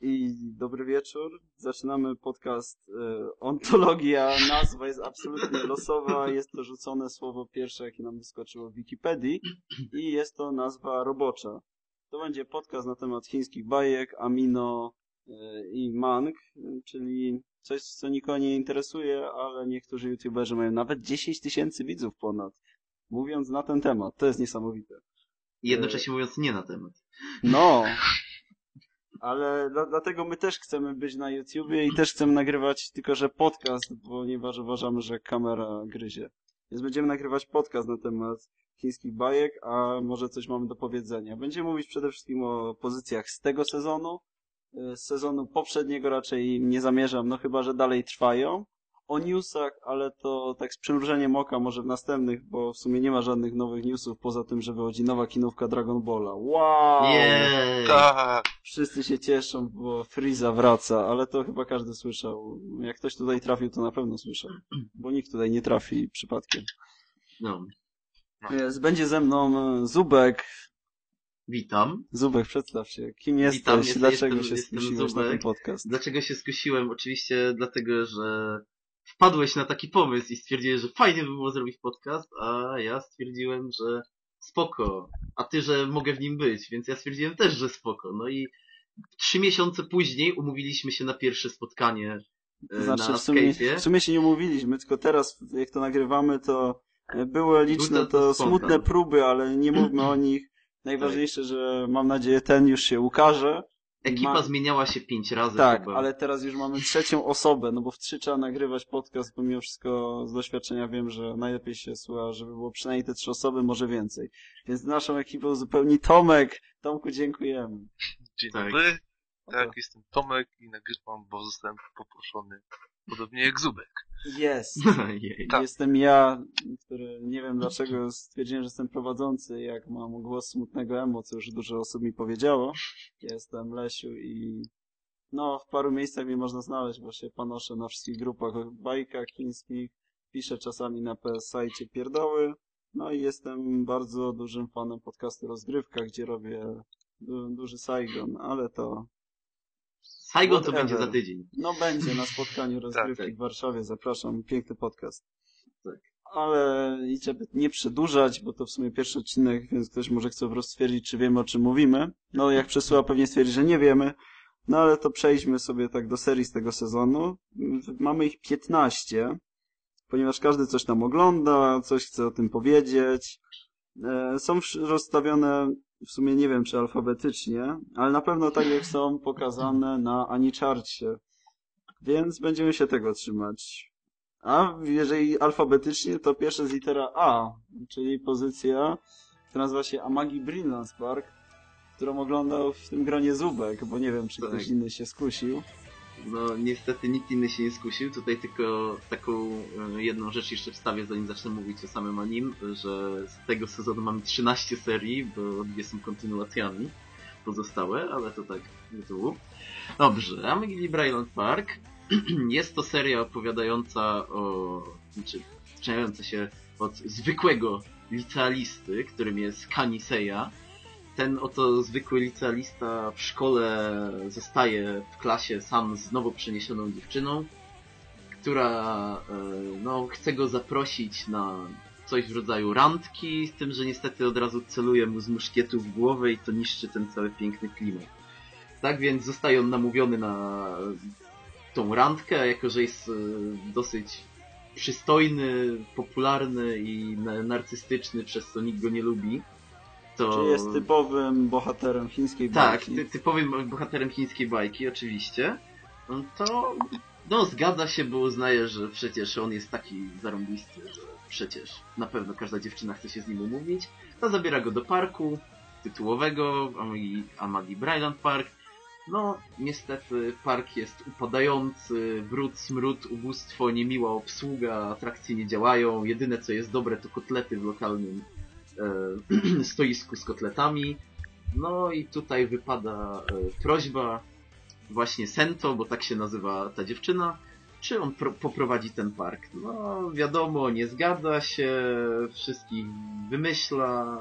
i dobry wieczór. Zaczynamy podcast e, Ontologia. Nazwa jest absolutnie losowa. Jest to rzucone słowo pierwsze, jakie nam wyskoczyło w Wikipedii i jest to nazwa robocza. To będzie podcast na temat chińskich bajek, amino e, i mang, czyli coś, co nikogo nie interesuje, ale niektórzy youtuberzy mają nawet 10 tysięcy widzów ponad, mówiąc na ten temat. To jest niesamowite. I jednocześnie mówiąc nie na temat. No, ale dla, dlatego my też chcemy być na YouTubie i też chcemy nagrywać, tylko że podcast, ponieważ uważamy, że kamera gryzie. Więc będziemy nagrywać podcast na temat chińskich bajek, a może coś mamy do powiedzenia. Będziemy mówić przede wszystkim o pozycjach z tego sezonu. Z sezonu poprzedniego raczej nie zamierzam, no chyba, że dalej trwają. O newsach, ale to tak z przymrużeniem oka może w następnych, bo w sumie nie ma żadnych nowych newsów, poza tym, że wychodzi nowa kinówka Dragon Balla. Wow! Jej! Tak, Wszyscy się cieszą, bo Frieza wraca, ale to chyba każdy słyszał. Jak ktoś tutaj trafił, to na pewno słyszał. Bo nikt tutaj nie trafi przypadkiem. No, Jest, będzie ze mną e, Zubek. witam. Zubek, przedstaw się. Kim jesteś? Witam, jestem- Dlaczego jestem- się jestem skusiłeś na ten Zubek. podcast? Dlaczego się skusiłem? Oczywiście dlatego, że wpadłeś na taki pomysł i stwierdziłeś, że fajnie by było zrobić podcast, a ja stwierdziłem, że spoko. A ty, że mogę w nim być, więc ja stwierdziłem też, że spoko. No i trzy miesiące później umówiliśmy się na pierwsze spotkanie To e, znaczy, na w sumie, w sumie się nie umówiliśmy, tylko teraz, jak to nagrywamy, to e, były liczne to- to to smutne próby, ale nie mówmy o nich. Najważniejsze, że mam nadzieję ten już się ukaże. Ekipa ma- zmieniała się pięć razy Tak, chyba. ale teraz już mamy trzecią osobę, no bo w trzy trzeba nagrywać podcast, bo mimo wszystko z doświadczenia wiem, że najlepiej się słucha, żeby było przynajmniej te trzy osoby, może więcej. Więc naszą ekipą zupełnie Tomek. Tomku, dziękujemy. dzień Tak. dobry. Tak, jestem Tomek i nagrywam, bo zostałem poproszony, podobnie jak Zubek. Jest. Tak. Jestem ja, który nie wiem dlaczego stwierdziłem, że jestem prowadzący, jak mam głos smutnego emo, co już dużo osób mi powiedziało. Jestem Lesiu i no, w paru miejscach mnie można znaleźć, bo się panoszę na wszystkich grupach bajkach chińskich, piszę czasami na PS-sajcie pierdoły, no i jestem bardzo dużym fanem podcastu Rozgrywka, gdzie robię du duży Saigon, ale to Saigon to będzie za tydzień. no będzie na spotkaniu rozgrywki tak. w Warszawie, zapraszam, piękny podcast. Tak. Ale i żeby nie przedłużać, bo to w sumie pierwszy odcinek, więc ktoś może chce po prostu stwierdzić, czy wiemy o czym mówimy. No jak przesłucha pewnie stwierdzi, że nie wiemy. No ale to przejdźmy sobie tak do serii z tego sezonu. Mamy ich 15, ponieważ każdy coś tam ogląda, coś chce o tym powiedzieć. E, Są rozstawione, w sumie nie wiem czy alfabetycznie, ale na pewno tak jak są pokazane na Anicharcie. Więc będziemy się tego trzymać. A jeżeli alfabetycznie, to pierwsza jest litera A, czyli pozycja, która nazywa się Amagi Brilliance Park, którą oglądał w tym gronie Zubek, bo nie wiem, czy Tak. ktoś inny się skusił. No niestety nikt inny się nie skusił. Tutaj tylko taką e, jedną rzecz jeszcze wstawię, zanim zacznę mówić o samym anim, że z tego sezonu mamy 13 serii, bo dwie są kontynuacjami pozostałe, ale to tak tu. Dobrze, Amigili Bryland Park jest to seria opowiadająca o, znaczy zaczynająca się od zwykłego licealisty, którym jest Kaniseya. Ten oto zwykły licealista w szkole zostaje w klasie sam z nowo przeniesioną dziewczyną, która e, no, chce go zaprosić na coś w rodzaju randki, z tym, że niestety od razu celuje mu z muszkietu w głowę i to niszczy ten cały piękny klimat. Tak więc zostaje on namówiony na tą randkę, jako że jest e, dosyć przystojny, popularny i na- narcystyczny, przez co nikt go nie lubi, to... Czy jest typowym bohaterem chińskiej Tak, bajki. ty, typowym bohaterem chińskiej bajki, oczywiście. No To no zgadza się, bo uznaje, że przecież on jest taki zarąbisty, że przecież na pewno każda dziewczyna chce się z nim umówić. To zabiera go do parku tytułowego, Amagi, Bryland Park. No, niestety park jest upadający, brud, smród, ubóstwo, niemiła obsługa, atrakcje nie działają. Jedyne co jest dobre to kotlety w lokalnym stoisku z kotletami. No i tutaj wypada e, prośba właśnie Sento, bo tak się nazywa ta dziewczyna, czy on pro- poprowadzi ten park. No wiadomo, nie zgadza się, wszystkich wymyśla,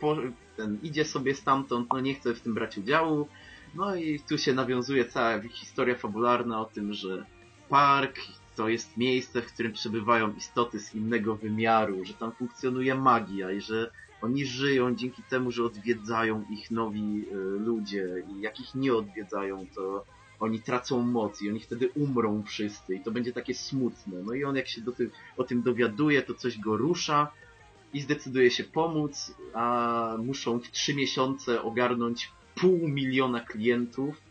po, ten idzie sobie stamtąd, no nie chce w tym brać udziału. No i tu się nawiązuje cała historia fabularna o tym, że park to jest miejsce, w którym przebywają istoty z innego wymiaru, że tam funkcjonuje magia i że oni żyją dzięki temu, że odwiedzają ich nowi y, ludzie i jak ich nie odwiedzają, to oni tracą moc i oni wtedy umrą wszyscy i to będzie takie smutne. No i on jak się do ty o tym dowiaduje, to coś go rusza i zdecyduje się pomóc, a muszą w trzy miesiące ogarnąć pół miliona klientów.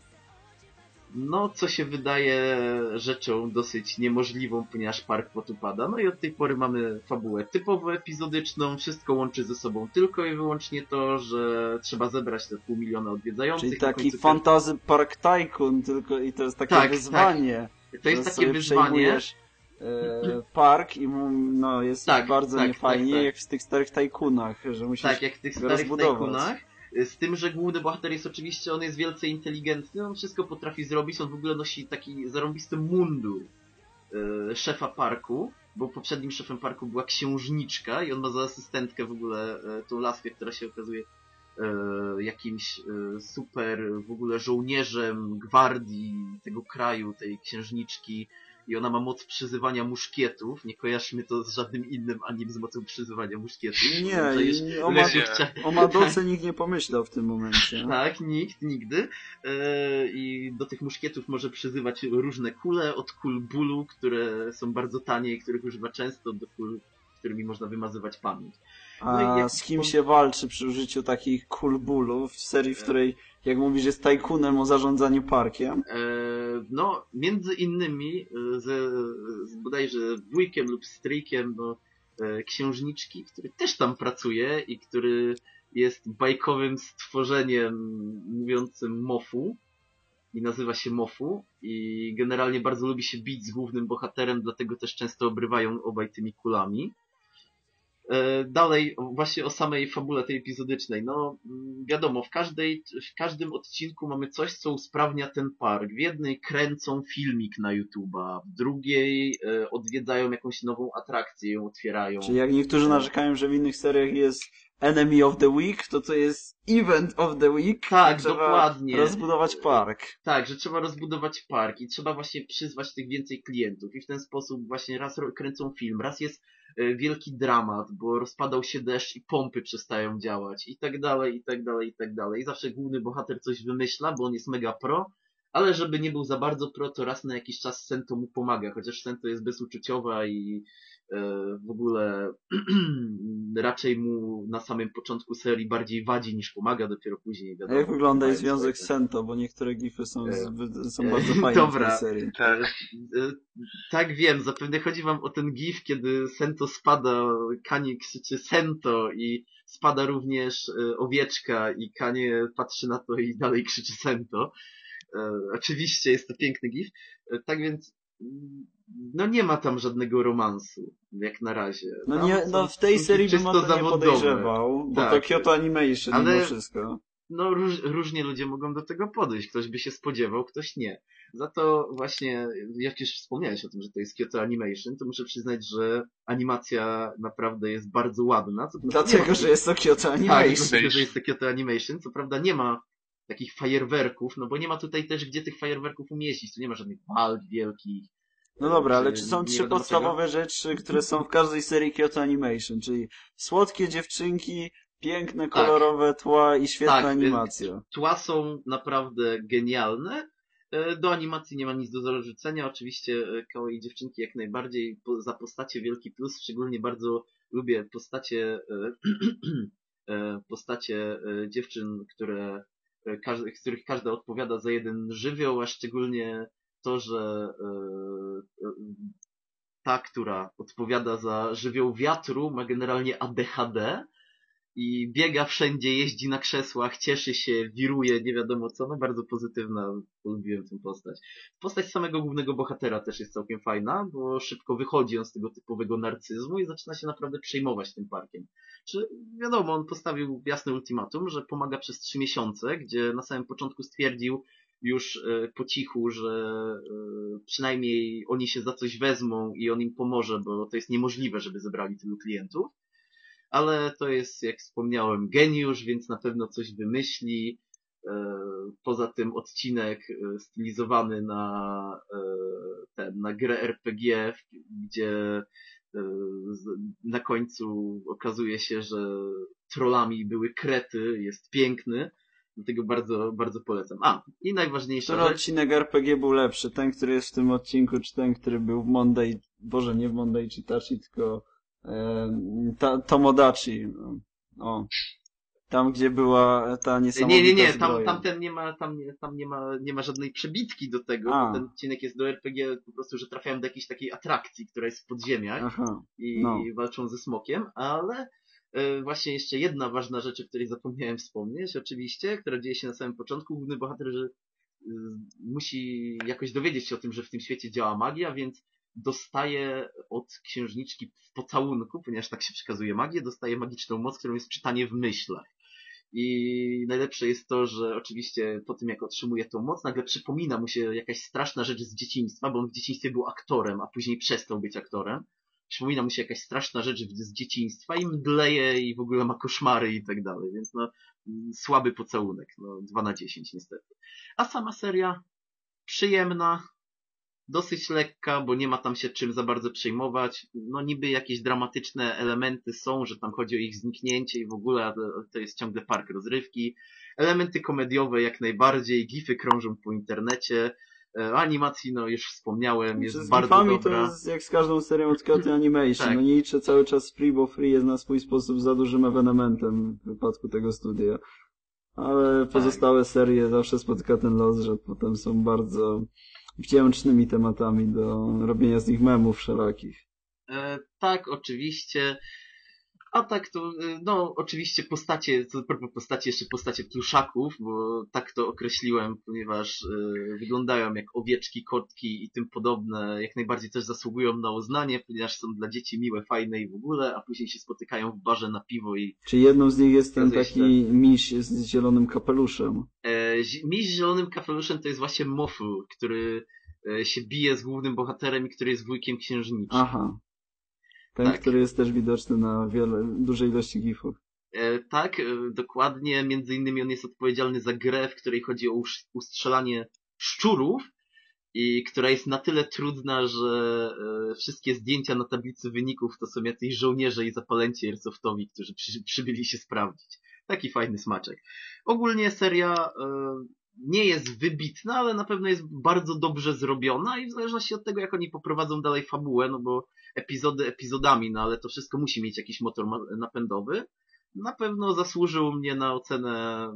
No, co się wydaje rzeczą dosyć niemożliwą, ponieważ park potupada. No i od tej pory mamy fabułę typowo epizodyczną, wszystko łączy ze sobą tylko i wyłącznie to, że trzeba zebrać te pół miliona odwiedzających. Czyli taki końcu fantazy Park Tycoon, tylko i to jest takie Tak, wyzwanie. To jest takie wyzwanie. E, park i no, jest Tak, bardzo tak, niefajnie, tak, tak. jak w tych starych tajkunach, że musisz Tak, jak w tych starych rozbudować. tajkunach. Z tym, że główny bohater jest oczywiście, on jest wielce inteligentny, on wszystko potrafi zrobić, on w ogóle nosi taki zarąbisty mundur e, szefa parku, bo poprzednim szefem parku była księżniczka i on ma za asystentkę w ogóle e, tą laskę, która się okazuje e, jakimś super w ogóle żołnierzem gwardii tego kraju, tej księżniczki i ona ma moc przyzywania muszkietów. Nie kojarzmy to z żadnym innym anim z mocą przyzywania muszkietów. Nie, i o, ma, Lesiu chcia- o Madoce nikt nie pomyślał w tym momencie. tak, nikt, nigdy. E, I do tych muszkietów może przyzywać różne kule, od kul bólu, które są bardzo tanie i których używa często, do kul, którymi można wymazywać pamięć. No jak z kim się walczy przy użyciu takich kulbulów w serii, w której, jak mówisz, jest tajkunem o zarządzaniu parkiem? E, no, między innymi e, z, z bodajże wujkiem lub stryjkiem no, e, księżniczki, który też tam pracuje i który jest bajkowym stworzeniem mówiącym mofu i nazywa się Mofu i generalnie bardzo lubi się bić z głównym bohaterem, dlatego też często obrywają obaj tymi kulami. E, Dalej, właśnie o samej fabule tej epizodycznej. No, mm, wiadomo, w, każdej, w każdym odcinku mamy coś, co usprawnia ten park. W jednej kręcą filmik na YouTube'a, w drugiej e, odwiedzają jakąś nową atrakcję, ją otwierają. Czyli jak niektórzy narzekają, że w innych seriach jest Enemy of the Week, to to jest Event of the Week. Tak, Trzeba dokładnie. rozbudować park. Tak, że trzeba rozbudować park i trzeba właśnie przyzwać tych więcej klientów i w ten sposób właśnie raz kręcą film, raz jest e, wielki dramat, bo rozpadał się deszcz i pompy przestają działać i tak dalej, i tak dalej, i tak dalej. I zawsze główny bohater coś wymyśla, bo on jest mega pro, ale żeby nie był za bardzo pro, to raz na jakiś czas Sento mu pomaga, chociaż Sento jest bezuczuciowa i w ogóle raczej mu na samym początku serii bardziej wadzi niż pomaga, dopiero później A wiadomo. jak wygląda jej związek z Sento, bo niektóre gify są, E, zbyt, są e, bardzo fajne dobra. w tej serii. Tak. E, Tak wiem, zapewne chodzi wam o ten gif, kiedy Sento spada, Kanie krzyczy Sento i spada również e, owieczka i Kanie patrzy na to i dalej krzyczy Sento. E, oczywiście jest to piękny gif. E, tak więc no nie ma tam żadnego romansu, jak na razie. No, Tam nie, no w tej serii bym to nie podejrzewał, bo Tak. to Kyoto Animation Ale- mimo wszystko. no róż, różnie ludzie mogą do tego podejść. Ktoś by się spodziewał, ktoś nie. Za to właśnie, jak już wspomniałeś o tym, że to jest Kyoto Animation, to muszę przyznać, że animacja naprawdę jest bardzo ładna. Co Dlatego, ma- że jest to Kyoto Tak, Animation. dlatego, że jest to Kyoto Animation. Co prawda nie ma takich fajerwerków, no bo nie ma tutaj też gdzie tych fajerwerków umieścić. Tu nie ma żadnych walk wielkich. No dobra, ale Czy są trzy podstawowe rzeczy, które są w każdej serii Kyoto Animation, czyli słodkie dziewczynki, piękne, kolorowe tła i świetna Tak, animacja. Tła są naprawdę genialne. E, Do animacji nie ma nic do zarzucenia. Oczywiście e, kawaii dziewczynki jak najbardziej. Za postacie wielki plus. Szczególnie bardzo lubię postacie e, postacie dziewczyn, które z których każda odpowiada za jeden żywioł, a szczególnie to, że e, e, ta, która odpowiada za żywioł wiatru, ma generalnie ADHD i biega wszędzie, jeździ na krzesłach, cieszy się, wiruje, nie wiadomo co, no bardzo pozytywna, polubiłem tę postać. Postać samego głównego bohatera też jest całkiem fajna, bo szybko wychodzi on z tego typowego narcyzmu i zaczyna się naprawdę przejmować tym parkiem. Czy wiadomo, on postawił jasne ultimatum, że pomaga przez trzy miesiące, gdzie na samym początku stwierdził już e, po cichu, że e, przynajmniej oni się za coś wezmą i on im pomoże, bo to jest niemożliwe, żeby zebrali tylu klientów ale to jest, jak wspomniałem, geniusz, więc na pewno coś wymyśli. Poza tym odcinek e, stylizowany na e, ten, na grę RPG, gdzie e, na końcu okazuje się, że trollami były krety, jest piękny. Dlatego bardzo, bardzo polecam. A, i najważniejsza Który rzecz. odcinek RPG był lepszy? Ten, który jest w tym odcinku, czy ten, który był w Monday, Boże, nie w Monday Chitachi, tylko e, ta, Tomodachi. no. O. Tam, gdzie była ta niesamowita Nie, nie, nie, tam, tamten nie ma, tam, nie, tam nie ma, nie ma żadnej przebitki do tego, A. ten odcinek jest do RPG po prostu, że trafiają do jakiejś takiej atrakcji, która jest w podziemiach Aha. i no. walczą ze smokiem, ale e, właśnie jeszcze jedna ważna rzecz, o której zapomniałem wspomnieć, oczywiście, która dzieje się na samym początku, główny bohater, że y, musi jakoś dowiedzieć się o tym, że w tym świecie działa magia, więc dostaje od księżniczki w pocałunku, ponieważ tak się przekazuje magię, dostaje magiczną moc, którą jest czytanie w myślach. I najlepsze jest to, że oczywiście po tym jak otrzymuje tą moc, nagle przypomina mu się jakaś straszna rzecz z dzieciństwa, bo on w dzieciństwie był aktorem, a później przestał być aktorem. Przypomina mu się jakaś straszna rzecz z dzieciństwa i mdleje i w ogóle ma koszmary i tak dalej, więc no słaby pocałunek, no 2 na 10 niestety. A sama seria przyjemna, dosyć lekka, bo nie ma tam się czym za bardzo przejmować. No niby jakieś dramatyczne elementy są, że tam chodzi o ich zniknięcie i w ogóle a to, jest ciągle park rozrywki. Elementy komediowe jak najbardziej, gify krążą po internecie. E, Animacji, no już wspomniałem, jest Znaczy, z bardzo gifami dobra. to jest jak z każdą serią od Katy Animation. Tak. No nie liczę cały czas Free, bo Free jest na swój sposób za dużym ewenementem w wypadku tego studia. Ale Tak. pozostałe serie zawsze spotyka ten los, że potem są bardzo wdzięcznymi tematami do robienia z nich memów wszelakich. E, tak, oczywiście. A tak to, e, no oczywiście postacie, co propos postaci, jeszcze postacie pluszaków, bo tak to określiłem, ponieważ e, wyglądają jak owieczki, kotki i tym podobne, jak najbardziej też zasługują na uznanie, ponieważ są dla dzieci miłe, fajne i w ogóle, a później się spotykają w barze na piwo i Czy jedną z nich jest ten Zgadza się. taki miś z zielonym kapeluszem? e, miś z zielonym kapeluszem to jest właśnie Mofu, który e, się bije z głównym bohaterem i który jest wujkiem księżniczki. Aha. Ten, Tak. który jest też widoczny na wiele, dużej ilości gifów. E, tak, e, dokładnie. Między innymi on jest odpowiedzialny za grę, w której chodzi o ustrzelanie szczurów i która jest na tyle trudna, że e, wszystkie zdjęcia na tablicy wyników to są jacyś żołnierze i zapalęci airsoftowi, którzy przy, przybyli się sprawdzić. Taki fajny smaczek. Ogólnie seria e, nie jest wybitna, ale na pewno jest bardzo dobrze zrobiona i w zależności od tego, jak oni poprowadzą dalej fabułę, no bo epizody epizodami, no ale to wszystko musi mieć jakiś motor napędowy. Na pewno zasłużył mnie na ocenę,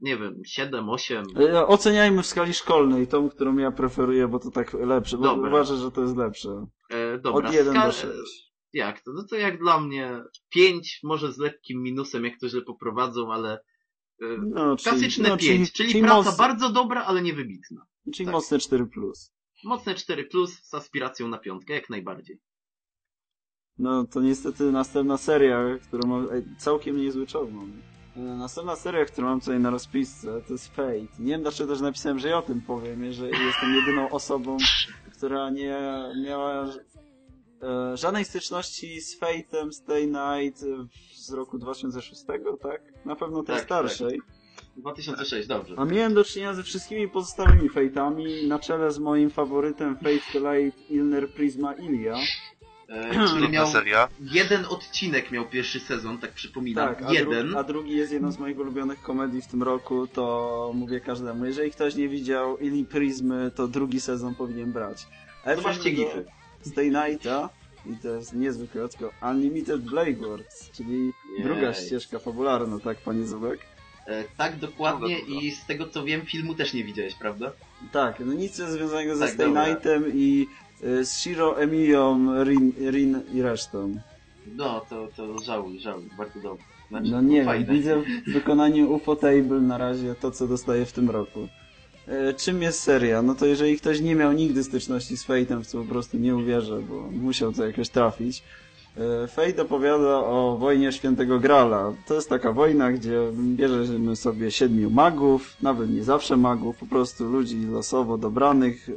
nie wiem, 7, 8. E, Oceniajmy w skali szkolnej, tą, którą ja preferuję, bo to tak lepsze, bo uważam, że to jest lepsze. E, dobra, Od 1 ska- do 6. Jak to? No to jak dla mnie 5, może z lekkim minusem, jak to źle poprowadzą, ale No, czyli, klasyczne no, 5, czyli, praca moc- bardzo dobra, ale nie wybitna. Czyli tak. mocne 4+. Plus. Mocne 4 plus z aspiracją na piątkę, jak najbardziej. No to niestety następna seria, którą mam... Całkiem niezły czołg mam. E, Następna seria, którą mam tutaj na rozpisce, to jest Fate. Nie wiem dlaczego też napisałem, że ja o tym powiem, że jestem jedyną osobą, która nie miała e, żadnej styczności z Fate'em Stay Night z roku 2006, tak? Na pewno tej Tak, starszej. 2006, dobrze. A miałem do czynienia ze wszystkimi pozostałymi Fate'ami, na czele z moim faworytem Fate the Light Ilner Prisma Ilia. E, który miał seria. jeden odcinek miał pierwszy sezon, tak przypominam. Tak, a, jeden. Dru a drugi jest jedną z moich ulubionych komedii w tym roku, to mówię każdemu. Jeżeli ktoś nie widział Ili Prismy, to drugi sezon powinien brać. Ale Zobaczcie do gify. Stay Nighta i to jest niezwykle tylko Unlimited Blade Works, czyli Jej. druga ścieżka fabularna, tak panie Zubek? E, tak, dokładnie i z tego co wiem, filmu też nie widziałeś, prawda? Tak, no nic związanego ze Tak, Stay dobra. Nightem i y, z Shiro, Emilią, Rin, Rin i resztą. No, to, to żałuj, żałuj, bardzo dobrze. Znaczy, No nie wiem, fajne. widzę w wykonaniu UFO Table na razie to, co dostaję w tym roku. E, czym jest seria? No to jeżeli ktoś nie miał nigdy styczności z Fate'em, w co po prostu nie uwierzę, bo musiał to jakoś trafić. E, Fate opowiada o wojnie Świętego Grala. To jest taka wojna, gdzie bierzemy sobie siedmiu magów, nawet nie zawsze magów, po prostu ludzi losowo dobranych,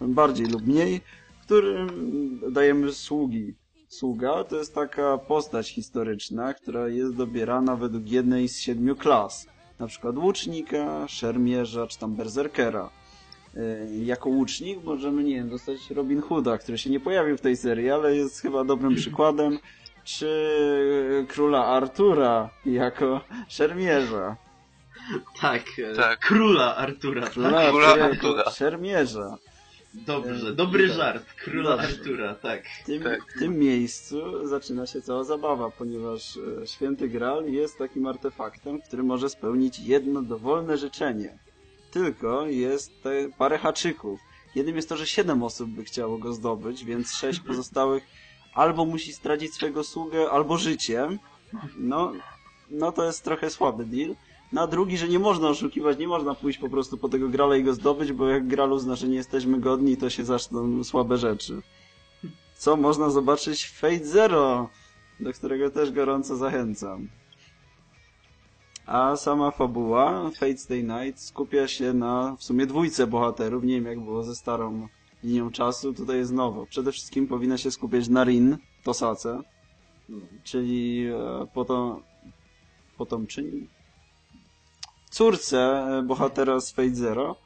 bardziej lub mniej, którym dajemy sługi. Sługa to jest taka postać historyczna, która jest dobierana według jednej z siedmiu klas. Na przykład łucznika, szermierza czy tam berserkera. Y, Jako łucznik możemy, nie wiem, dostać Robin Hooda, który się nie pojawił w tej serii, ale jest chyba dobrym przykładem, czy króla Artura jako szermierza. Tak, e, Tak. króla Artura. Tak? Króla Króla Artura szermierza. Dobrze, E, dobry tak. żart. Króla Dobrze. Artura, tak. W tym, Tak. w tym miejscu zaczyna się cała zabawa, ponieważ e, święty Graal jest takim artefaktem, który może spełnić jedno dowolne życzenie. Tylko jest te parę haczyków. Jednym jest to, że siedem osób by chciało go zdobyć, więc sześć pozostałych albo musi stracić swojego sługę, albo życiem. No, no to jest trochę słaby deal. Na drugi, że nie można oszukiwać, nie można pójść po prostu po tego Grala i go zdobyć, bo jak Graal uzna, że nie jesteśmy godni, to się zaczną słabe rzeczy co można zobaczyć w Fate Zero, do którego też gorąco zachęcam. A sama fabuła Fate Stay Night skupia się na w sumie dwójce bohaterów. Nie wiem jak było ze starą linią czasu, tutaj jest nowo. Przede wszystkim powinna się skupiać na Rin, Tosace, czyli e, potom, potomczyni? Córce e, bohatera z Fate Zero,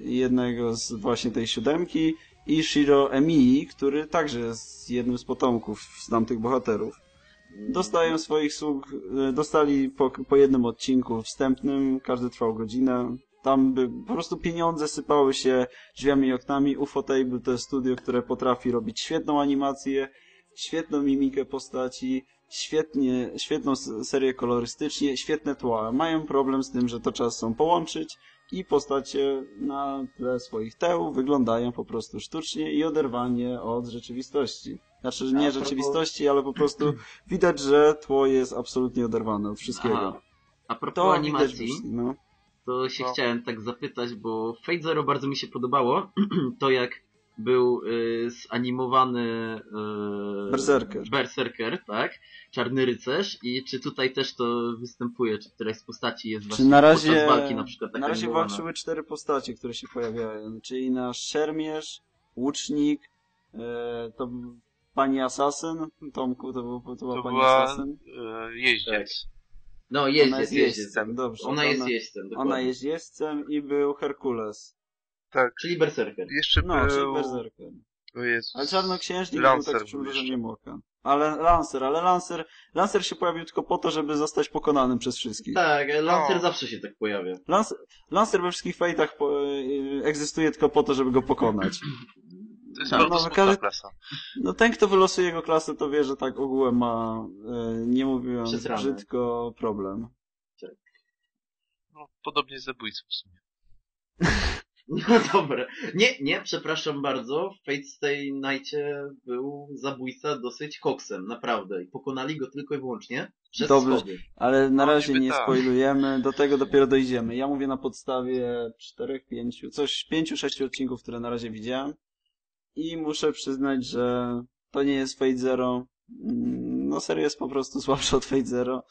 jednego z właśnie tej siódemki i Shiro Emii, który także jest jednym z potomków z tamtych bohaterów. Dostają swoich sług, e, dostali po, po jednym odcinku wstępnym, każdy trwał godzinę. Tam by po prostu pieniądze sypały się drzwiami i oknami. Ufotable to jest studio, które potrafi robić świetną animację, świetną mimikę postaci, świetnie, świetną serię kolorystycznie, świetne tła. Mają problem z tym, że to trzeba są połączyć i postacie na tle swoich teł wyglądają po prostu sztucznie i oderwanie od rzeczywistości. Znaczy, że nie rzeczywistości, ale po prostu widać, że tło jest absolutnie oderwane od wszystkiego. Aha. A propos To widać, animacji, właśnie, no. to się No. chciałem tak zapytać, bo Fate Zero bardzo mi się podobało. to jak był y, zanimowany y, Berserker. Berserker, tak? Czarny rycerz i czy tutaj też to występuje, czy któraś z postaci jest Czy właśnie na razie, podczas walki na przykład tak na razie animowana? walczyły cztery postacie, które się pojawiają, czyli nasz szermierz, łucznik, e, to był pani asasyn, Tomku, to, był, to była To pani była asasyn. e, jeździec. No Ona jeździec, jest jeździec. jeźdźcem, dobrze. Ona jest jeźdźcem, dokładnie. Ona jest jeźdźcem i był Herkules. Tak. Czyli Berserker. Jeszcze No, czyli był... Berserker. O Jezus. Ale czarnoksiężnik Lancer był tak przymrużeniem oka. Ale Lancer, ale Lancer, Lancer się pojawił tylko po to, żeby zostać pokonanym przez wszystkich. Tak, Lancer No. zawsze się tak pojawia. Lancer, Lancer we wszystkich fejtach po, e, egzystuje tylko po to, żeby go pokonać. To jest Tak, bardzo no, smutna każdy- klasa. No ten, kto wylosuje jego klasę, to wie, że tak ogółem ma, e, nie mówiąc Przesrane. brzydko, problem. No, podobnie z zabójcą w sumie. No dobra. Nie, nie, przepraszam bardzo. W Fate Stay Nightie był zabójca dosyć koksem, naprawdę. I pokonali go tylko i wyłącznie przez Dobrze. schody. Ale na No, razie nie tak. spoilujemy, do tego dopiero dojdziemy. Ja mówię na podstawie czterech, pięciu, coś, pięciu, sześciu odcinków, które na razie widziałem. I muszę przyznać, że to nie jest Fate Zero. No seria jest po prostu słabsza od Fate Zero.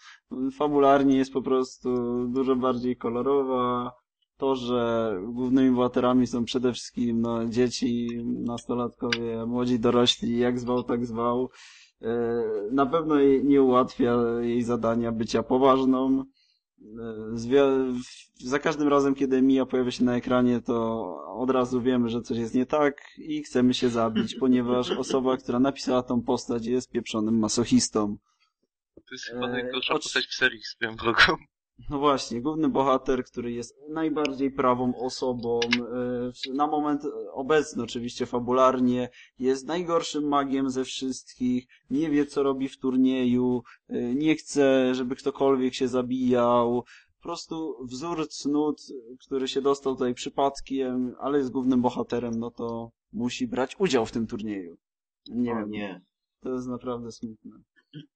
Fabularnie jest po prostu dużo bardziej kolorowa. To, że głównymi bohaterami są przede wszystkim no, dzieci, nastolatkowie, młodzi dorośli, jak zwał, tak zwał. E, Na pewno nie ułatwia jej zadania bycia poważną. E, Za każdym razem, kiedy Mia pojawia się na ekranie, to od razu wiemy, że coś jest nie tak i chcemy się zabić, ponieważ osoba, która napisała tą postać jest pieprzonym masochistą. To jest chyba Eee, najgorsza postać w serii swoją drogą. No właśnie, główny bohater, który jest najbardziej prawą osobą, e, na moment obecny oczywiście fabularnie, jest najgorszym magiem ze wszystkich, nie wie co robi w turnieju, e, nie chce, żeby ktokolwiek się zabijał, po prostu wzór cnót, który się dostał tutaj przypadkiem, ale jest głównym bohaterem, no to musi brać udział w tym turnieju. Nie o, wiem, nie. to jest naprawdę smutne.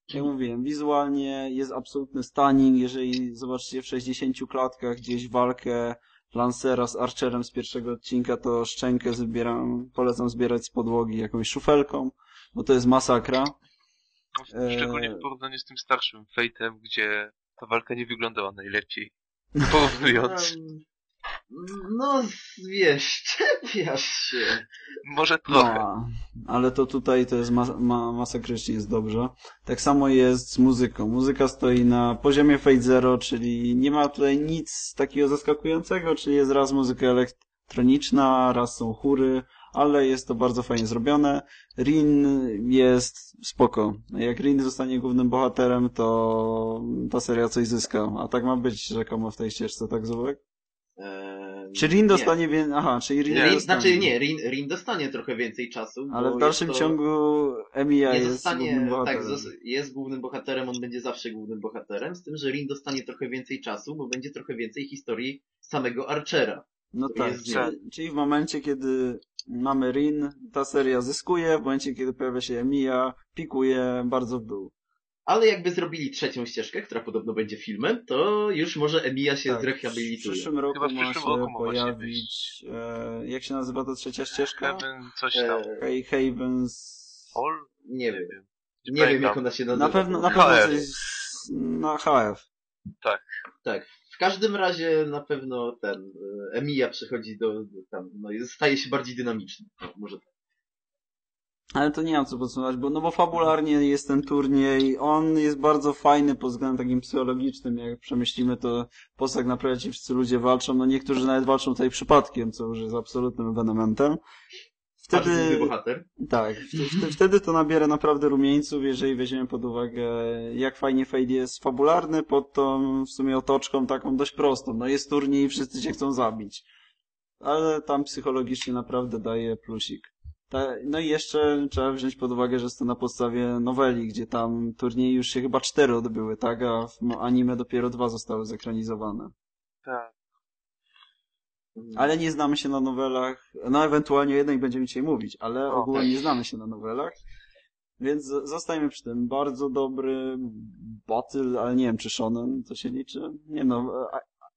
Jak mówiłem, wizualnie jest absolutny stunning, jeżeli zobaczycie w 60 klatkach gdzieś walkę Lancera z Archerem z pierwszego odcinka, to szczękę zbieram, polecam zbierać z podłogi jakąś szufelką, bo to jest masakra. Szczególnie w porównaniu z tym starszym Fate'em, gdzie ta walka nie wyglądała najlepiej. Porównując. No, wiesz, czepiasz się. Może trochę. No, ale to tutaj to jest ma, ma, masakrycznie jest dobrze. Tak samo jest z muzyką. Muzyka stoi na poziomie Fate Zero, czyli nie ma tutaj nic takiego zaskakującego, czyli jest raz muzyka elektroniczna, raz są chóry, ale jest to bardzo fajnie zrobione. Rin jest spoko. Jak Rin zostanie głównym bohaterem, to ta seria coś zyska. A tak ma być rzekomo w tej ścieżce, tak Zubek? Eee, Czy Rin dostanie więcej? Aha, czyli Rin, Rin, dostanie. znaczy nie, Rin, Rin dostanie trochę więcej czasu. Ale w dalszym to... ciągu nie jest zostanie, głównym tak, bohaterem. zos- jest głównym bohaterem, on będzie zawsze głównym bohaterem, z tym, że Rin dostanie trochę więcej czasu, bo będzie trochę więcej historii samego Archera. No tak, czyli, w momencie, kiedy mamy Rin, ta seria zyskuje, w momencie, kiedy pojawia się Emilia, pikuje bardzo w dół. Ale jakby zrobili trzecią ścieżkę, która podobno będzie filmem, to już może Emilia się Tak, w zrehabilituje. przyszłym roku Chyba w ma przyszłym się roku ma pojawić, e, jak się nazywa ta trzecia ścieżka? Heaven, coś tam. Eee, Hey, Havens... Hall? nie wiem. Nie wiem, jak ona się nazywa. Na pewno, na pewno HF. coś z, na HF. Tak. W każdym razie na pewno ten e, Emilia przechodzi do, do tam, no i staje się bardziej dynamiczny. No, może tak. Ale to nie mam co podsumować, bo, no bo fabularnie jest ten turniej, on jest bardzo fajny pod względem takim psychologicznym, jak przemyślimy to postać naprawdę ci wszyscy ludzie walczą, no niektórzy nawet walczą tutaj przypadkiem, co już jest absolutnym ewenementem. Wtedy, bohater. tak, wtedy, wtedy to nabiera naprawdę rumieńców, jeżeli weźmiemy pod uwagę, jak fajnie Fade jest fabularny, pod tą w sumie otoczką taką dość prostą. No jest turniej i wszyscy się chcą zabić. Ale tam psychologicznie naprawdę daje plusik. No i jeszcze trzeba wziąć pod uwagę, że jest to na podstawie noweli, gdzie tam turnieje już się chyba cztery odbyły, tak? A w anime dopiero dwa zostały zekranizowane. Tak. Ale nie znamy się na nowelach. No ewentualnie jednej będziemy dzisiaj mówić, ale O. ogólnie nie znamy się na nowelach. Więc z- zostajemy przy tym. Bardzo dobry battle, ale nie wiem czy shonen to się liczy. Nie no,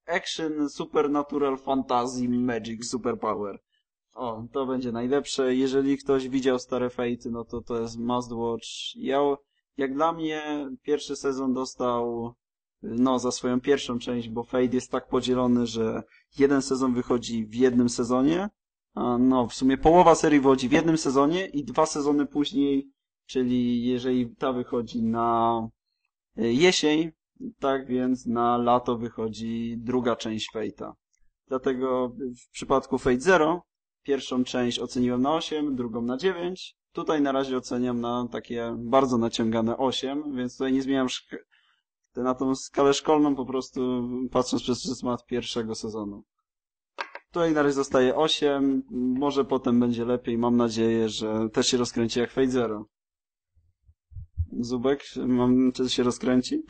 action, supernatural, fantasy, magic, superpower. O, to będzie najlepsze. Jeżeli ktoś widział stare Fate'y, no to to jest must watch. Ja, jak dla mnie pierwszy sezon dostał no za swoją pierwszą część, bo Fate jest tak podzielony, że jeden sezon wychodzi w jednym sezonie, a no w sumie połowa serii wychodzi w jednym sezonie i dwa sezony później, czyli jeżeli ta wychodzi na y, jesień, tak więc na lato wychodzi druga część Fate'a. Dlatego w przypadku Fate Zero pierwszą część oceniłem na 8, drugą na 9. Tutaj na razie oceniam na takie bardzo naciągane 8, więc tutaj nie zmieniam na tą skalę szkolną po prostu patrząc przez pryzmat pierwszego sezonu. Tutaj na razie zostaje 8, może potem będzie lepiej, mam nadzieję, że też się rozkręci jak Fate Zero. Zubek, mam, czy się rozkręci?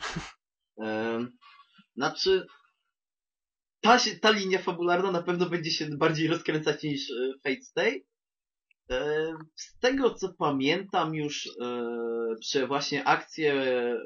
Znaczy, ta, się- ta linia fabularna na pewno będzie się bardziej rozkręcać niż e, Fate Stay. E, Z tego co pamiętam już e, przy właśnie akcję e,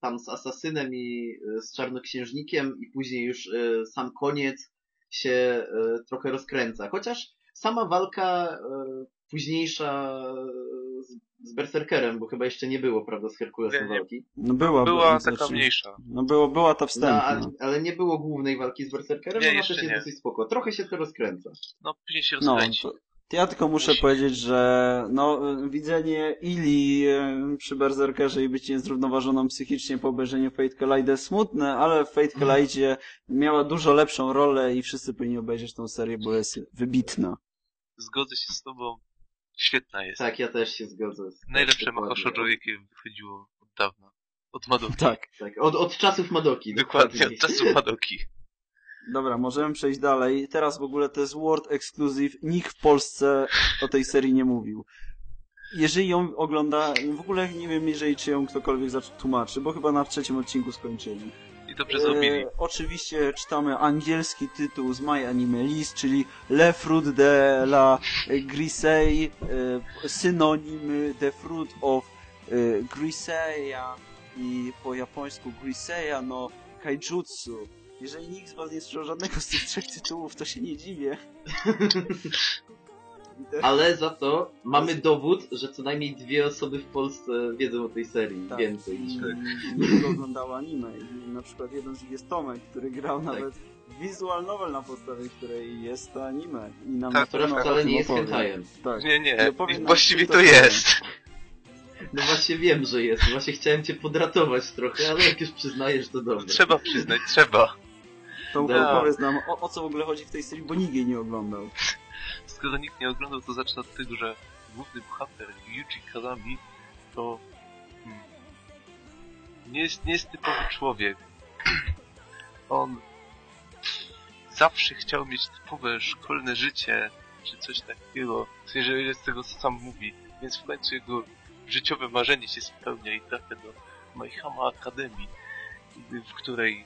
tam z Asasynem i e, z Czarnoksiężnikiem i później już e, sam koniec się e, trochę rozkręca. Chociaż sama walka e, późniejsza e, z, z Berserkerem, bo chyba jeszcze nie było, prawda, z Herkulesem Nie, nie. walki. No była, Była znaczy- taka mniejsza. No było, była ta No, wstępna. ale, ale nie było głównej walki z Berserkerem, Nie, ona jeszcze też jest nie. dosyć spoko. Trochę się to rozkręca. No, później się No, rozkręci. to ja tylko muszę Musi. powiedzieć, że no, widzenie Ili y, przy Berserkerze i bycie zrównoważoną psychicznie po obejrzeniu Fate Collide jest smutne, ale w Fate Collide miała dużo lepszą rolę i wszyscy powinni obejrzeć tą serię, bo jest wybitna. Zgodzę się z tobą. Świetna jest. Tak, ja też się zgodzę. Najlepsze Dokładnie. Mahashojo, jakie wychodziło od dawna. Od Madoki. Tak. Tak, od, od czasów Madoki. Dokładnie, od czasu Madoki. Dobra, możemy przejść dalej. Teraz w ogóle to jest World Exclusive. Nikt w Polsce o tej serii nie mówił. Jeżeli ją ogląda, w ogóle nie wiem, jeżeli czy ją ktokolwiek tłumaczy, bo chyba na trzecim odcinku skończyli. Dobrze zrobili. E, oczywiście czytamy angielski tytuł z My Anime List, czyli Le Fruit de la Grisei, e, synonimy The Fruit of e, Griseia i po japońsku Griseia no Kaijutsu. Jeżeli nikt z was nie słyszał żadnego z tych trzech tytułów, to się nie dziwię. Ale za to mamy dowód, że co najmniej dwie osoby w Polsce wiedzą o tej serii. Tak. Więcej niż I nie tylko oglądał anime. I na przykład jeden z nich jest Tomek, który grał nawet visual novel na podstawie której jest to anime. I nam Tak, Która wcale nie jest hentajem. Tak. Nie, nie, i właściwie czym to jest. No właśnie wiem, że jest. Właśnie chciałem cię podratować trochę, ale jak już przyznajesz, to dobrze. Trzeba przyznać, trzeba. To Da. opowiedz nam, o, o co w ogóle chodzi w tej serii, bo nikt jej nie oglądał. Skoro nikt nie oglądał, to zacznę od tego, że główny bohater Yuji Kazami to hmm, nie, jest, nie jest typowy człowiek. On zawsze chciał mieć typowe szkolne życie, czy coś takiego, w sensie, że z tego co sam mówi, więc w końcu jego życiowe marzenie się spełnia i trafia do Maihama Akademii, w której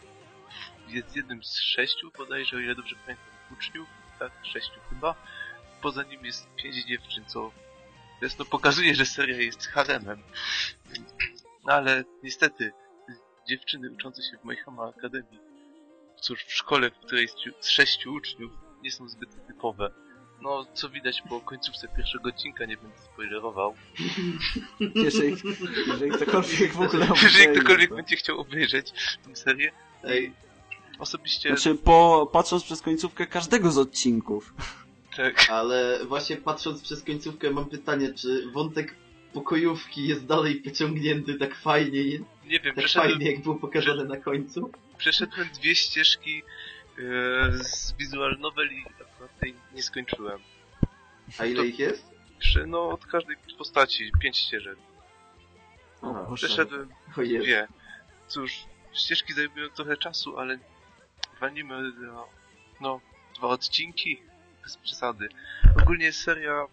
jest jednym z sześciu, bodajże, o ile dobrze pamiętam, uczniów, tak, sześciu chyba. Poza nim jest pięć dziewczyn, co jasno pokazuje, że seria jest haremem. No ale niestety, dziewczyny uczące się w Mayhama Akademii, cóż, w szkole, w której jest sześciu uczniów, nie są zbyt typowe. No, co widać po końcówce pierwszego odcinka, nie będę spoilerował. Jeżeli, jeżeli ktokolwiek w ogóle Jeżeli ktokolwiek to- będzie chciał obejrzeć tę serię, Ej, osobiście... Znaczy, po, patrząc przez końcówkę każdego z odcinków. Tak, ale właśnie patrząc przez końcówkę mam pytanie, czy wątek pokojówki jest dalej pociągnięty tak fajnie, nie wiem, tak fajnie jak było pokazane na końcu? przeszedłem dwie ścieżki e, z visual novel i akurat tej nie skończyłem. A ile ich jest? Prze- No, od każdej postaci, pięć ścieżek. Aha. Przeszedłem O dwie. Cóż, ścieżki zajmują trochę czasu, ale w anime, no, no, dwa odcinki, bez przesady. Ogólnie seria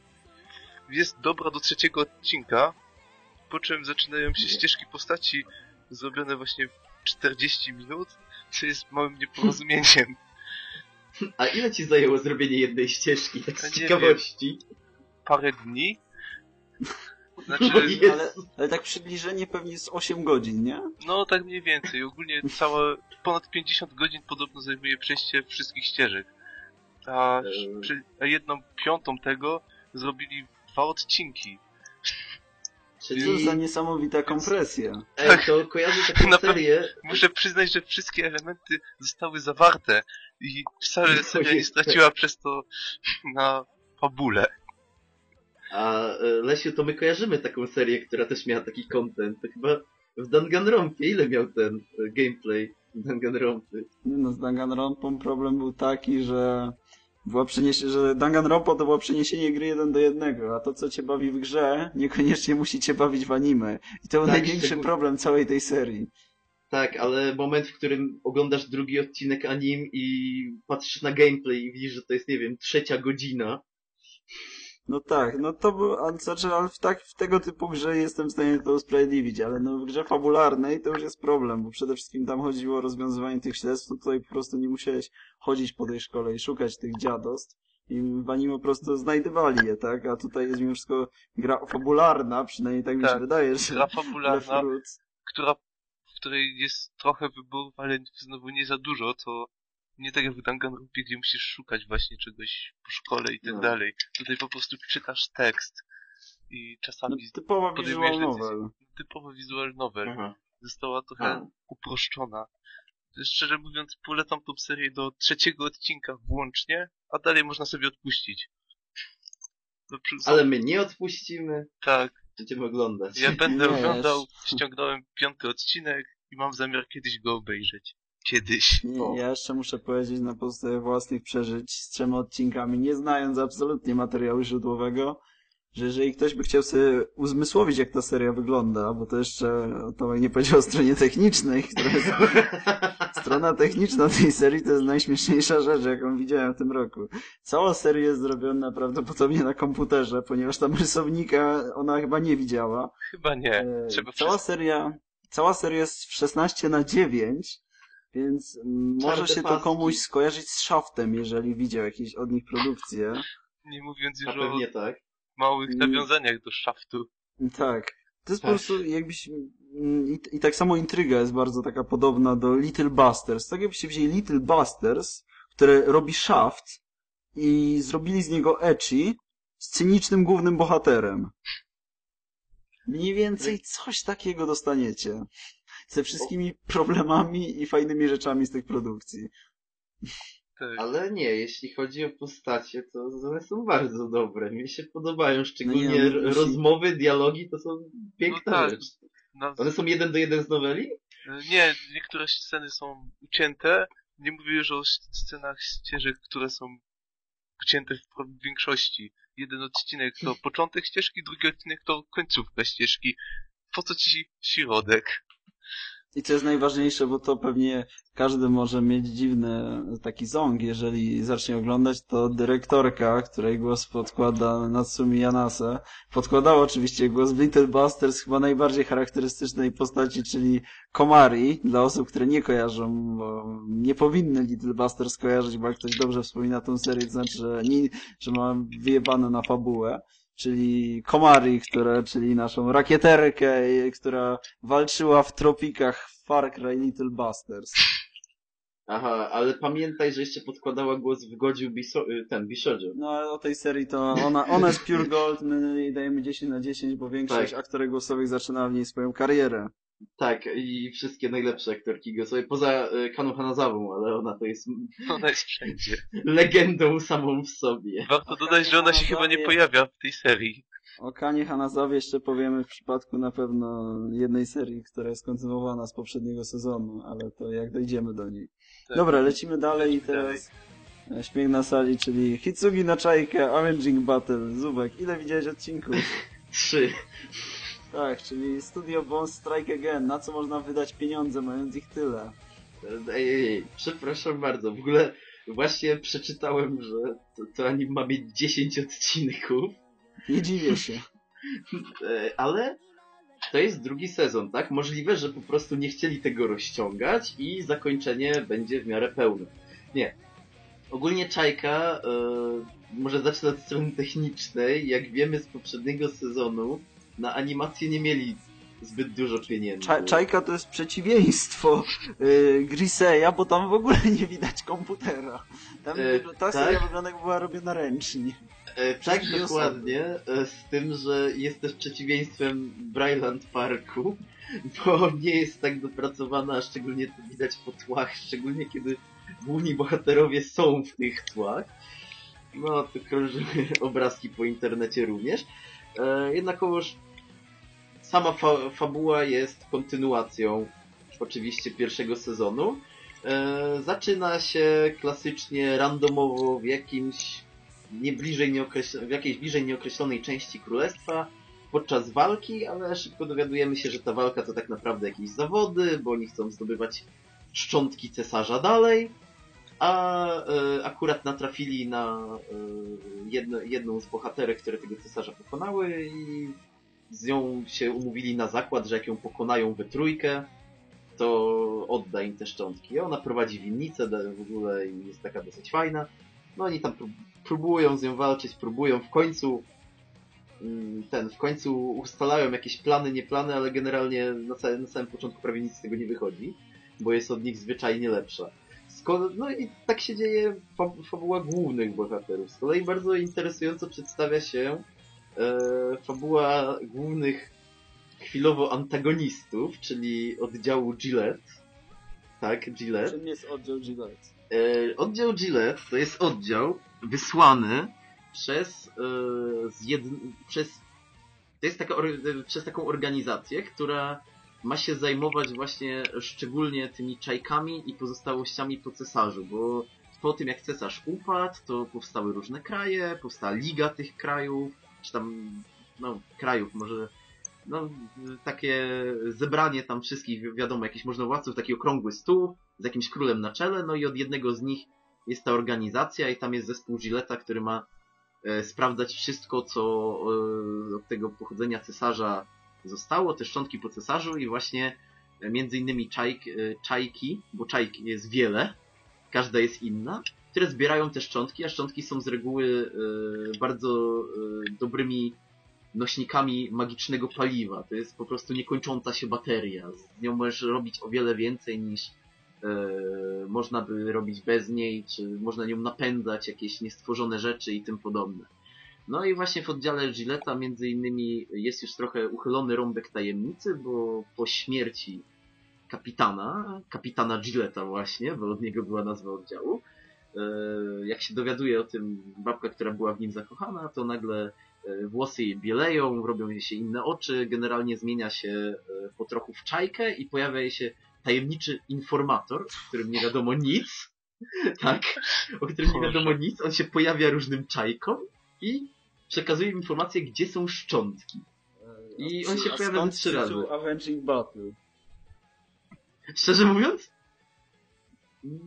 jest dobra do trzeciego odcinka, po czym zaczynają się ścieżki postaci zrobione właśnie w 40 minut, co jest małym nieporozumieniem. A ile ci zajęło zrobienie jednej ścieżki, tak z ciekawości? Parę dni. Znaczy, Jezu. Ale, ale tak przybliżenie pewnie jest 8 godzin, nie? no tak mniej więcej. Ogólnie całe ponad 50 godzin podobno zajmuje przejście wszystkich ścieżek. A, przy, a jedną piątą tego zrobili dwa odcinki. Co Czyli, za niesamowita kompresja. ej, to kojarzę taką Na pewno- serię, Muszę przyznać, że wszystkie elementy zostały zawarte i wcale seria nie straciła przez to na fabule. a e, Lesiu, to my kojarzymy taką serię, która też miała taki content. To chyba w Danganronpie, ile miał ten e, gameplay Danganronpy? Nie no, z Danganronpą problem był taki, że była przeniesie, że Danganronpa to było przeniesienie gry jeden do jednego, a to co cię bawi w grze, niekoniecznie musi cię bawić w anime. I to był Tak, największy szczególnie- problem całej tej serii. Tak, ale moment, w którym oglądasz drugi odcinek anim i patrzysz na gameplay i widzisz, że to jest, nie wiem, trzecia godzina. No tak, no to był, ale, znaczy, ale w, tak, w tego typu grze jestem w stanie to usprawiedliwić, ale no w grze fabularnej to już jest problem, bo przede wszystkim tam chodziło o rozwiązywanie tych śledztw, to tutaj po prostu nie musiałeś chodzić po tej szkole i szukać tych dziadostw i w anime po prostu znajdywali je, tak? A tutaj jest mimo wszystko gra fabularna, przynajmniej tak mi się Tak, wydaje, że Gra fabularna, która, w której jest trochę wyborów, ale znowu nie za dużo, to nie tak jak w Danganronpie, gdzie musisz szukać właśnie czegoś po szkole i tak No. dalej. Tutaj po prostu czytasz tekst i No, czasami typowa podejmujesz decyzję. novel. typowo visual novel Aha. została trochę A. uproszczona. Szczerze mówiąc, polecam tą serię do trzeciego odcinka włącznie, a dalej można sobie odpuścić. No, Ale my nie odpuścimy, Tak, będziemy oglądać. ja będę Nie, oglądał, ściągnąłem piąty odcinek i mam zamiar kiedyś go obejrzeć. Kiedyś. Nie, O. ja jeszcze muszę powiedzieć na podstawie własnych przeżyć z trzema odcinkami, nie znając absolutnie materiału źródłowego, że jeżeli ktoś by chciał sobie uzmysłowić, jak ta seria wygląda, bo to jeszcze Tomek nie powiedział o stronie technicznej, która jest, strona techniczna tej serii to jest najśmieszniejsza rzecz, jaką widziałem w tym roku. Cała seria jest zrobiona prawdopodobnie na komputerze, ponieważ tam rysownika ona chyba nie widziała. Chyba nie. E, Trzeba cała wszystko- seria, cała seria jest w 16 na 9, więc może się to komuś skojarzyć z Shaftem, jeżeli widział jakieś od nich produkcje. Nie mówiąc już o pewnie tak. małych Mm. nawiązaniach do szaftu. Tak. To jest po Tak. prostu jakbyś... mm, I, I tak samo intryga jest bardzo taka podobna do Little Busters. Tak jakbyście wzięli Little Busters, które robi Shaft i zrobili z niego Ecchi z cynicznym głównym bohaterem. Mniej więcej coś takiego dostaniecie. Ze wszystkimi problemami i fajnymi rzeczami z tych produkcji. Tak. Ale nie, jeśli chodzi o postacie, to one są bardzo dobre. Mi się podobają, szczególnie No musi- rozmowy, dialogi to są piękna No tak. rzecz. No, One są jeden do jeden z noweli? nie, niektóre sceny są ucięte. Nie mówię już o scenach ścieżek, które są ucięte w większości. Jeden odcinek to początek ścieżki, drugi odcinek to końcówka ścieżki. Po co ci środek? I co jest najważniejsze, bo to pewnie każdy może mieć dziwny taki ząg, jeżeli zacznie oglądać, to dyrektorka, której głos podkłada Natsumi Yanase, podkładała oczywiście głos. Little Busters chyba najbardziej charakterystycznej postaci, czyli Komari, dla osób, które nie kojarzą, bo nie powinny Little Busters kojarzyć, bo jak ktoś dobrze wspomina tą serię, to znaczy, że, nie, że ma wyjebane na fabułę czyli Komari, która, czyli naszą rakieterkę, która walczyła w tropikach w Far Cry Little Busters. Aha, ale pamiętaj, że jeszcze podkładała głos w godziu Biso- y, ten, Bishojo. No ale o tej serii to ona, ona jest pure gold, my jej dajemy 10 na 10, bo większość Tak. aktorek głosowych zaczyna w niej swoją karierę. Tak, i wszystkie najlepsze aktorki głosowe, poza y, Kanu Hanazawą, ale ona to jest Ona jest wszędzie. legendą samą w sobie. Warto dodać, że ona się chyba nie pojawia w tej serii. O Kanie Hanazowie jeszcze powiemy w przypadku na pewno jednej serii, która jest kontynuowana z poprzedniego sezonu, ale to jak dojdziemy do niej. Tak. Dobra, lecimy dalej i teraz e, śmiech na sali, czyli Hitsugi na czajkę, Avenging Battle. Zubek, ile widziałeś odcinków? Trzy. Tak, czyli Studio Bones Strike Again. Na co można wydać pieniądze, mając ich tyle? Ej, ej, ej, przepraszam bardzo. W ogóle właśnie przeczytałem, że to, to anim ma mieć 10 odcinków, Nie dziwię się. ale to jest drugi sezon, tak? Możliwe, że po prostu nie chcieli tego rozciągać i zakończenie będzie w miarę pełne. Nie. Ogólnie Czajka, e, może zacznę od strony technicznej. Jak wiemy z poprzedniego sezonu, na animację nie mieli zbyt dużo pieniędzy. Cza Czajka to jest przeciwieństwo yy, Griseya, bo tam w ogóle nie widać komputera. Tam E, ta tak? seria wygląda jakby była robiona ręcznie. E, tak, dokładnie. E, z tym, że jest też przeciwieństwem Bryland Parku, bo nie jest tak dopracowana, a szczególnie to widać po tłach, szczególnie kiedy główni bohaterowie są w tych tłach. No, to krążyły obrazki po internecie również. Jednakowoż sama fa fabuła jest kontynuacją oczywiście pierwszego sezonu. E, zaczyna się klasycznie randomowo w jakimś nie bliżej w jakiejś bliżej nieokreślonej części królestwa podczas walki, ale szybko dowiadujemy się, że ta walka to tak naprawdę jakieś zawody, bo oni chcą zdobywać szczątki cesarza dalej, a e, akurat natrafili na e, jedno, jedną z bohaterek, które tego cesarza pokonały i z nią się umówili na zakład, że jak ją pokonają we trójkę, to odda im te szczątki. Ona prowadzi winnicę w ogóle i jest taka dosyć fajna. No oni tam prób- próbują z nią walczyć, próbują w końcu mm, ten, w końcu ustalają jakieś plany, nie plany, ale generalnie na, ca- na samym początku prawie nic z tego nie wychodzi, bo jest od nich zwyczajnie lepsza. No i tak się dzieje fa fabuła głównych bohaterów. Z kolei bardzo interesująco przedstawia się fabuła głównych chwilowo antagonistów, czyli oddziału Gillette. Tak, Gillette. Czym jest oddział Gillette? E, oddział Gillette to jest oddział wysłany przez, e, zjedn... przez to jest taka e, przez taką organizację, która ma się zajmować właśnie szczególnie tymi czajkami i pozostałościami po cesarzu, bo po tym jak cesarz upadł, to powstały różne kraje, powstała liga tych krajów, czy tam, no, krajów, może, no, takie zebranie tam wszystkich, wi- wiadomo, jakichś można władców, taki okrągły stół z jakimś królem na czele, no i od jednego z nich jest ta organizacja i tam jest zespół Gilletta, który ma e, sprawdzać wszystko, co e, od tego pochodzenia cesarza zostało, te szczątki po cesarzu i właśnie e, między innymi czajk, e, czajki, bo czajki jest wiele, każda jest inna, które zbierają te szczątki, a szczątki są z reguły e, bardzo e, dobrymi nośnikami magicznego paliwa. To jest po prostu niekończąca się bateria. Z nią możesz robić o wiele więcej niż e, można by robić bez niej, czy można nią napędzać jakieś niestworzone rzeczy i tym podobne. No i właśnie w oddziale Gilletta między innymi jest już trochę uchylony rąbek tajemnicy, bo po śmierci kapitana, kapitana Gilleta właśnie, bo od niego była nazwa oddziału. E, jak się dowiaduje o tym babka, która była w nim zakochana, to nagle e, włosy jej bieleją, robią jej się inne oczy, generalnie zmienia się e, po trochu w czajkę i pojawia jej się tajemniczy informator, w którym nie wiadomo nic, tak, o którym nie wiadomo nic, on się pojawia różnym czajkom i przekazuje im informacje, gdzie są szczątki. I on się pojawia trzy razy. Avenging Battle. Szczerze mówiąc?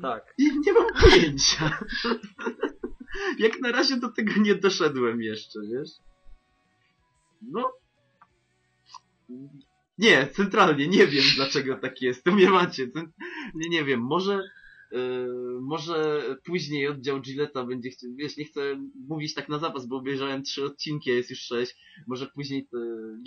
Tak. Nie, nie mam pojęcia. Jak na razie do tego nie doszedłem jeszcze, wiesz? No. Nie, centralnie, nie wiem dlaczego tak jest. To mnie macie. Nie, nie wiem, może... Yy, może później oddział Gilletta będzie chciał, wiesz, nie chcę mówić tak na zapas, bo obejrzałem trzy odcinki, a jest już sześć. Może później, to,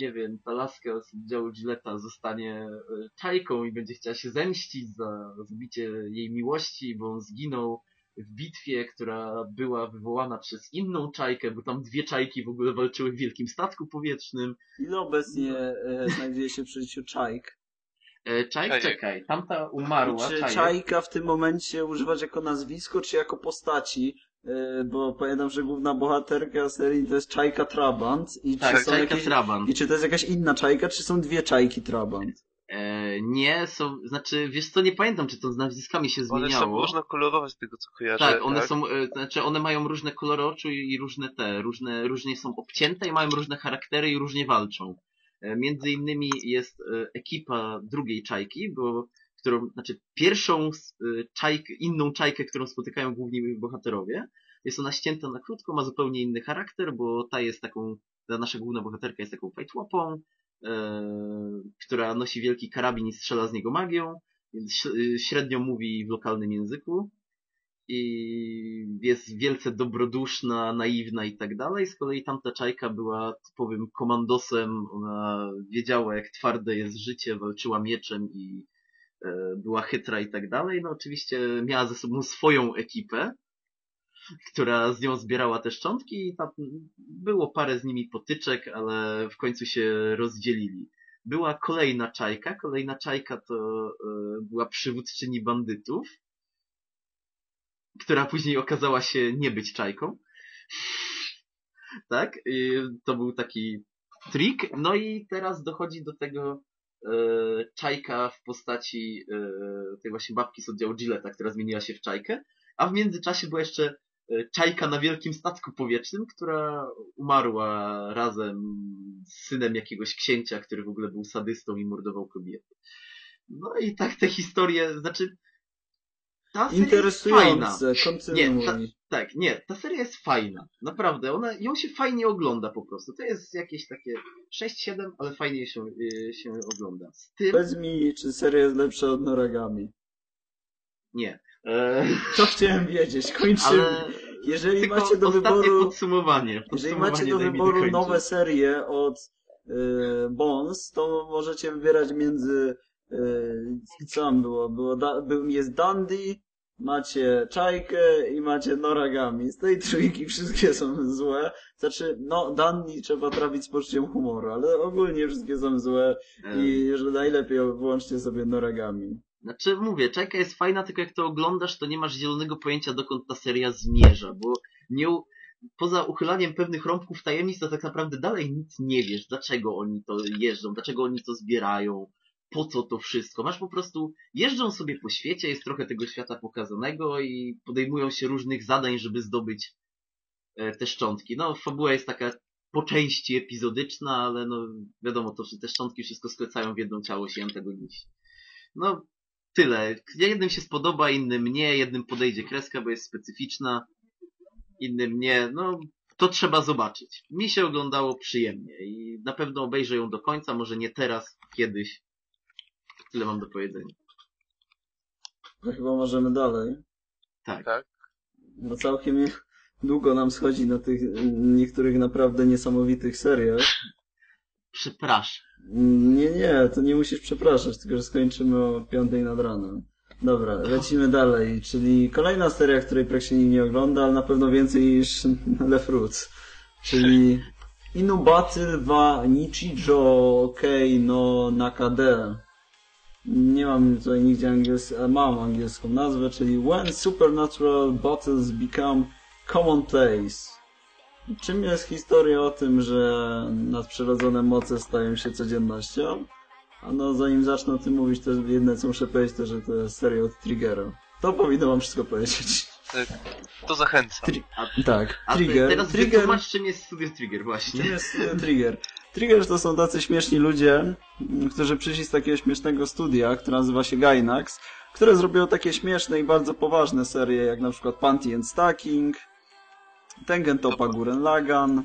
nie wiem, ta laska z oddziału Gilletta zostanie y, czajką i będzie chciała się zemścić za zbicie jej miłości, bo on zginął w bitwie, która była wywołana przez inną czajkę, bo tam dwie czajki w ogóle walczyły w wielkim statku powietrznym. Ile obecnie e, znajduje się przy życiu Czajk? E, czajk, Czajek. czekaj, tamta umarła, czy czajek. Czajka w tym momencie używać jako nazwisko, czy jako postaci? E, Bo pamiętam, że główna bohaterka serii to jest Czajka Trabant. I czy Tak, są czajka jakieś... Trabant. I czy to jest jakaś inna Czajka, czy są dwie Czajki Trabant? E, nie, są, znaczy, wiesz co, nie pamiętam, czy to z nazwiskami się One zmieniało. są różnokolorowe z tego co kojarzę. Tak, one są, e, znaczy one mają różne kolory oczu i, i różne te, różne, różnie są obcięte i mają różne charaktery i różnie walczą. E, Między innymi jest e, ekipa drugiej czajki, bo, którą, znaczy pierwszą e, czajkę, inną czajkę, którą spotykają główni bohaterowie. Jest ona ścięta na krótko, ma zupełnie inny charakter, bo ta jest taką, ta nasza główna bohaterka jest taką fajtłapą, która nosi wielki karabin i strzela z niego magią, średnio mówi w lokalnym języku i jest wielce dobroduszna, naiwna i tak dalej. Z kolei tamta czajka była typowym komandosem, ona wiedziała jak twarde jest życie, walczyła mieczem i e, była chytra i tak dalej. No oczywiście miała ze sobą swoją ekipę, która z nią zbierała te szczątki i tam było parę z nimi potyczek, ale w końcu się rozdzielili. Była kolejna czajka, kolejna czajka to e, była przywódczyni bandytów, która później okazała się nie być czajką. Tak? I to był taki trik. No i teraz dochodzi do tego e, czajka w postaci e, tej właśnie babki z oddziału Gilletta, która zmieniła się w czajkę. A w międzyczasie była jeszcze e, czajka na wielkim statku powietrznym, która umarła razem z synem jakiegoś księcia, który w ogóle był sadystą i mordował kobiety. No i tak te historie, znaczy ta seria jest fajna. Interesujące, kontynuuj. Tak, nie, ta seria jest fajna. Naprawdę, ona, ją się fajnie ogląda po prostu. To jest jakieś takie 6-7, ale fajnie się, y, się ogląda. Z tym, Powiedz mi, czy seria jest lepsza od Noragami? nie. E, To chciałem wiedzieć, kończymy. ale Jeżeli tylko macie do wyboru, podsumowanie. jeżeli podsumowanie macie do wyboru dokończyć. nowe serie od y, Bones, to możecie wybierać między co tam było? było da, był, jest Dandy, macie Czajkę i macie Noragami. Z tej trójki wszystkie są złe. Znaczy, no, Dandy trzeba trafić z poczuciem humoru, ale ogólnie wszystkie są złe i że najlepiej wyłączcie sobie Noragami. Znaczy, mówię, Czajka jest fajna, tylko jak to oglądasz, to nie masz zielonego pojęcia, dokąd ta seria zmierza, bo nie, u- poza uchylaniem pewnych rąbków tajemnic, to tak naprawdę dalej nic nie wiesz, dlaczego oni to jeżdżą, dlaczego oni to zbierają, po co to wszystko. Masz po prostu, jeżdżą sobie po świecie, jest trochę tego świata pokazanego i podejmują się różnych zadań, żeby zdobyć e, te szczątki. No, fabuła jest taka po części epizodyczna, ale no, wiadomo, to, te szczątki wszystko sklecają w jedną całość i antagoniści. No, tyle. Jednym się spodoba, innym nie, jednym podejdzie kreska, bo jest specyficzna, innym nie. No, to trzeba zobaczyć. Mi się oglądało przyjemnie i na pewno obejrzę ją do końca, może nie teraz, kiedyś. Tyle mam do powiedzenia. To chyba możemy dalej. Tak. Tak. No całkiem długo nam schodzi na tych niektórych naprawdę niesamowitych seriach. Przepraszam. Nie, nie, to nie musisz przepraszać, tylko że skończymy o piątej nad ranem. Dobra, lecimy dalej, czyli kolejna seria, której praktycznie nikt nie ogląda, ale na pewno więcej niż Le Fruits. Czyli Inubaty wa Nichijo Kei no Nakade. Nie mam tutaj nigdzie angielską, mam angielską nazwę, czyli When Supernatural Battles Become Commonplace. Czym jest historia o tym, że nadprzyrodzone moce stają się codziennością? A no, zanim zacznę o tym mówić, to jedne co muszę powiedzieć, to że to jest seria od Triggera. To powinno wam wszystko powiedzieć. Tak, to zachęcam. Tri- A, tak, a Trigger. teraz Trigger czym jest Studio Trigger właśnie. Czym jest studio Trigger? Trigger to są tacy śmieszni ludzie, m, którzy przyszli z takiego śmiesznego studia, które nazywa się Gainax, które zrobiło takie śmieszne i bardzo poważne serie, jak na przykład Panty and Stacking, Tengen Toppa Guren Lagan.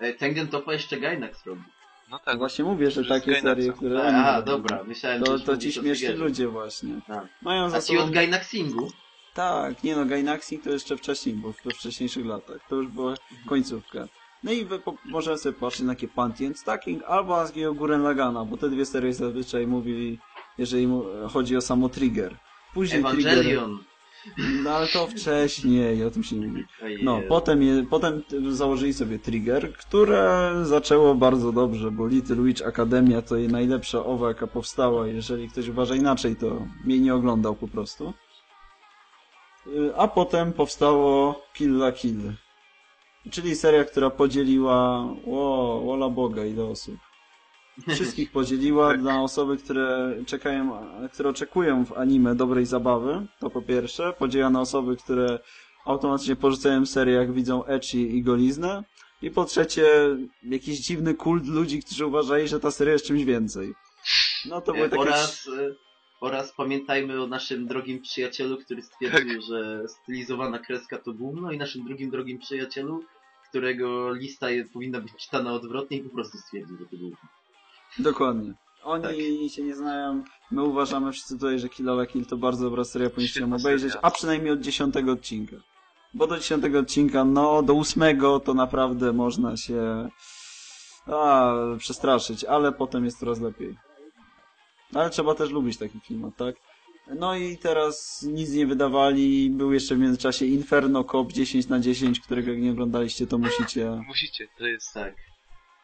E, Tengen Topa jeszcze Gainax robi. No tak, Właśnie mówię, że takie Gainaxa. serie, które A, robią. dobra, myślałem, To, to ci śmieszni ludzie właśnie. A. Mają za A ci sobą... od Gainaxingu? Tak, nie no, Gainaxing to jeszcze wcześniej, bo we wcześniejszych latach. To już była końcówka. No i wy, po, możemy sobie patrzeć na takie Panty and Stacking albo Asgiego Guren Lagana, bo te dwie serie zazwyczaj mówili, jeżeli mu, chodzi o samo Trigger. Później Trigger... Evangelion. No ale to wcześniej, o tym się nie mówi. No, potem, je, potem założyli sobie Trigger, które zaczęło bardzo dobrze, bo Little Witch Academia to jej najlepsza owa, jaka powstała. Jeżeli ktoś uważa inaczej, to mnie nie oglądał po prostu. Y, A potem powstało Kill la Kill. Czyli seria, która podzieliła, o, wola Boga, ile osób. Wszystkich podzieliła dla osoby, które czekają, które oczekują w anime dobrej zabawy, to po pierwsze. Podzieliła na osoby, które automatycznie porzucają serię, jak widzą ecchi i goliznę. I po trzecie, jakiś dziwny kult ludzi, którzy uważali, że ta seria jest czymś więcej. No to były E, takie... oraz, e, oraz pamiętajmy o naszym drogim przyjacielu, który stwierdził, że stylizowana kreska to gówno i naszym drugim drogim przyjacielu, którego lista je, powinna być czytana odwrotnie i po prostu stwierdził, że to gówno. Dokładnie. Oni Tak. się nie znają. My uważamy wszyscy tutaj, że Kill la Kill to bardzo dobra seria, powinniście ją obejrzeć, a przynajmniej od dziesiątego odcinka. Bo do dziesiątego odcinka, no do ósmego to naprawdę można się a, przestraszyć, ale potem jest coraz lepiej. Ale trzeba też lubić taki klimat, tak? No i teraz nic nie wydawali. Był jeszcze w międzyczasie Inferno Cop 10 na 10, którego jak nie oglądaliście, to musicie musicie, to jest, Tak.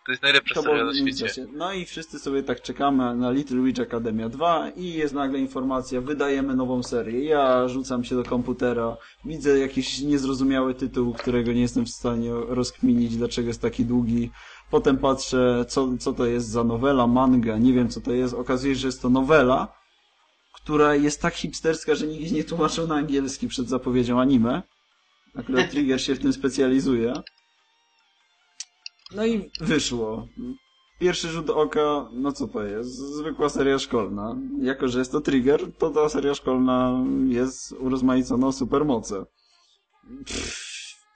to jest najlepsza to seria na świecie. No i wszyscy sobie tak czekamy na Little Witch Academia 2 i jest nagle informacja, wydajemy nową serię. Ja rzucam się do komputera, widzę jakiś niezrozumiały tytuł, którego nie jestem w stanie rozkminić, dlaczego jest taki długi. Potem patrzę, co, co to jest za nowela, manga, nie wiem co to jest. Okazuje się, że jest to nowela, która jest tak hipsterska, że nikt nie tłumaczył na angielski przed zapowiedzią anime. Akurat Trigger się w tym specjalizuje. No i wyszło. Pierwszy rzut oka, no co to jest? Zwykła seria szkolna. Jako, że jest to Trigger, to ta seria szkolna jest urozmaicona o supermoce.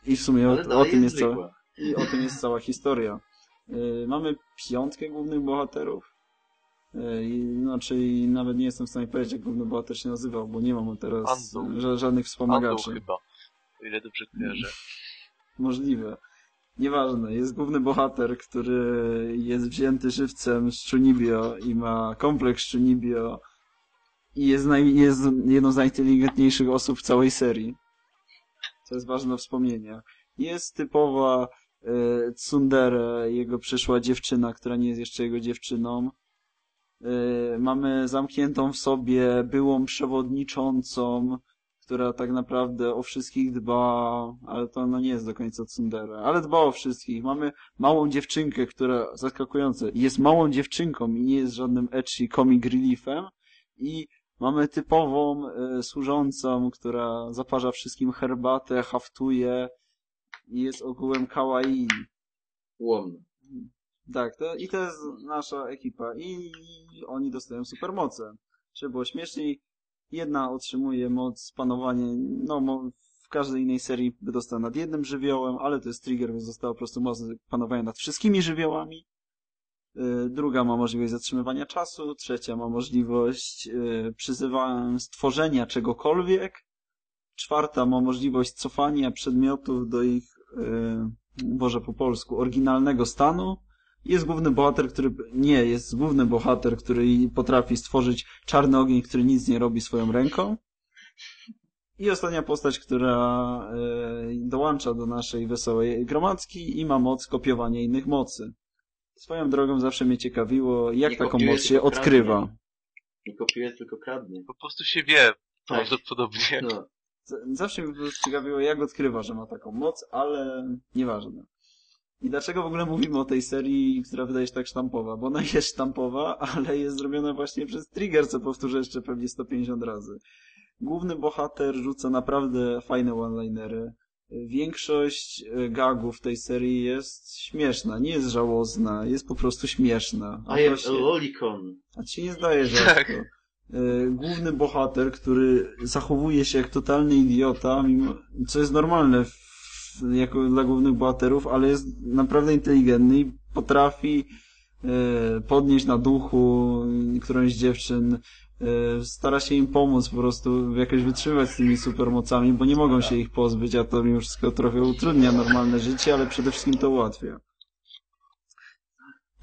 I w sumie o, o tym jest jest cała, i o tym jest cała historia. Yy, mamy piątkę głównych bohaterów. I- Znaczy, nawet nie jestem w stanie powiedzieć, jak główny bohater się nazywał, bo nie mam teraz ża- żadnych wspomagaczy. chyba, o ile dobrze kojarzę. Możliwe. Nieważne, jest główny bohater, który jest wzięty żywcem z Chunibyo i ma kompleks Chunibyo i jest, naj, jest jedną z najinteligentniejszych osób w całej serii. Co jest ważne do wspomnienia. Jest typowa e, tsundere, jego przyszła dziewczyna, która nie jest jeszcze jego dziewczyną. E, mamy zamkniętą w sobie byłą przewodniczącą, która tak naprawdę o wszystkich dba, ale to no nie jest do końca tsundere, ale dba o wszystkich. Mamy małą dziewczynkę, która, zaskakujące, jest małą dziewczynką i nie jest żadnym ecchi comic reliefem i mamy typową e, służącą, która zaparza wszystkim herbatę, haftuje i jest ogółem kawaii. Łomno. Tak, to, i to jest nasza ekipa. I oni dostają supermoce. Żeby było śmieszniej, jedna otrzymuje moc panowania, no w każdej innej serii by dostała nad jednym żywiołem, ale to jest trigger, więc dostała po prostu moc panowania nad wszystkimi żywiołami. Y, Druga ma możliwość zatrzymywania czasu, trzecia ma możliwość y, przyzywania stworzenia czegokolwiek, czwarta ma możliwość cofania przedmiotów do ich, y, Boże po polsku, oryginalnego stanu. Jest główny bohater, który, nie, jest główny bohater, który potrafi stworzyć czarny ogień, który nic nie robi swoją ręką. I ostatnia postać, która y, dołącza do naszej wesołej gromadki i ma moc kopiowania innych mocy. Swoją drogą zawsze mnie ciekawiło, jak Nie taką moc się odkrywa. kradnie. Nie kopiuje, tylko kradnie. Po prostu się wie, Tak. prawdopodobnie. No. Z- Zawsze mnie ciekawiło, jak odkrywa, że ma taką moc, ale nieważne. I dlaczego w ogóle mówimy o tej serii, która wydaje się tak sztampowa? Bo ona jest sztampowa, ale jest zrobiona właśnie przez Trigger, co powtórzę jeszcze pewnie 150 razy. Główny bohater rzuca naprawdę fajne one-linery. Większość e, gagów w tej serii jest śmieszna, nie jest żałosna, jest po prostu śmieszna. A I am a właśnie- lolicon. a ci się nie zdaje, że Tak. to. E, Główny bohater, który zachowuje się jak totalny idiota, mimo, co jest normalne w, jako dla głównych bohaterów, ale jest naprawdę inteligentny i potrafi e, podnieść na duchu którąś z dziewczyn, e, stara się im pomóc po prostu jakoś wytrzymywać z tymi supermocami, bo nie mogą się ich pozbyć, a to mimo wszystko trochę utrudnia normalne życie, ale przede wszystkim to ułatwia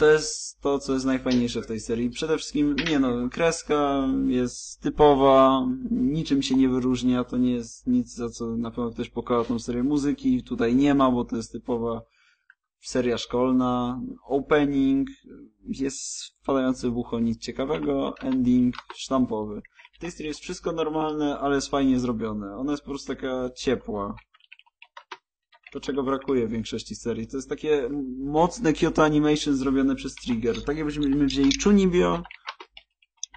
to jest to, co jest najfajniejsze w tej serii. Przede wszystkim, nie no, kreska jest typowa, niczym się nie wyróżnia, to nie jest nic, za co na pewno ktoś pokocha tą serię muzyki. Tutaj nie ma, bo to jest typowa seria szkolna. Opening jest wpadający w ucho nic ciekawego, ending sztampowy. W tej serii jest wszystko normalne, ale jest fajnie zrobione. Ona jest po prostu taka ciepła to, czego brakuje w większości serii. To jest takie mocne Kyoto Animation zrobione przez Trigger. Tak jakbyśmy wzięli Chunibyo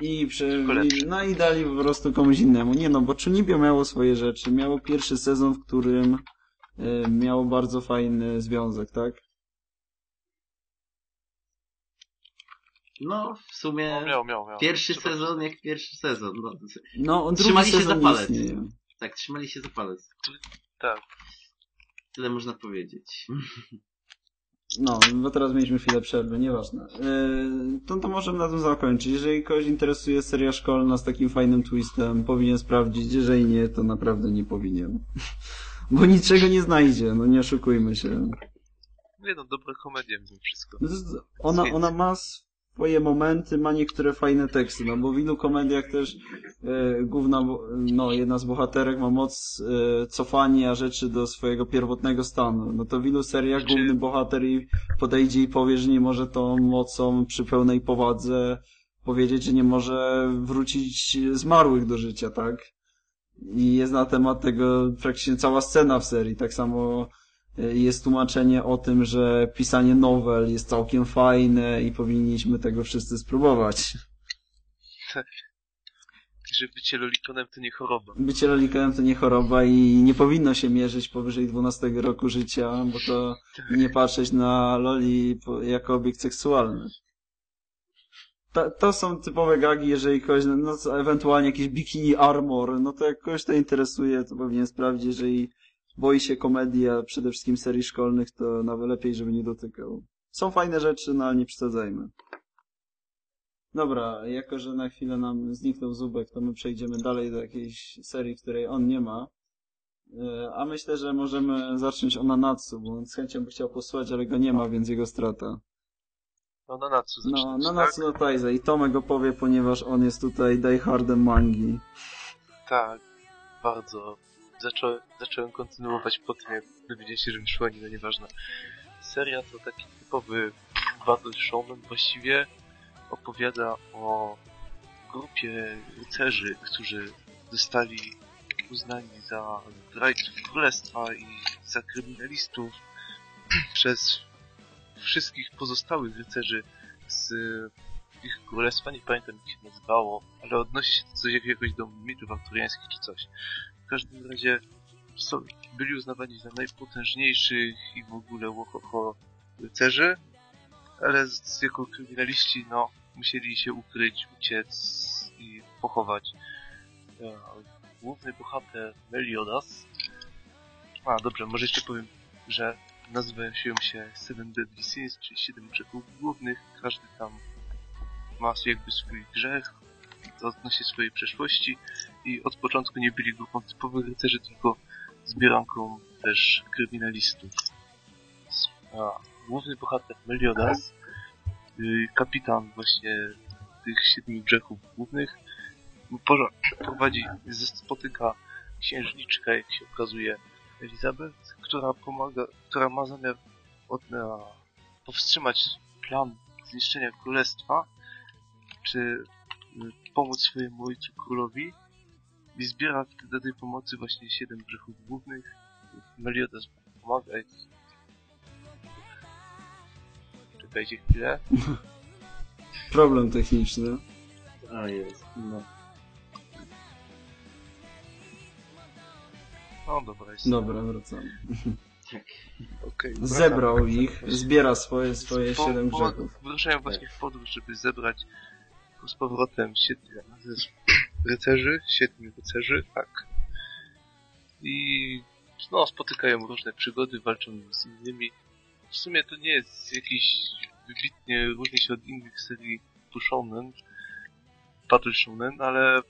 i, lepsze. i, no i dali po prostu komuś innemu. Nie no, bo Chunibyo miało swoje rzeczy. Miało pierwszy sezon, w którym y, miało bardzo fajny związek, tak? No, w sumie No, miał, miał, miał. pierwszy sezon jak pierwszy sezon. No, No, drugi Trzymali się za palec. istnieje. tak, trzymali się za palec. Tak. Tyle można powiedzieć. No, bo teraz mieliśmy chwilę przerwy, nieważne. Yy, to, to możemy na tym zakończyć. Jeżeli kogoś interesuje seria szkolna z takim fajnym twistem, powinien sprawdzić. Jeżeli nie, to naprawdę nie powinien. Bo niczego nie znajdzie, no nie oszukujmy się. Nie no, dobre komedie mimo wszystko. Ona, ona ma swoje momenty, ma niektóre fajne teksty, no bo w ilu komediach też e, główna, no jedna z bohaterek ma moc e, cofania rzeczy do swojego pierwotnego stanu. No to w ilu seriach Czy- główny bohater i podejdzie i powie, że nie może tą mocą przy pełnej powadze powiedzieć, że nie może wrócić zmarłych do życia, tak? I jest na temat tego praktycznie cała scena w serii. Tak samo jest tłumaczenie o tym, że pisanie nowel jest całkiem fajne i powinniśmy tego wszyscy spróbować. Że bycie lolikonem to nie choroba. Bycie lolikonem to nie choroba i nie powinno się mierzyć powyżej 12 roku życia, bo to nie patrzeć na loli jako obiekt seksualny. To, to są typowe gagi, jeżeli kogoś, no co, ewentualnie jakiś bikini armor, no to jak kogoś to interesuje, to powinien sprawdzić, jeżeli boi się komedii, a przede wszystkim serii szkolnych, to nawet lepiej, żeby nie dotykał. Są fajne rzeczy, no ale nie przesadzajmy. Dobra, jako że na chwilę nam zniknął Zubek, to my przejdziemy dalej do jakiejś serii, której on nie ma. E, A myślę, że możemy zacząć o Nanatsu, bo on z chęcią by chciał posłuchać, ale go nie ma, więc jego strata. No na Natsu No, Nanatsu no Taizai. I Tomek go powie, ponieważ on jest tutaj diehardem mangi. Tak, bardzo. Zaczą, zacząłem kontynuować po tym, jak dowiedziałem się, że wyszło anime, nieważne. Seria to taki typowy battle showman właściwie. Opowiada o grupie rycerzy, którzy zostali uznani za zdrajców królestwa i za kryminalistów przez wszystkich pozostałych rycerzy z ich królestwa, nie pamiętam jak się nazywało, ale odnosi się to coś jakiegoś do mitów arturiańskich czy coś. W każdym razie są, byli uznawani za najpotężniejszych i w ogóle łohoho rycerzy, ale z, jako kryminaliści, no, musieli się ukryć, uciec i pochować. E, Główny bohater Meliodas. A, dobrze, może jeszcze powiem, że nazywają się Seven Deadly Sins, czyli Siedem Grzechów Głównych. Każdy tam ma jakby swój grzech, odnosi swojej przeszłości i od początku nie byli grupą typowych rycerzy, tylko zbieranką też kryminalistów. A, główny bohater Meliodas, y, kapitan właśnie tych siedmiu grzechów głównych, prowadzi, spotyka księżniczkę, jak się okazuje, Elizabeth, która pomaga, która ma zamiar od, na, powstrzymać plan zniszczenia królestwa, czy pomóc swojemu ojcu królowi i zbiera wtedy do tej pomocy właśnie siedem grzechów głównych. Meliodas pomaga. i- Czekajcie chwilę. Problem techniczny. A jest, no. No dobra, jest. Dobra, wracamy. Tak. Zebrał ich, zbiera swoje, swoje Po- siedem grzechów. Wyruszają właśnie w podróż, żeby zebrać z powrotem siedmiu rycerzy, siedmiu rycerzy, tak. I no, spotykają różne przygody, walczą z innymi. W sumie to nie jest jakiś wybitnie różni się od innych serii typu Shonen, Battle Shonen, ale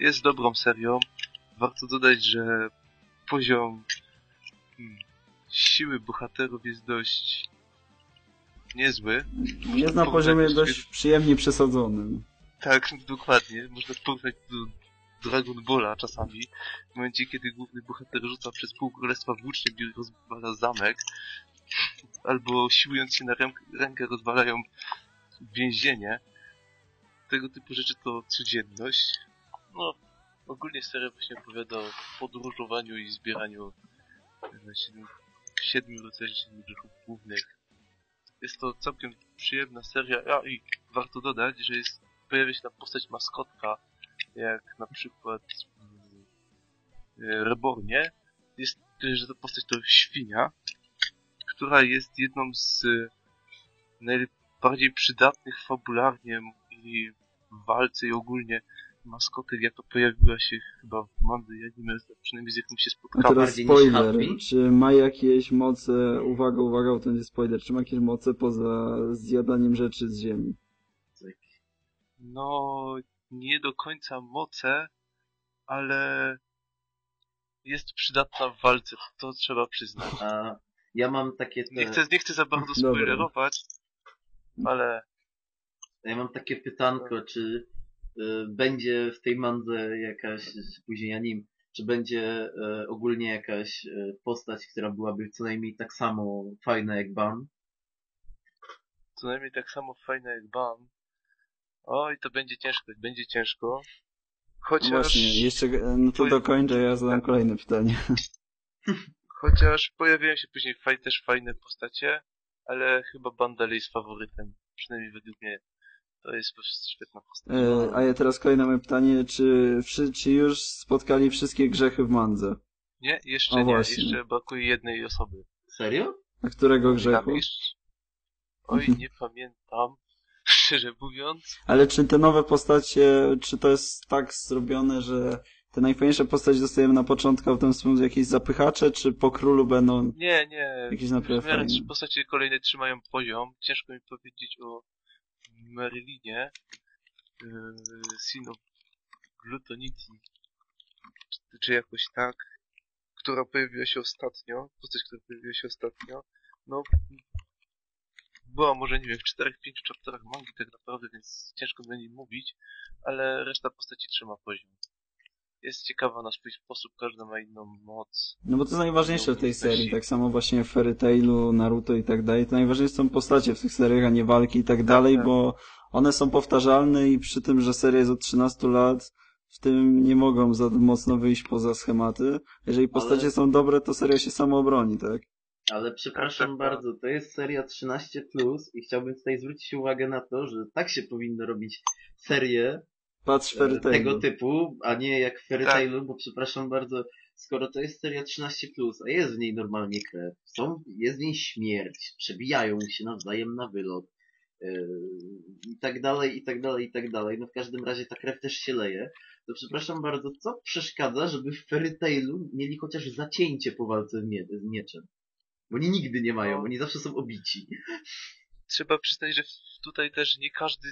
jest dobrą serią. Warto dodać, że poziom hmm, siły bohaterów jest dość niezły. Jest na poziomie dość przyjemnie przesadzonym. Tak, dokładnie. Można porównać do Dragon Balla czasami. W momencie, kiedy główny bohater rzuca przez pół królestwa włócznią i rozwala zamek, albo siłując się na ręk rękę rozwalają więzienie. Tego typu rzeczy to codzienność. No, ogólnie seria właśnie opowiada o podróżowaniu i zbieraniu siedmiu, siedmiu grzechów głównych. Jest to całkiem przyjemna seria, a i warto dodać, że jest pojawia się tam postać maskotka, jak na przykład e, Rebornie. Jest, że ta postać to świnia, która jest jedną z najbardziej przydatnych fabularnie i w walce i ogólnie maskotek, jaka pojawiła się chyba w mandze i anime, przynajmniej z jaką się A spotkałem. teraz bardziej niż spoiler. Czy ma jakieś moce, uwaga, uwaga, bo to będzie spoiler, czy ma jakieś moce poza zjadaniem rzeczy z ziemi? No, nie do końca moce, ale jest przydatna w walce, to trzeba przyznać. A ja mam takie Nie chcę, nie chcę za bardzo Dobra. spoilerować, ale ja mam takie pytanko, czy będzie w tej mandze jakaś, później anim, czy będzie y, ogólnie jakaś y, postać, która byłaby co najmniej tak samo fajna jak Ban? co najmniej tak samo fajne jak Ban. Oj, to będzie ciężko, będzie ciężko. Chociaż, No Właśnie, jeszcze, e, no to to- dokończę, ja zadam kolejne pytanie. chociaż pojawiają się później faj, też fajne postacie, ale chyba Ban dalej jest faworytem. Przynajmniej według mnie. To jest po prostu świetna postać. E, a ja teraz kolejne moje pytanie, czy, czy już spotkali wszystkie grzechy w mandze? Nie, jeszcze O, nie, właśnie. jeszcze brakuje jednej osoby. Serio? A którego grzechu? Oj, nie pamiętam. Szczerze mówiąc, Ale czy te nowe postacie, czy to jest tak zrobione, że te najfajniejsze postacie dostajemy na początku, a potem są jakieś zapychacze, czy po królu będą nie, nie. jakieś naprawdę W miarę postacie kolejne trzymają poziom. Ciężko mi powiedzieć o Marylinie, yy, Glutonity, czy, czy jakoś tak, która pojawiła się ostatnio, postać, która pojawiła się ostatnio, no, była może, nie wiem, w czterech, pięciu chapterach mangi tak naprawdę, więc ciężko niej mówić, ale reszta postaci trzyma poziom. Jest ciekawa na swój sposób, każda ma inną moc. No bo to jest najważniejsze w tej serii, tak samo właśnie w Fairy Tailu, Naruto i tak dalej, to najważniejsze są postacie w tych seriach, a nie walki i tak dalej, tak. bo one są powtarzalne i przy tym, że seria jest od 13 lat, w tym nie mogą za mocno wyjść poza schematy. Jeżeli postacie Ale- są dobre, to seria się samo obroni, tak? Ale przepraszam Tak, tak, tak. bardzo, to jest seria 13 plus i chciałbym tutaj zwrócić uwagę na to, że tak się powinno robić serie Patrz e, Fairy tego typu, a nie jak w Fairy Tak. Tailu, bo przepraszam bardzo, skoro to jest seria 13 plus, a jest w niej normalnie krew, są, jest w niej śmierć, przebijają się nawzajem na wylot e, i tak dalej, i tak dalej, i tak dalej. No w każdym razie ta krew też się leje. To przepraszam bardzo, co przeszkadza, żeby w Fairy Tailu mieli chociaż zacięcie po walce z, mie z mieczem? Bo oni nigdy nie mają, No. oni zawsze są obici. Trzeba przyznać, że tutaj też nie każdy,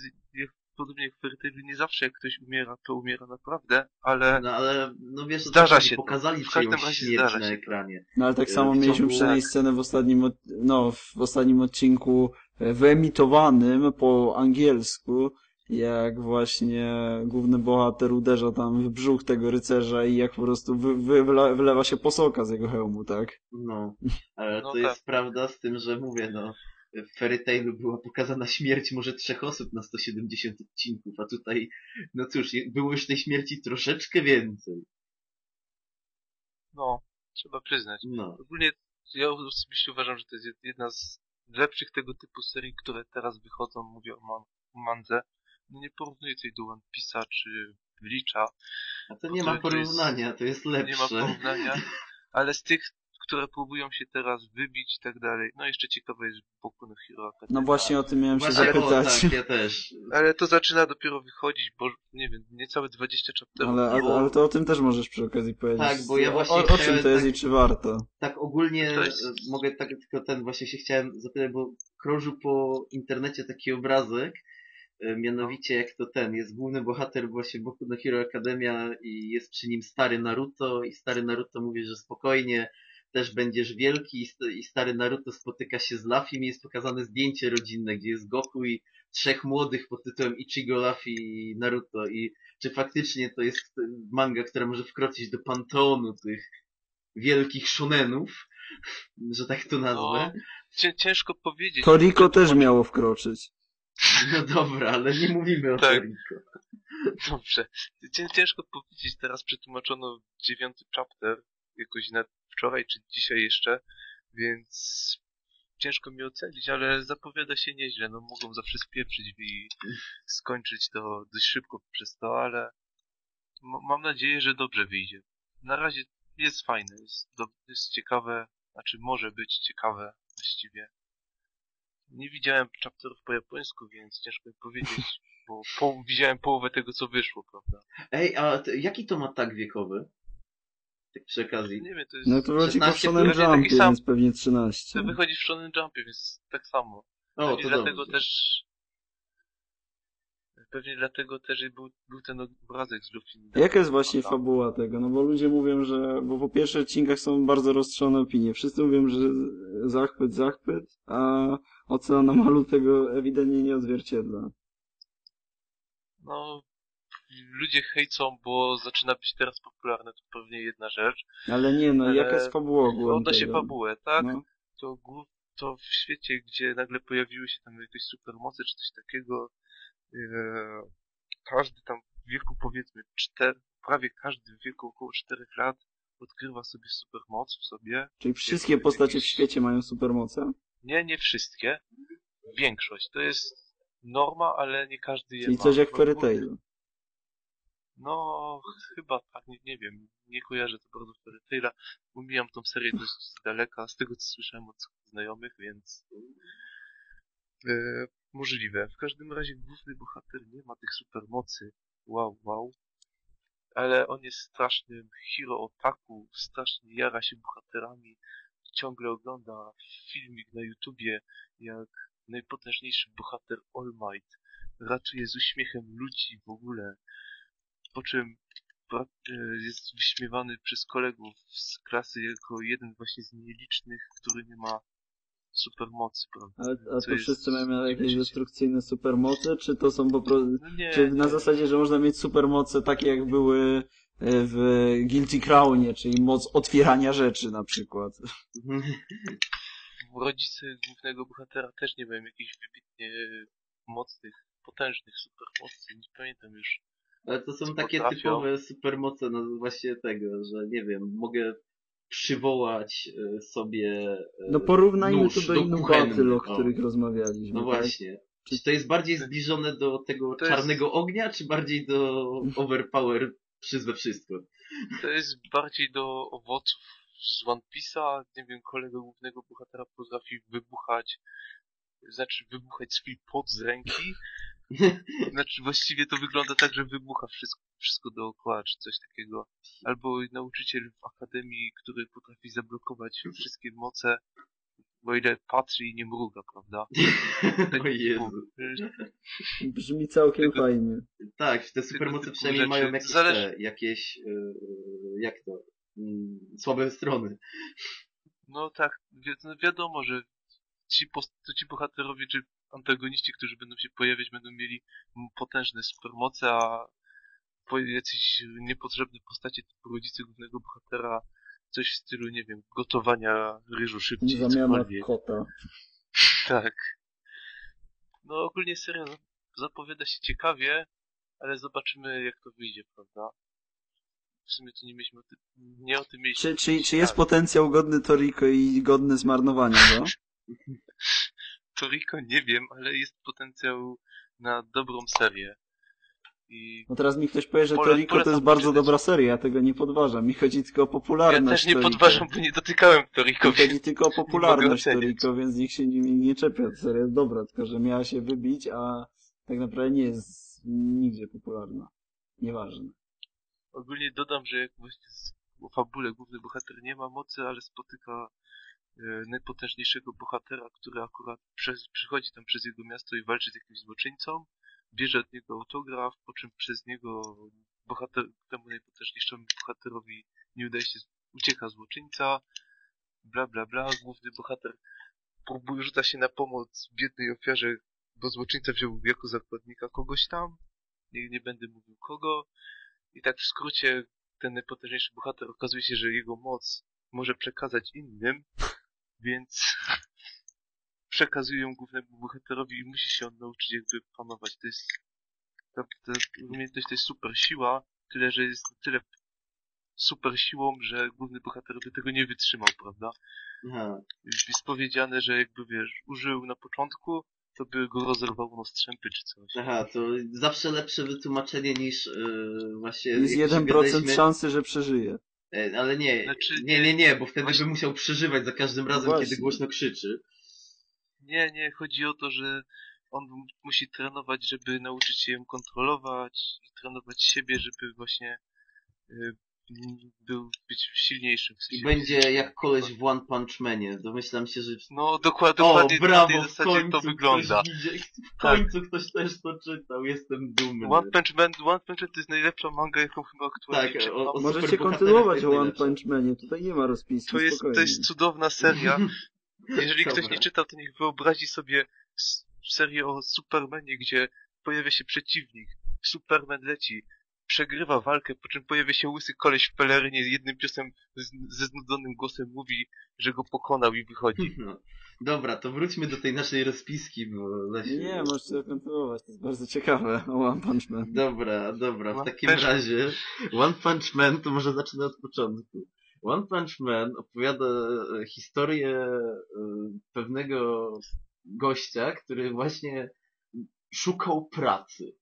podobnie jak w Fairy Tailu, nie zawsze jak ktoś umiera, to umiera naprawdę, ale No ale, no wiesz, Zdarza się to. pokazali W każdym razie zdarza na ekranie. No ale tak e, samo mieliśmy ciągu- przynajmniej scenę w ostatnim, no, w ostatnim odcinku e, wyemitowanym po angielsku, jak właśnie główny bohater uderza tam w brzuch tego rycerza i jak po prostu wy, wy, wylewa się posoka z jego hełmu, tak? No, ale No to tak. jest prawda z tym, że mówię, no, w Fairy Tailu była pokazana śmierć może trzech osób na 170 odcinków, a tutaj, no cóż, było już tej śmierci troszeczkę więcej. No, trzeba przyznać. No. Ogólnie ja osobiście uważam, że to jest jedna z lepszych tego typu serii, które teraz wychodzą, mówię o, man o mandze. No nie porównuję tej do One Piece'a czy Bleacha, A to nie ma To jest- porównania, to jest nie ma lepsze. porównania, ale z tych, które próbują się teraz wybić i tak dalej, no jeszcze ciekawe jest Boku no Hero Academia. No właśnie o tym miałem się Właśnie, o, zapytać. tak, ja też. Ale to zaczyna dopiero wychodzić, bo nie wiem, niecałe 20 chapterów. Ale, ale, ale to o tym też możesz przy okazji powiedzieć. Tak, bo ja O- właśnie o, o czym chciałem to jest tak- i czy warto? Tak ogólnie jest- mogę tak tylko ten właśnie się chciałem zapytać, bo krążył po internecie taki obrazek, e, mianowicie jak to ten, jest główny bohater właśnie Boku no Hero Academia i jest przy nim stary Naruto i stary Naruto mówi, że spokojnie, też będziesz wielki i st- i stary Naruto spotyka się z Luffy i jest pokazane zdjęcie rodzinne, gdzie jest Goku i trzech młodych pod tytułem Ichigo, Luffy i Naruto i czy faktycznie to jest manga, która może wkroczyć do panteonu tych wielkich shonenów, że tak to nazwę. Cię, ciężko powiedzieć. Toriko też miało wkroczyć. No dobra, ale nie mówimy o Tak. Toriko. Dobrze. Cię, ciężko powiedzieć, teraz przetłumaczono dziewiąty chapter, jakoś na wczoraj czy dzisiaj jeszcze, więc ciężko mi ocenić, ale zapowiada się nieźle. No mogą zawsze spieprzyć i skończyć to dość szybko przez to, ale mam nadzieję, że dobrze wyjdzie. Na razie jest fajne, jest, jest ciekawe, znaczy może być ciekawe właściwie. Nie widziałem chapterów po japońsku, więc ciężko mi powiedzieć, bo po, widziałem połowę tego, co wyszło, prawda? Ej, a jaki to ma tag wiekowy? Tak przy okazji. Nie wiem, to jest... No to chodzi po 16 Shonen Jumpie, sam. więc pewnie 13. To wychodzi w Shonen Jumpie, więc tak samo. O, Pewnie to dlatego dobrze. też... Pewnie dlatego też i był, był ten obrazek z Luffy. Jaka jest właśnie Prawda? fabuła tego? No bo ludzie mówią, że... Bo po pierwszych odcinkach są bardzo rozstrzone opinie. Wszyscy mówią, że zachwyt, zachwyt, a ocena malu tego ewidentnie nie odzwierciedla. No... Ludzie hejcą, bo zaczyna być teraz popularne, to pewnie jedna rzecz. Ale nie, no jaka jest fabuła Odnośnie tego? fabułę, tak? No. to, to w świecie, gdzie nagle pojawiły się tam jakieś supermoce czy coś takiego, e, każdy tam w wieku powiedzmy czter, prawie każdy w wieku około 4 lat odkrywa sobie supermoc w sobie. Czyli wszystkie postacie w świecie mają supermoce? Nie, nie wszystkie. Większość. To jest norma, ale nie każdy je Czyli ma. coś jak Fairy Tail. No, chyba tak, nie, nie wiem. Nie kojarzę to bardzo Fairy Taila. Umijam tą serię dość z daleka, z tego co słyszałem od znajomych, więc... E, możliwe. W każdym razie główny bohater nie ma tych supermocy. Wow, wow. Ale on jest strasznym hero otaku, strasznie jara się bohaterami. Ciągle ogląda filmik na YouTubie, jak najpotężniejszy bohater All Might ratuje z uśmiechem ludzi w ogóle. Po czym e, jest wyśmiewany przez kolegów z klasy jako jeden właśnie z nielicznych, który nie ma supermocy, prawda? A Co to jest wszyscy mają jakieś destrukcyjne supermoce, czy to są po prostu... No nie, Czy na nie. zasadzie, że można mieć supermoce takie jak były e, w Guilty Crownie, czyli moc otwierania rzeczy na przykład. rodzice głównego bohatera też nie mają jakichś wybitnie mocnych, potężnych supermocy, nie pamiętam już. Ale to są takie potrafią? typowe supermoce, no właśnie tego, że nie wiem, mogę przywołać e, sobie e, No porównajmy nóż to do do o o. których rozmawialiśmy. No tak? właśnie. Czy to jest bardziej zbliżone do tego To jest- czarnego ognia, czy bardziej do overpower przyzwę wszystko? To jest bardziej do owoców z One Piece'a, nie wiem, kolega głównego bohatera potrafi wybuchać, znaczy wybuchać swój pot z ręki, znaczy właściwie to wygląda tak, że wybucha wszystko, wszystko dookoła, czy coś takiego. Albo nauczyciel w akademii, który potrafi zablokować wszystkie moce, bo ile patrzy i nie mruga, prawda? o Jezu. Brzmi całkiem Tego- fajnie. Tak, te supermoce przynajmniej rzeczy. mają jakieś Zależy- te, jakieś, e, jak to, mm, słabe strony. No tak, wi no wiadomo, że ci, post- to ci bohaterowie czy antagoniści, którzy będą się pojawiać, będą mieli potężne supermoce, a jacyś niepotrzebne postacie typu rodzice głównego bohatera coś w stylu, nie wiem, gotowania ryżu szybciej, Zamiana kota. Tak. No ogólnie seria zapowiada się ciekawie, ale zobaczymy jak to wyjdzie, prawda? W sumie to nie mieliśmy o tym, nie o tym mieliśmy. Czy, czy, czy jest potencjał godny Toriko i godny zmarnowania go? Toriko nie wiem, ale jest potencjał na dobrą serię. I No teraz mi ktoś powie, że Pole- Toriko to jest bardzo dobra seria, ja tego nie podważam. Mi chodzi tylko o ja popularność też nie Toriko. podważam, bo nie dotykałem Toriko, Mi chodzi tylko o popularność. Toriko, więc nikt się nie, nie czepia. Seria jest dobra, tylko że miała się wybić, a tak naprawdę nie jest nigdzie popularna. Nieważne. ogólnie dodam, że jak właśnie w fabule główny bohater nie ma mocy, ale spotyka najpotężniejszego bohatera, który akurat przez, przychodzi tam przez jego miasto i walczy z jakimś złoczyńcą, bierze od niego autograf, po czym przez niego bohater, temu najpotężniejszemu bohaterowi nie udaje się, ucieka złoczyńca, bla bla bla, główny bohater próbuje, rzuca się na pomoc biednej ofiarze, bo złoczyńca wziął jako zakładnika kogoś tam, nie, nie będę mówił kogo, i tak w skrócie ten najpotężniejszy bohater okazuje się, że jego moc może przekazać innym, więc przekazuje ją głównemu bohaterowi i musi się on nauczyć jakby panować. To jest ta, ta umiejętność to jest super siła, tyle że jest tyle super siłą, że główny bohater by tego nie wytrzymał, prawda? Aha. Już jest powiedziane, że jakby wiesz, użył na początku, to by go rozerwało na strzępy czy coś. Aha, to zawsze lepsze wytłumaczenie niż yy, właśnie... Jest jak się 1% gadaliśmy- szansy, że przeżyje. E, Ale nie, Znaczy, nie, nie, nie, bo wtedy właśnie- by musiał przeżywać za każdym razem, właśnie. kiedy głośno krzyczy. Nie, nie, chodzi o to, że on musi trenować, żeby nauczyć się ją kontrolować i trenować siebie, żeby właśnie y, był być silniejszym. W I sensie będzie jak koleś w One Punch Manie. Domyślam się, że... No dokład, O, dokładnie na brawo, tej w zasadzie końcu to wygląda. Ktoś w Tak. końcu ktoś też to czytał, jestem dumny. One Punch Man, One Punch Man to jest najlepsza manga, jaką chyba aktualnie Tak, czytam. o- o- Możecie kontynuować o One. Punch Manie, tutaj nie ma rozpiski, To jest, to jest cudowna seria. Jeżeli ktoś Dobra. nie czytał, to niech wyobrazi sobie serię o Supermanie, gdzie pojawia się przeciwnik, Superman leci, przegrywa walkę, po czym pojawia się łysy koleś w pelerynie z jednym ciosem z, ze znudzonym głosem mówi, że go pokonał i wychodzi. No. Dobra, to wróćmy do tej naszej rozpiski, bo... Lesiu- Nie, możesz sobie kontynuować, to jest bardzo ciekawe o One Punch Man. Dobra, dobra, w One takim Punch razie One Punch Man to może zacznę od początku. One Punch Man opowiada e, historię e, pewnego gościa, który właśnie szukał pracy.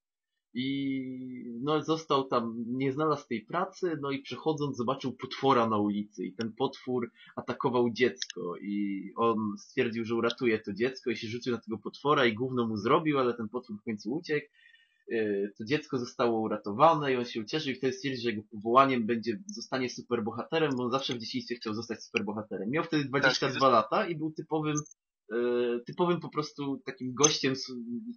I no, został tam, nie znalazł tej pracy, no i przechodząc zobaczył potwora na ulicy i ten potwór atakował dziecko i on stwierdził, że uratuje to dziecko i się rzucił na tego potwora i gówno mu zrobił, ale ten potwór w końcu uciekł. Yy, To dziecko zostało uratowane i on się ucieszył i wtedy stwierdził, że jego powołaniem będzie, zostanie superbohaterem, bo on zawsze w dzieciństwie chciał zostać superbohaterem. Miał wtedy 22 Tak, lata i był typowym typowym po prostu takim gościem,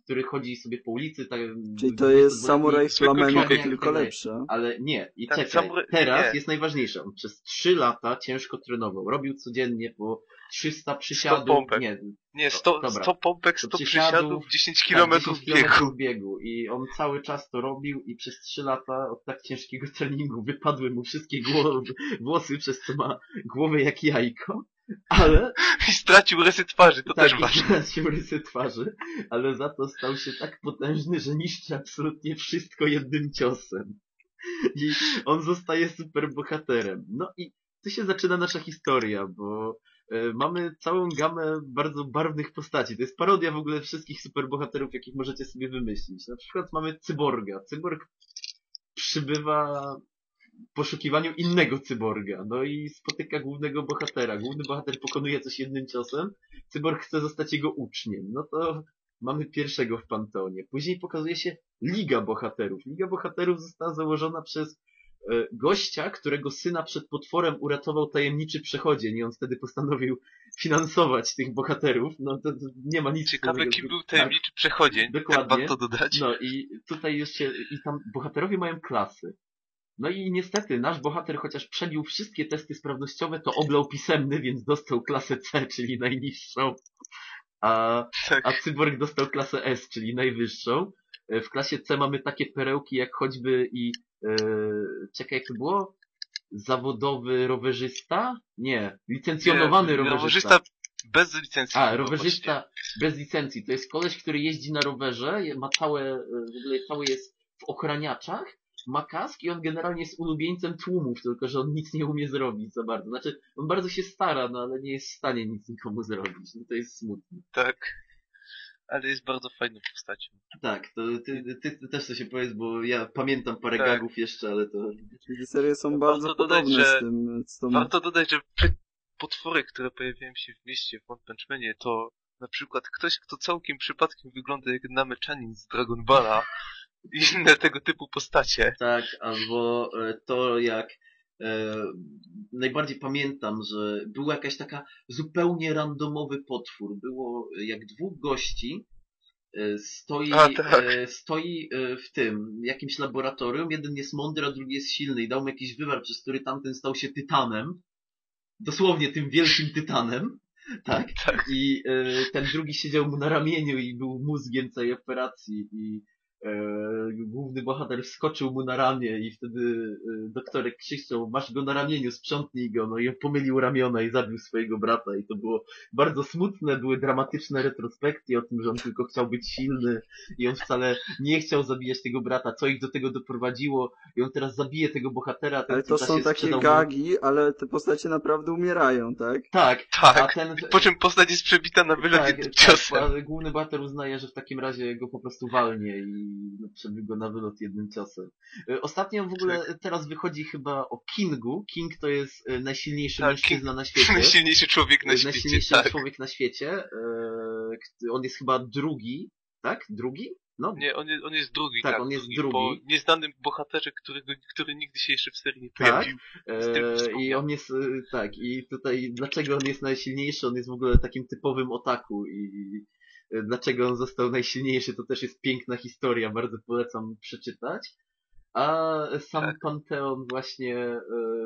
który chodzi sobie po ulicy. Tak, Czyli to jest 22-letni samuraj człowiek, tylko tak lepsze. Ale nie, i Tak, czekaj, samuraj- teraz nie. jest najważniejsze. On przez 3 lata ciężko trenował. Robił codziennie po 300 przysiadów. pompek. Nie, Nie, 100, Dobra. 100 pompek, 100 To przysiadów, przysiadów, 10 tak, kilometrów 10 biegu. kilometrów biegu. I on cały czas to robił i przez 3 lata od tak ciężkiego treningu wypadły mu wszystkie gło- włosy, przez co ma głowę jak jajko. Ale I stracił rysy twarzy, to tak, też ważne. stracił rysy twarzy, ale za to stał się tak potężny, że niszczy absolutnie wszystko jednym ciosem. I on zostaje super bohaterem. No i tu się zaczyna nasza historia, bo e, mamy całą gamę bardzo barwnych postaci. To jest parodia w ogóle wszystkich superbohaterów, jakich możecie sobie wymyślić. Na przykład mamy cyborga. Cyborg przybywa poszukiwaniu innego cyborga. No i spotyka głównego bohatera. Główny bohater pokonuje coś jednym ciosem. Cyborg chce zostać jego uczniem. No to mamy pierwszego w Panteonie. Później pokazuje się Liga Bohaterów. Liga Bohaterów została założona przez e, gościa, którego syna przed potworem uratował tajemniczy przechodzień i on wtedy postanowił finansować tych bohaterów. No to, to nie ma nic Ciekawe, kim był tak. tajemniczy przechodzień. dokładnie. Warto dodać. No i tutaj się, i tam bohaterowie mają klasy. No i niestety nasz bohater, chociaż przebił wszystkie testy sprawnościowe, to oblał pisemny, więc dostał klasę C, czyli najniższą. A, Tak. a Cyborg dostał klasę S, czyli najwyższą. E, W klasie C mamy takie perełki jak choćby i, e, czekaj jak to było? Zawodowy rowerzysta? Nie, licencjonowany Nie, rowerzysta. rowerzysta Bez licencji. A, rowerzysta bez licencji. To jest koleś, który jeździ na rowerze, ma całe, e, w ogóle cały jest w ochraniaczach, ma kask i on generalnie jest ulubieńcem tłumów, tylko że on nic nie umie zrobić za bardzo. Znaczy, on bardzo się stara, no ale nie jest w stanie nic nikomu zrobić. No to jest smutne. Tak. Ale jest bardzo fajną postacią. Tak, to ty, ty, ty też coś się powiedz, bo ja pamiętam parę Tak. gagów jeszcze, ale to... Te serie są bardzo warto dodać, podobne że z tym, z tą... Warto dodać, że potwory, które pojawiają się w mieście w One Punch Manie, to na przykład ktoś, kto całkiem przypadkiem wygląda jak Nameczanin z Dragon Balla inne tego typu postacie. Tak, albo e, to jak e, najbardziej pamiętam, że była jakaś taka zupełnie randomowy potwór. Było jak dwóch gości e, stoi, A, tak. e, stoi e, w tym jakimś laboratorium. Jeden jest mądry, a drugi jest silny i dał mu jakiś wywar, przez który tamten stał się tytanem. Dosłownie tym wielkim tytanem. Tak. Tak. I e, ten drugi siedział mu na ramieniu i był mózgiem całej operacji i główny bohater wskoczył mu na ramię i wtedy e, doktorek krzyczał, masz go na ramieniu, sprzątnij go, no i on pomylił ramiona i zabił swojego brata i to było bardzo smutne, były dramatyczne retrospekcje o tym, że on tylko chciał być silny i on wcale nie chciał zabijać tego brata, co ich do tego doprowadziło i on teraz zabije tego bohatera, ten Ale to są się takie sprzedał mu- gagi, ale te postacie naprawdę umierają, tak? Tak, Tak. a ten... Po czym postać jest przebita na wylot ciosem. ale główny bohater uznaje, że w takim razie go po prostu walnie i no, przebił go na wylot jednym ciosem. E, Ostatnio w ogóle Tak. teraz wychodzi chyba o Kingu. King to jest e, najsilniejszy Tak, mężczyzna na świecie. Najsilniejszy człowiek na E, świecie, Najsilniejszy tak. człowiek na świecie. On jest chyba drugi, tak? Drugi? No, Nie, on jest, on jest drugi, Tak, tak, on jest Po drugi. nieznanym bohaterze, którego, który nigdy się jeszcze w serii nie Tak. pojawił. E, I on jest, tak, i tutaj dlaczego on jest najsilniejszy? On jest w ogóle takim typowym otaku i dlaczego on został najsilniejszy, to też jest piękna historia, bardzo polecam przeczytać. A sam Tak. panteon właśnie e,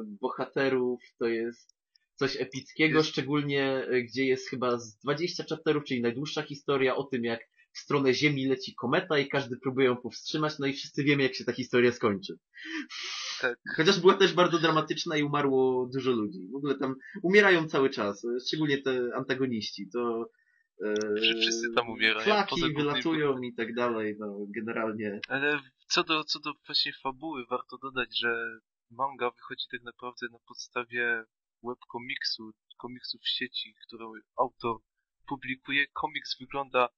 bohaterów to jest coś epickiego, Jest- szczególnie e, gdzie jest chyba z 20 chapterów, czyli najdłuższa historia o tym, jak w stronę Ziemi leci kometa i każdy próbuje ją powstrzymać, no i wszyscy wiemy, jak się ta historia skończy. Tak. Chociaż była też bardzo dramatyczna i umarło dużo ludzi. W ogóle tam umierają cały czas, szczególnie te antagoniści. To wszyscy tam umierają, Flaki poza wylatują i tak dalej, no generalnie. Ale co do, co do właśnie fabuły, warto dodać, że manga wychodzi tak naprawdę na podstawie webkomiksu, komiksu w sieci, którą autor publikuje. Komiks wygląda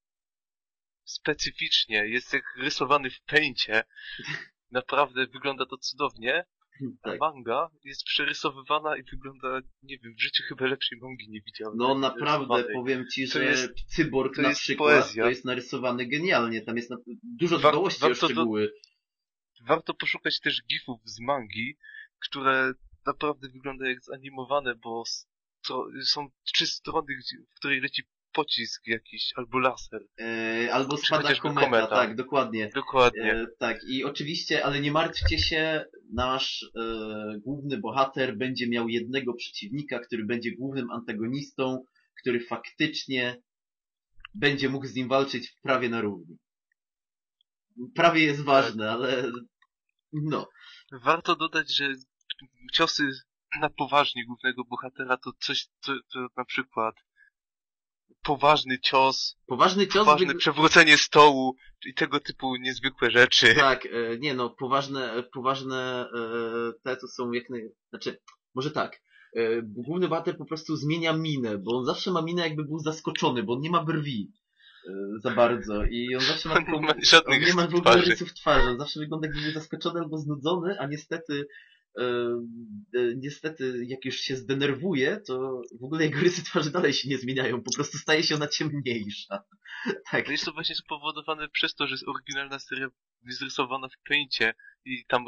specyficznie, jest jak rysowany w pęcie. Naprawdę wygląda to cudownie. Tak. manga jest przerysowywana i wygląda, nie wiem, w życiu chyba lepszej mangi nie widziałem. No Tak naprawdę, powiem ci, To że jest- Cyborg to na jest przykład poezja. to jest narysowany genialnie. Tam jest na... dużo War- dbałości o warto do- szczegóły. warto poszukać też gifów z mangi, które naprawdę wyglądają jak zanimowane, bo stro- są trzy strony, w której leci pocisk jakiś, albo laser. E, albo Czy spada kometa, kometa. tak, dokładnie. Dokładnie. E, tak, i oczywiście, ale nie martwcie się, nasz e, główny bohater będzie miał jednego przeciwnika, który będzie głównym antagonistą, który faktycznie będzie mógł z nim walczyć prawie na równi. Prawie jest Tak. ważne, ale no. Warto dodać, że ciosy na poważnie głównego bohatera to coś, to, to na przykład poważny cios, Poważny cios poważne wyg- przewrócenie stołu i tego typu niezwykłe rzeczy. Tak, e, nie no, poważne, poważne e, te to są jak naj... Znaczy, może tak. e, Główny bohater po prostu zmienia minę, bo on zawsze ma minę jakby był zaskoczony, bo on nie ma brwi e, za bardzo i on zawsze ma On nie ma żadnych on nie ma w ogóle rysów twarzy, on zawsze wygląda jakby był zaskoczony albo znudzony, a niestety niestety jak już się zdenerwuje, to w ogóle jego rysy twarzy dalej się nie zmieniają, po prostu staje się ona ciemniejsza. Tak. No jest to właśnie spowodowane przez to, że oryginalna seria jest rysowana w pęcie i tam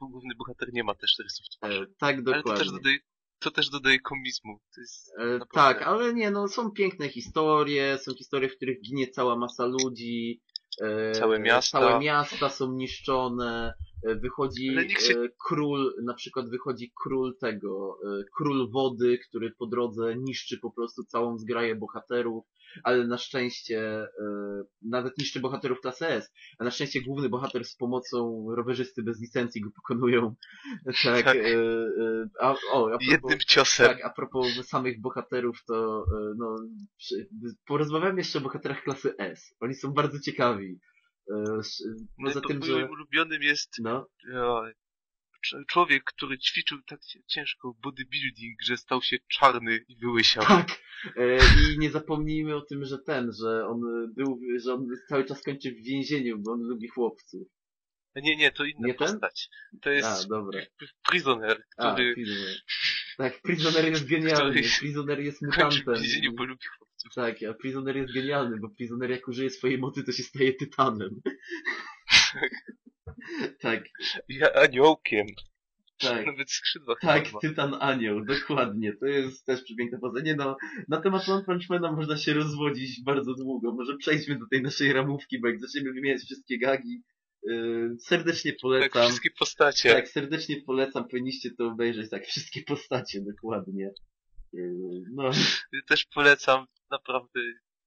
główny bohater nie ma też rysów twarzy. E, tak, Ale dokładnie. to też dodaje, to też dodaje komizmu. Jest E, tak, ale nie, no są piękne historie, są historie, w których ginie cała masa ludzi. E, Całe miasta. Całe miasta są niszczone. E, Wychodzi się- e, król, na przykład wychodzi król tego, e, król wody, który po drodze niszczy po prostu całą zgraję bohaterów, ale na szczęście nawet niszczy bohaterów klasy S, a na szczęście główny bohater z pomocą rowerzysty bez licencji go pokonują. Tak, Tak. a, o, a propos, Jednym ciosem. tak, a propos samych bohaterów, to no, porozmawiamy jeszcze o bohaterach klasy S. Oni są bardzo ciekawi. E, No, Poza to tym, moim że... ulubionym jest No, człowiek, który ćwiczył tak ci- ciężko bodybuilding, że stał się czarny i wyłysiał. tak. E, I nie zapomnijmy o tym, że ten, że on był, że on cały czas kończy w więzieniu, bo on lubi chłopców. Nie, nie, to inna Nie ten? postać. To A, jest dobra. prisoner, A, który Prisoner. Tak, Prisoner jest genialny. Prisoner jest mutantem. chłopców. Tak, a Prisoner jest genialny, bo Prisoner jak użyje swojej mocy, to się staje tytanem. tak, Ja aniołkiem. tak. Nawet skrzydła Tak, chyba. Tytan Anioł, dokładnie. To jest też przepiękna poza. Nie no, na temat One Punch Mana można się rozwodzić bardzo długo. Może przejdźmy do tej naszej ramówki, bo jak zaczniemy wymieniać wszystkie gagi, yy, serdecznie Tak, polecam. wszystkie postacie. Tak, serdecznie polecam, powinniście to obejrzeć. Tak, wszystkie postacie, dokładnie. Yy, no, Też polecam, naprawdę,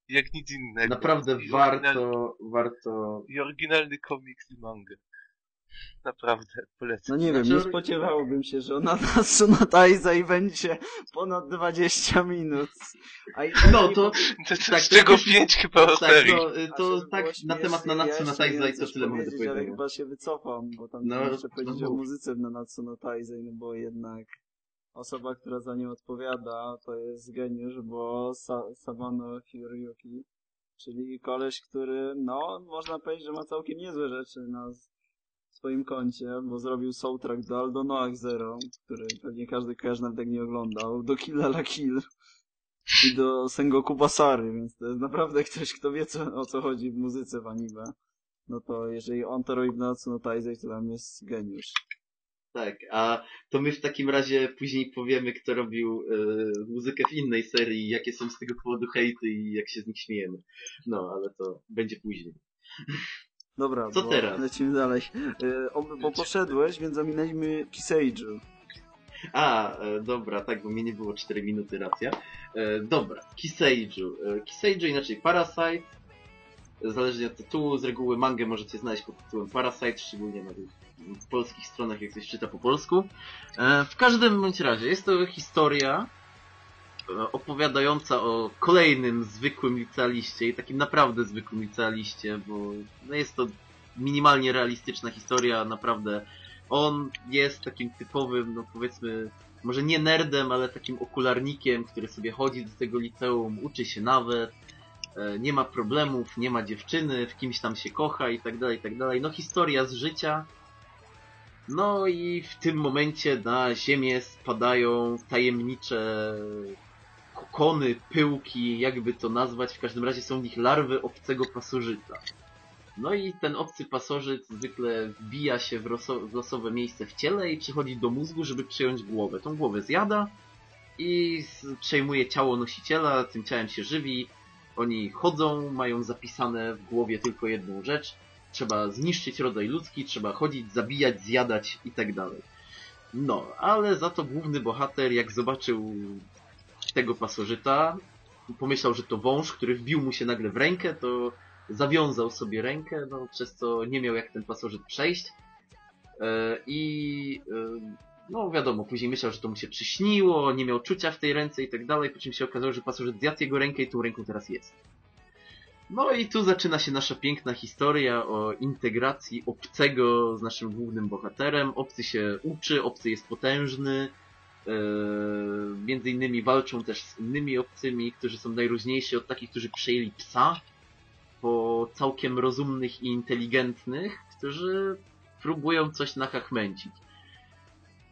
jak nic innego. naprawdę warto, warto... I oryginalny komiks i mangę. Naprawdę, polecam. No nie wiem, Znaczy- nie spodziewałbym się, że ona nas na Taizai będzie ponad 20 minut. A i No to, To, to Tak, z to czego jakoś- pięć chyba o tak, no, to żeby tak na temat Nanatsu miałem Taizai to tyle mogę powiedzieć, Ale chyba się wycofam, bo tam No, no, jeszcze powiedzieć no o muzyce w Nanatsu no Taizai, no bo jednak osoba, która za nią odpowiada, to jest geniusz, bo Sa Sabano Hiroyuki, czyli koleś, który, no, można powiedzieć, że ma całkiem niezłe rzeczy na s- swoim koncie, bo zrobił soundtrack do Aldo Noah Zero, który pewnie każdy kojarzy, nawet jak nie oglądał, do Kill la Kill i do Sengoku Basary, więc to jest naprawdę ktoś, kto wie co, o co chodzi w muzyce w anime. No to jeżeli on to robi w Natsu no Taizai, to tam jest geniusz. Tak, a to my w takim razie później powiemy, kto robił e, muzykę w innej serii, jakie są z tego powodu hejty i jak się z nich śmiejemy. No, ale to będzie później. Dobra, Co teraz? lecimy dalej. O, bo poszedłeś, więc ominęliśmy Kiseiju. A, e, dobra, tak, bo mnie nie było 4 minuty, racja. E, dobra, Kiseiju. E, Kiseiju, inaczej Parasite. Zależnie od tytułu, z reguły mangę możecie znaleźć pod tytułem Parasite, szczególnie na tych polskich stronach, jak ktoś czyta po polsku. E, w każdym bądź razie, jest to historia opowiadająca o kolejnym zwykłym licealiście i takim naprawdę zwykłym licealiście, bo no jest to minimalnie realistyczna historia, naprawdę on jest takim typowym, no powiedzmy, może nie nerdem, ale takim okularnikiem, który sobie chodzi do tego liceum, uczy się nawet, e, nie ma problemów, nie ma dziewczyny, w kimś tam się kocha i tak dalej, i tak dalej. No historia z życia. No i w tym momencie na ziemię spadają tajemnicze kokony, pyłki, jakby to nazwać. W każdym razie są w nich larwy obcego pasożyta. No i ten obcy pasożyt zwykle wbija się w, w losowe miejsce w ciele i przychodzi do mózgu, żeby przejąć głowę. Tą głowę zjada i przejmuje ciało nosiciela, tym ciałem się żywi. Oni chodzą, mają zapisane w głowie tylko jedną rzecz. Trzeba zniszczyć rodzaj ludzki, trzeba chodzić, zabijać, zjadać i tak dalej. No, ale za to główny bohater, jak zobaczył tego pasożyta, pomyślał, że to wąż, który wbił mu się nagle w rękę, to zawiązał sobie rękę, no, przez co nie miał jak ten pasożyt przejść. E, I e, no wiadomo, później myślał, że to mu się przyśniło, nie miał czucia w tej ręce i tak dalej, po czym się okazało, że pasożyt zjadł jego rękę i tą ręką teraz jest. No i tu zaczyna się nasza piękna historia o integracji obcego z naszym głównym bohaterem. Obcy się uczy, obcy jest potężny. E, między innymi walczą też z innymi obcymi, którzy są najróżniejsi od takich, którzy przejęli psa, po całkiem rozumnych i inteligentnych, którzy próbują coś nachachmęcić.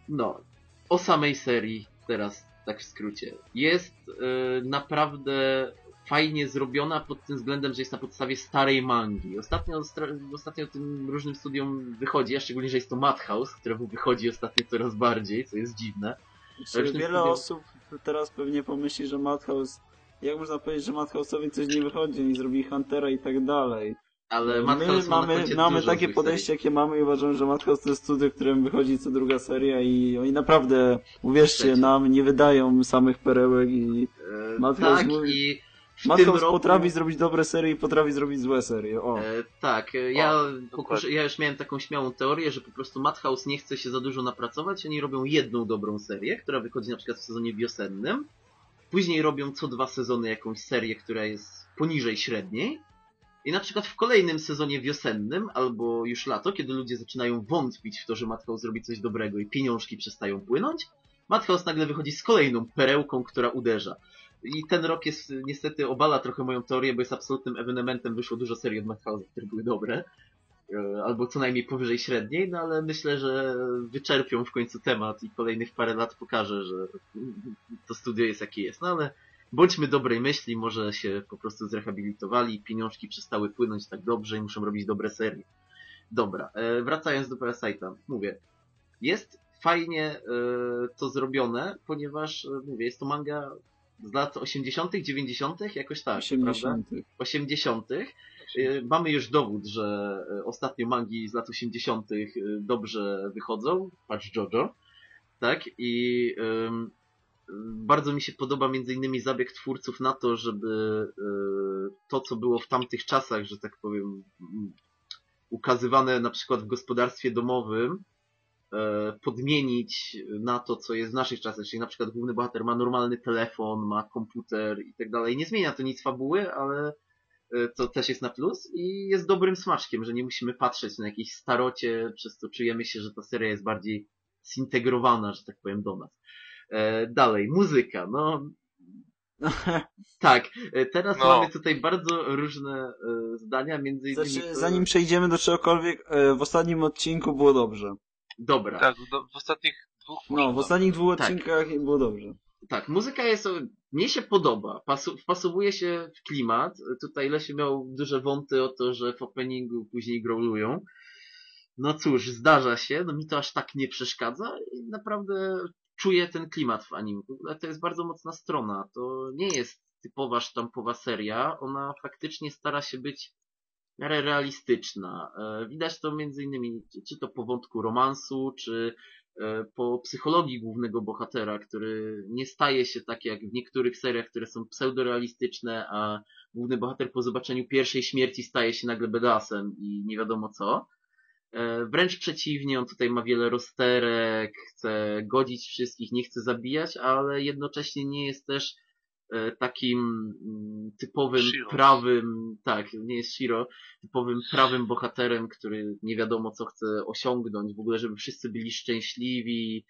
No, o samej serii teraz tak w skrócie. Jest e, naprawdę fajnie zrobiona pod tym względem, że jest na podstawie starej mangi. Ostatnio, ostatnio tym różnym studiom wychodzi, a szczególnie, że jest to Madhouse, któremu wychodzi ostatnio coraz bardziej, co jest dziwne. Wiele studio- osób teraz pewnie pomyśli, że Madhouse, jak można powiedzieć, że Madhouse'owi coś nie wychodzi, oni zrobili Huntera i tak dalej. Ale My Madhouse ma na mamy, mamy takie podejście, serii. jakie mamy i uważam, że Madhouse to jest studio, którym wychodzi co druga seria i oni naprawdę, uwierzcie nam, nie wydają samych perełek i E, Madhouse tak, mówi- i tym roku... potrafi zrobić dobre serie i potrafi zrobić złe serie. O. E, tak, e, ja, O, ja już miałem taką śmiałą teorię, że po prostu Madhouse nie chce się za dużo napracować, oni robią jedną dobrą serię, która wychodzi na przykład w sezonie wiosennym, później robią co dwa sezony jakąś serię, która jest poniżej średniej i na przykład w kolejnym sezonie wiosennym, albo już lato, kiedy ludzie zaczynają wątpić w to, że Madhouse zrobi coś dobrego i pieniążki przestają płynąć, Madhouse nagle wychodzi z kolejną perełką, która uderza. I ten rok jest niestety obala trochę moją teorię, bo jest absolutnym ewenementem. Wyszło dużo serii od Madhouse, które były dobre. E, Albo co najmniej powyżej średniej, no ale myślę, że wyczerpią w końcu temat i kolejnych parę lat pokaże, że to studio jest jakie jest. No ale bądźmy dobrej myśli, może się po prostu zrehabilitowali, pieniążki przestały płynąć tak dobrze i muszą robić dobre serie. Dobra, e, wracając do Parasite'a, mówię, jest fajnie e, to zrobione, ponieważ, mówię, jest to manga z lat 80., 90., jakoś tak, prawda? 80. 80. Y, Mamy już dowód, że y, ostatnio mangi z lat 80. y, dobrze wychodzą. Patrz Jojo. Tak? I ym, bardzo mi się podoba między innymi zabieg twórców na to, żeby y, to, co było w tamtych czasach, że tak powiem, mm, ukazywane na przykład w gospodarstwie domowym, podmienić na to, co jest w naszych czasach, czyli na przykład główny bohater ma normalny telefon, ma komputer i tak dalej. Nie zmienia to nic fabuły, ale e, to też jest na plus i jest dobrym smaczkiem, że nie musimy patrzeć na jakieś starocie, przez co czujemy się, że ta seria jest bardziej zintegrowana, że tak powiem, do nas. E, Dalej, muzyka, no tak, e, teraz No. mamy tutaj bardzo różne e, zdania, między innymi... Znaczy, to- zanim przejdziemy do czegokolwiek, e, w ostatnim odcinku było dobrze. Dobra, Tak, do, w ostatnich dwóch No, w ostatnich dwóch Tak. odcinkach było dobrze. Tak, muzyka jest, mnie się podoba, pasu, wpasowuje się w klimat. Tutaj Lesiu miał duże wąty o to, że w openingu później growlują. No cóż, zdarza się, no mi to aż tak nie przeszkadza i naprawdę czuję ten klimat w anime. To jest bardzo mocna strona, to nie jest typowa sztampowa seria, ona faktycznie stara się być miarę realistyczna. E, Widać to między innymi, czy- to po wątku romansu, czy e, po psychologii głównego bohatera, który nie staje się tak jak w niektórych seriach, które są pseudorealistyczne, a główny bohater po zobaczeniu pierwszej śmierci staje się nagle bedasem i nie wiadomo co. E, Wręcz przeciwnie, on tutaj ma wiele rozterek, chce godzić wszystkich, nie chce zabijać, ale jednocześnie nie jest też takim mm, typowym Shiro. prawym, tak, nie jest Shiro, typowym prawym bohaterem, który nie wiadomo co chce osiągnąć, w ogóle żeby wszyscy byli szczęśliwi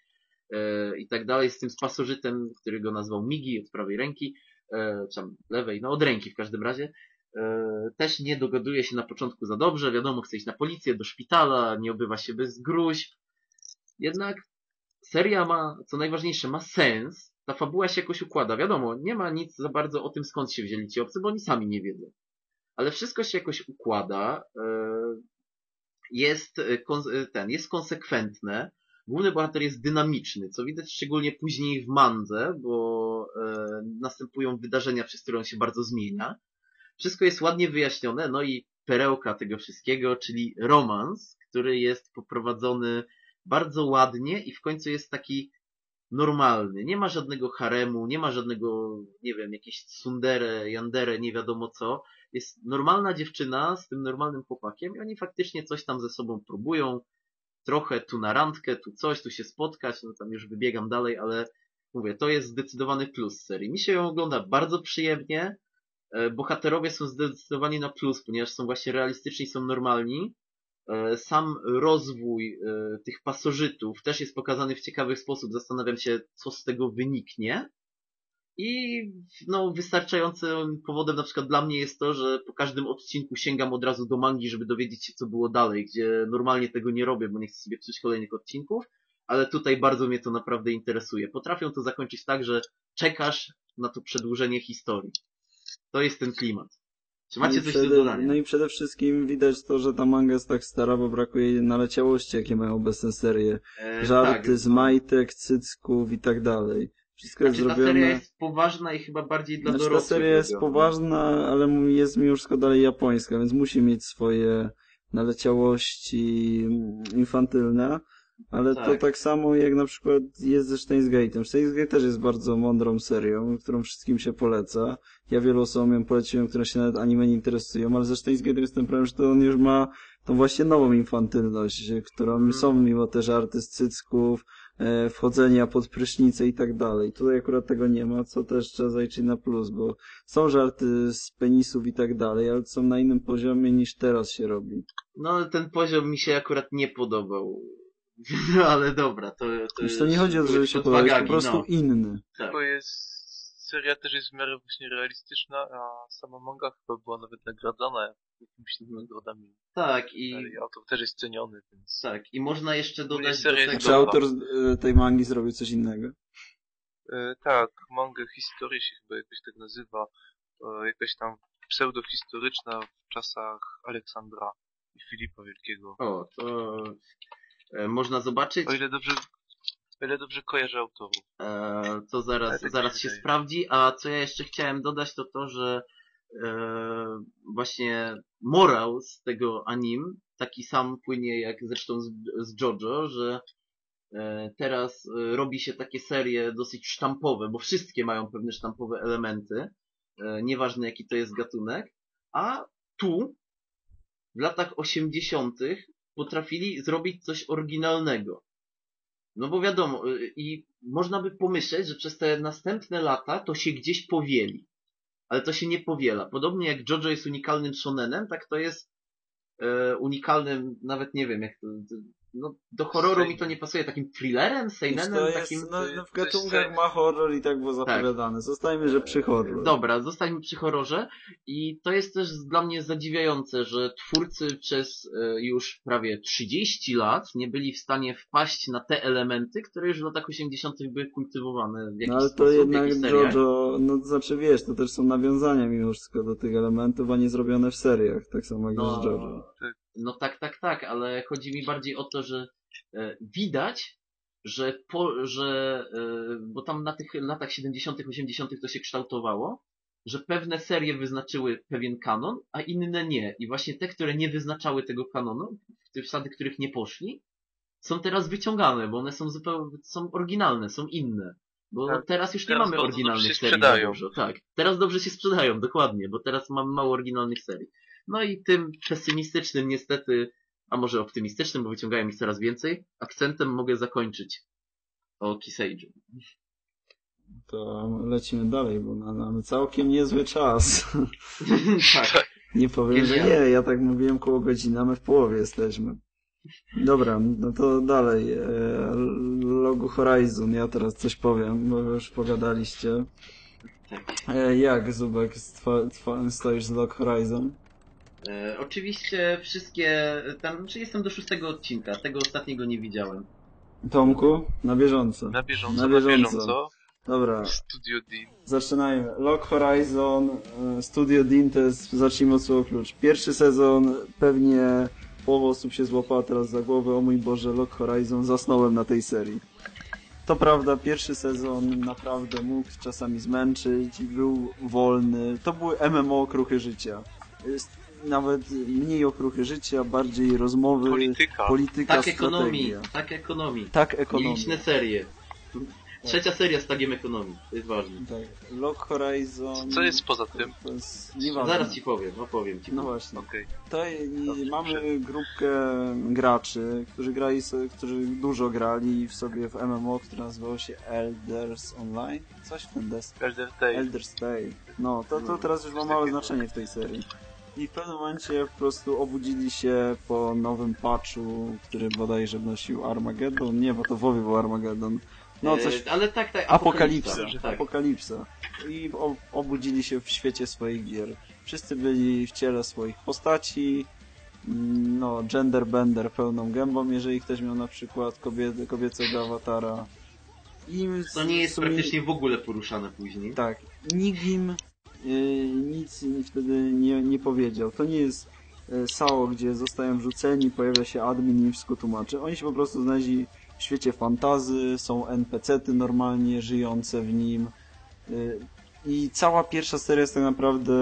e, i tak dalej, z tym z pasożytem, który go nazwał Migi od prawej ręki, e, czy tam lewej, no od ręki w każdym razie, e, też nie dogaduje się na początku za dobrze, wiadomo, chce iść na policję, do szpitala, nie obywa się bez gruźb, jednak seria ma, co najważniejsze, ma sens, ta fabuła się jakoś układa, wiadomo, nie ma nic za bardzo o tym skąd się wzięli ci obcy, bo oni sami nie wiedzą. Ale wszystko się jakoś układa, e, jest, e, e, ten, jest konsekwentne, główny bohater jest dynamiczny, co widać szczególnie później w Mandze, bo następują wydarzenia, przez które on się bardzo zmienia. Wszystko jest ładnie wyjaśnione, no i perełka tego wszystkiego, czyli romans, który jest poprowadzony bardzo ładnie i w końcu jest taki normalny. Nie ma żadnego haremu, nie ma żadnego, nie wiem, jakieś tsundere, yandere, nie wiadomo co jest normalna dziewczyna z tym normalnym chłopakiem i oni faktycznie coś tam ze sobą próbują. Trochę tu na randkę, tu coś, tu się spotkać, no tam już wybiegam dalej, ale mówię, to jest zdecydowany plus serii. Mi się ją ogląda bardzo przyjemnie. E, Bohaterowie są zdecydowani na plus, ponieważ są właśnie realistyczni, są normalni. E, Sam rozwój e, tych pasożytów też jest pokazany w ciekawy sposób. Zastanawiam się, co z tego wyniknie. I no, wystarczającym powodem na przykład dla mnie jest to, że po każdym odcinku sięgam od razu do mangi, żeby dowiedzieć się, co było dalej, gdzie normalnie tego nie robię, bo nie chcę sobie psuć kolejnych odcinków, ale tutaj bardzo mnie to naprawdę interesuje. Potrafią to zakończyć tak, że czekasz na to przedłużenie historii. To jest ten klimat. Czy macie no i coś przede, do dodania? No i przede wszystkim widać to, że ta manga jest tak stara, bo brakuje jej naleciałości, jakie mają obecne serie. E, Żarty tak, z majtek, cycków i tak dalej. Wszystko jest Znaczy, ta seria zrobione... jest poważna i chyba bardziej dla Znaczy, ta dorosłych. seria jest poważna, ale jest mimo wszystko dalej japońska, więc musi mieć swoje naleciałości mm, infantylne, ale to Tak. tak samo jak na przykład jest ze Steins Gate'em. Steins Gate też jest bardzo mądrą serią, którą wszystkim się poleca. Ja wielu osobom ją poleciłem, które się nawet anime nie interesują, ale ze Steins Gate'em jest ten problem, że to on już ma tą właśnie nową infantylność, którą Mhm. są mimo te żarty z cycków, e, wchodzenia pod prysznice i tak dalej. Tutaj akurat tego nie ma, co też trzeba zaliczyć na plus, bo są żarty z penisów i tak dalej, ale są na innym poziomie niż teraz się robi. No ale ten poziom mi się akurat nie podobał. No ale dobra, to, to Już to nie chodzi o to, żeby się pod podobać, jest po prostu no. inny. Tak. Bo jest... Seria też jest w miarę właśnie realistyczna, a sama manga chyba była nawet nagradzana jakimiś nagrodami. Tak, i I autor też jest ceniony, więc... tak, i można jeszcze Ogólnie dodać do tego... Czy autor e, tej mangi zrobił coś innego? E, tak, manga historii się chyba jakoś tak nazywa. E, jakaś tam pseudohistoryczna w czasach Aleksandra i Filipa Wielkiego. O, to można zobaczyć. O ile dobrze, o ile dobrze kojarzę autorów. E, to zaraz, tak zaraz się wydaje. sprawdzi. A co ja jeszcze chciałem dodać, to to, że e, właśnie morał z tego anim taki sam płynie jak zresztą z, z JoJo, że e, teraz e, robi się takie serie dosyć sztampowe, bo wszystkie mają pewne sztampowe elementy, e, nieważne jaki to jest gatunek, a tu w latach 80. potrafili zrobić coś oryginalnego. No bo wiadomo, y, i można by pomyśleć, że przez te następne lata to się gdzieś powieli. Ale to się nie powiela. Podobnie jak JoJo jest unikalnym shonenem, tak to jest e, unikalnym, nawet nie wiem jak to, to no, do horroru mi to nie pasuje, takim thrillerem, seinenem, to takim... jest, no, no w gatunkach tak. ma horror i tak było zapowiadane. Zostajmy, że przy horror. Dobra, zostańmy przy horrorze i to jest też dla mnie zadziwiające, że twórcy przez e, już prawie 30 lat nie byli w stanie wpaść na te elementy, które już w latach 80. były kultywowane w jakiś No ale to sposób, jednak. JoJo, no to znaczy wiesz, to też są nawiązania mimo wszystko do tych elementów, a nie zrobione w seriach, tak samo jak No, z JoJo. No tak, tak, tak, ale chodzi mi bardziej o to, że e, widać, że, po, że e, bo tam na tych latach 70., 80. to się kształtowało, że pewne serie wyznaczyły pewien kanon, a inne nie. I właśnie te, które nie wyznaczały tego kanonu, te wsady, których nie poszli, są teraz wyciągane, bo one są zupełnie, są oryginalne, są inne. Bo Tak. teraz już nie Teraz mamy oryginalnych dobrze serii sprzedają. dużo. Tak, teraz dobrze się sprzedają, dokładnie, bo teraz mamy mało oryginalnych serii. No i tym pesymistycznym niestety, a może optymistycznym, bo wyciągają ich coraz więcej, akcentem mogę zakończyć o Kiseiju. To lecimy dalej, bo ma- mamy całkiem niezły czas. tak. Nie powiem, że nie, ja tak mówiłem koło godziny, a my w połowie jesteśmy. Dobra, no to dalej. E, Logu Horizon, ja teraz coś powiem, bo już pogadaliście. tak. E, jak, Zubek, stoisz z Log Horizon? E, oczywiście wszystkie, tam, czy jestem do szóstego odcinka, tego ostatniego nie widziałem. Tomku, na bieżąco. Na bieżąco, Na na bieżąco. bieżąco. Dobra, Studio D. zaczynajmy. Log Horizon, e, Studio Dean to jest, zacznijmy od słowa klucz. Pierwszy sezon, pewnie połowa osób się złapała teraz za głowę, o mój Boże, Log Horizon, zasnąłem na tej serii. To prawda, pierwszy sezon naprawdę mógł czasami zmęczyć, był wolny. To były MMO okruchy życia. Nawet mniej okruchy życia, bardziej rozmowy, Polityka. polityka, Tak ekonomii, tak ekonomii. Tak ekonomia. Nieliczne serie. Trzecia seria z tagiem ekonomii, to jest ważne. Tak. Log Horizon... Co jest poza tym? To jest nieważne. Zaraz ci powiem, opowiem ci. No właśnie. I Dobrze, mamy grupkę graczy, którzy grali, którzy dużo grali w sobie w MMO, które nazywało się Elders Online. Coś w ten des. Elder Tale. Elder's Tale. No, to, to teraz już ma małe znaczenie w tej serii. I w pewnym momencie po prostu obudzili się po nowym patchu, który bodajże wnosił Armageddon. Nie, bo to WoWie był Armageddon. No, coś E, ale tak, tak, Apokalipsa. Tak. Apokalipsa. I obudzili się w świecie swoich gier. Wszyscy byli w ciele swoich postaci. Mm, No, gender bender pełną gębą, jeżeli ktoś miał na przykład kobiety, kobiecego awatara. I To nie jest sumie- praktycznie w ogóle poruszane później. Tak. Nigim y, nic wtedy nie, nie powiedział. To nie jest y, SAO, gdzie zostają wrzuceni, pojawia się admin i wszystko tłumaczy. Oni się po prostu znaleźli w świecie fantazy, są NPC-ty normalnie żyjące w nim. Y, I cała pierwsza seria jest tak naprawdę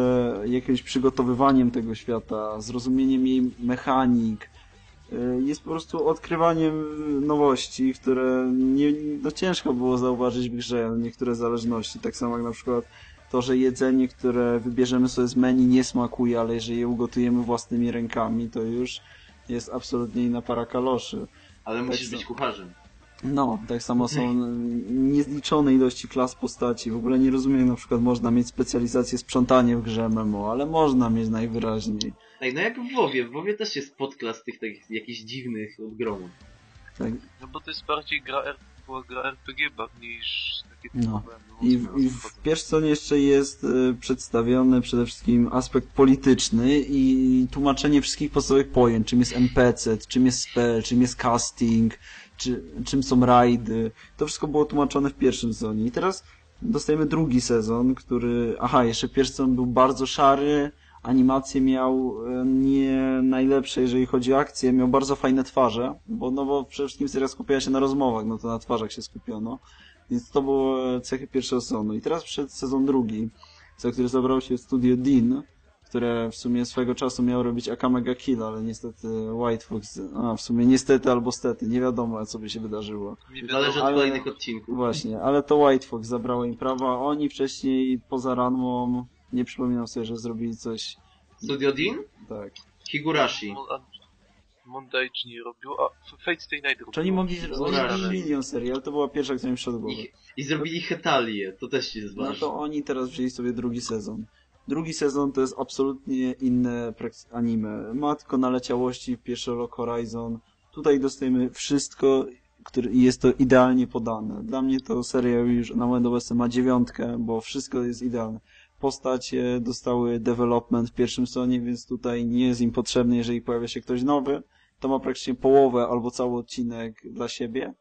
jakimś przygotowywaniem tego świata, zrozumieniem jej mechanik. Y, Jest po prostu odkrywaniem nowości, które nie, no ciężko było zauważyć w grze, niektóre zależności. Tak samo jak na przykład to, że jedzenie, które wybierzemy sobie z menu nie smakuje, ale jeżeli je ugotujemy własnymi rękami, to już jest absolutnie inna para kaloszy. Ale musisz Tak, być so- kucharzem. No, tak samo są niezliczone ilości klas postaci. W ogóle nie rozumiem, na przykład można mieć specjalizację sprzątanie w grze MMO, ale można mieć najwyraźniej. Ej, no jak w WoWie. W WoWie też jest podklas tych, tych jakichś dziwnych odgromów. Tak. No bo to jest bardziej gra, Gra RPG niż takie No. typowe I, w- I w pierwszym jeszcze jest e, przedstawiony przede wszystkim aspekt polityczny i tłumaczenie wszystkich podstawowych pojęć, czym jest NPC, czym jest spell, czym jest casting, czy, czym są rajdy. To wszystko było tłumaczone w pierwszym sezonie. I teraz dostajemy drugi sezon, który... Aha, jeszcze pierwszy sezon był bardzo szary, animacje miał e, nie najlepsze, jeżeli chodzi o akcję, miał bardzo fajne twarze, bo, no bo przede wszystkim seria skupiała się na rozmowach, no to na twarzach się skupiono. Więc to były cechy pierwszego sezonu. I teraz przyszedł sezon drugi, za który zabrał się studio Dean, które w sumie swego czasu miało robić Akamega Kill, ale niestety White Fox, a w sumie niestety albo stety, nie wiadomo co by się wydarzyło. Zależy od ale- kolejnych odcinków. Właśnie, ale to White Fox zabrało im prawa, oni wcześniej poza Ranmą, nie przypominam sobie, że zrobili coś Studio Dean? tak. Higurashi. Mondage nie robił, a Fate Stay Night robił. Czy oni mogli, się. milion serii, ale to była pierwsza, która mi przyszła do głowy. I, I zrobili Hetalię. To też jest No ważne. to oni teraz wzięli sobie drugi sezon. Drugi sezon to jest absolutnie inne anime. Ma tylko naleciałości w pierwszy Rock Horizon. Tutaj dostajemy wszystko, który i jest to idealnie podane. Dla mnie to seria już na moment obecny ma dziewiątkę, bo wszystko jest idealne. Postacie dostały development w pierwszym sezonie, więc tutaj nie jest im potrzebny, jeżeli pojawia się ktoś nowy. To ma praktycznie połowę albo cały odcinek dla siebie.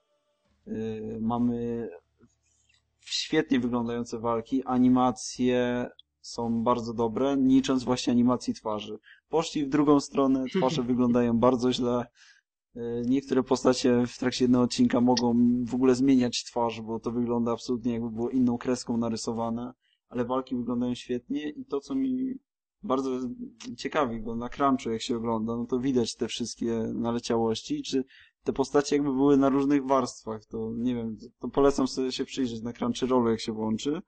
Yy, mamy świetnie wyglądające walki, animacje są bardzo dobre, nie licząc właśnie animacji twarzy. Poszli w drugą stronę, twarze wyglądają bardzo źle. Yy, Niektóre postacie w trakcie jednego odcinka mogą w ogóle zmieniać twarz, bo to wygląda absolutnie jakby było inną kreską narysowane, ale walki wyglądają świetnie i to, co mi bardzo ciekawi, bo na crunchu jak się ogląda, no to widać te wszystkie naleciałości, czy te postacie jakby były na różnych warstwach, to nie wiem, to polecam sobie się przyjrzeć na Crunchyrollu jak się włączy,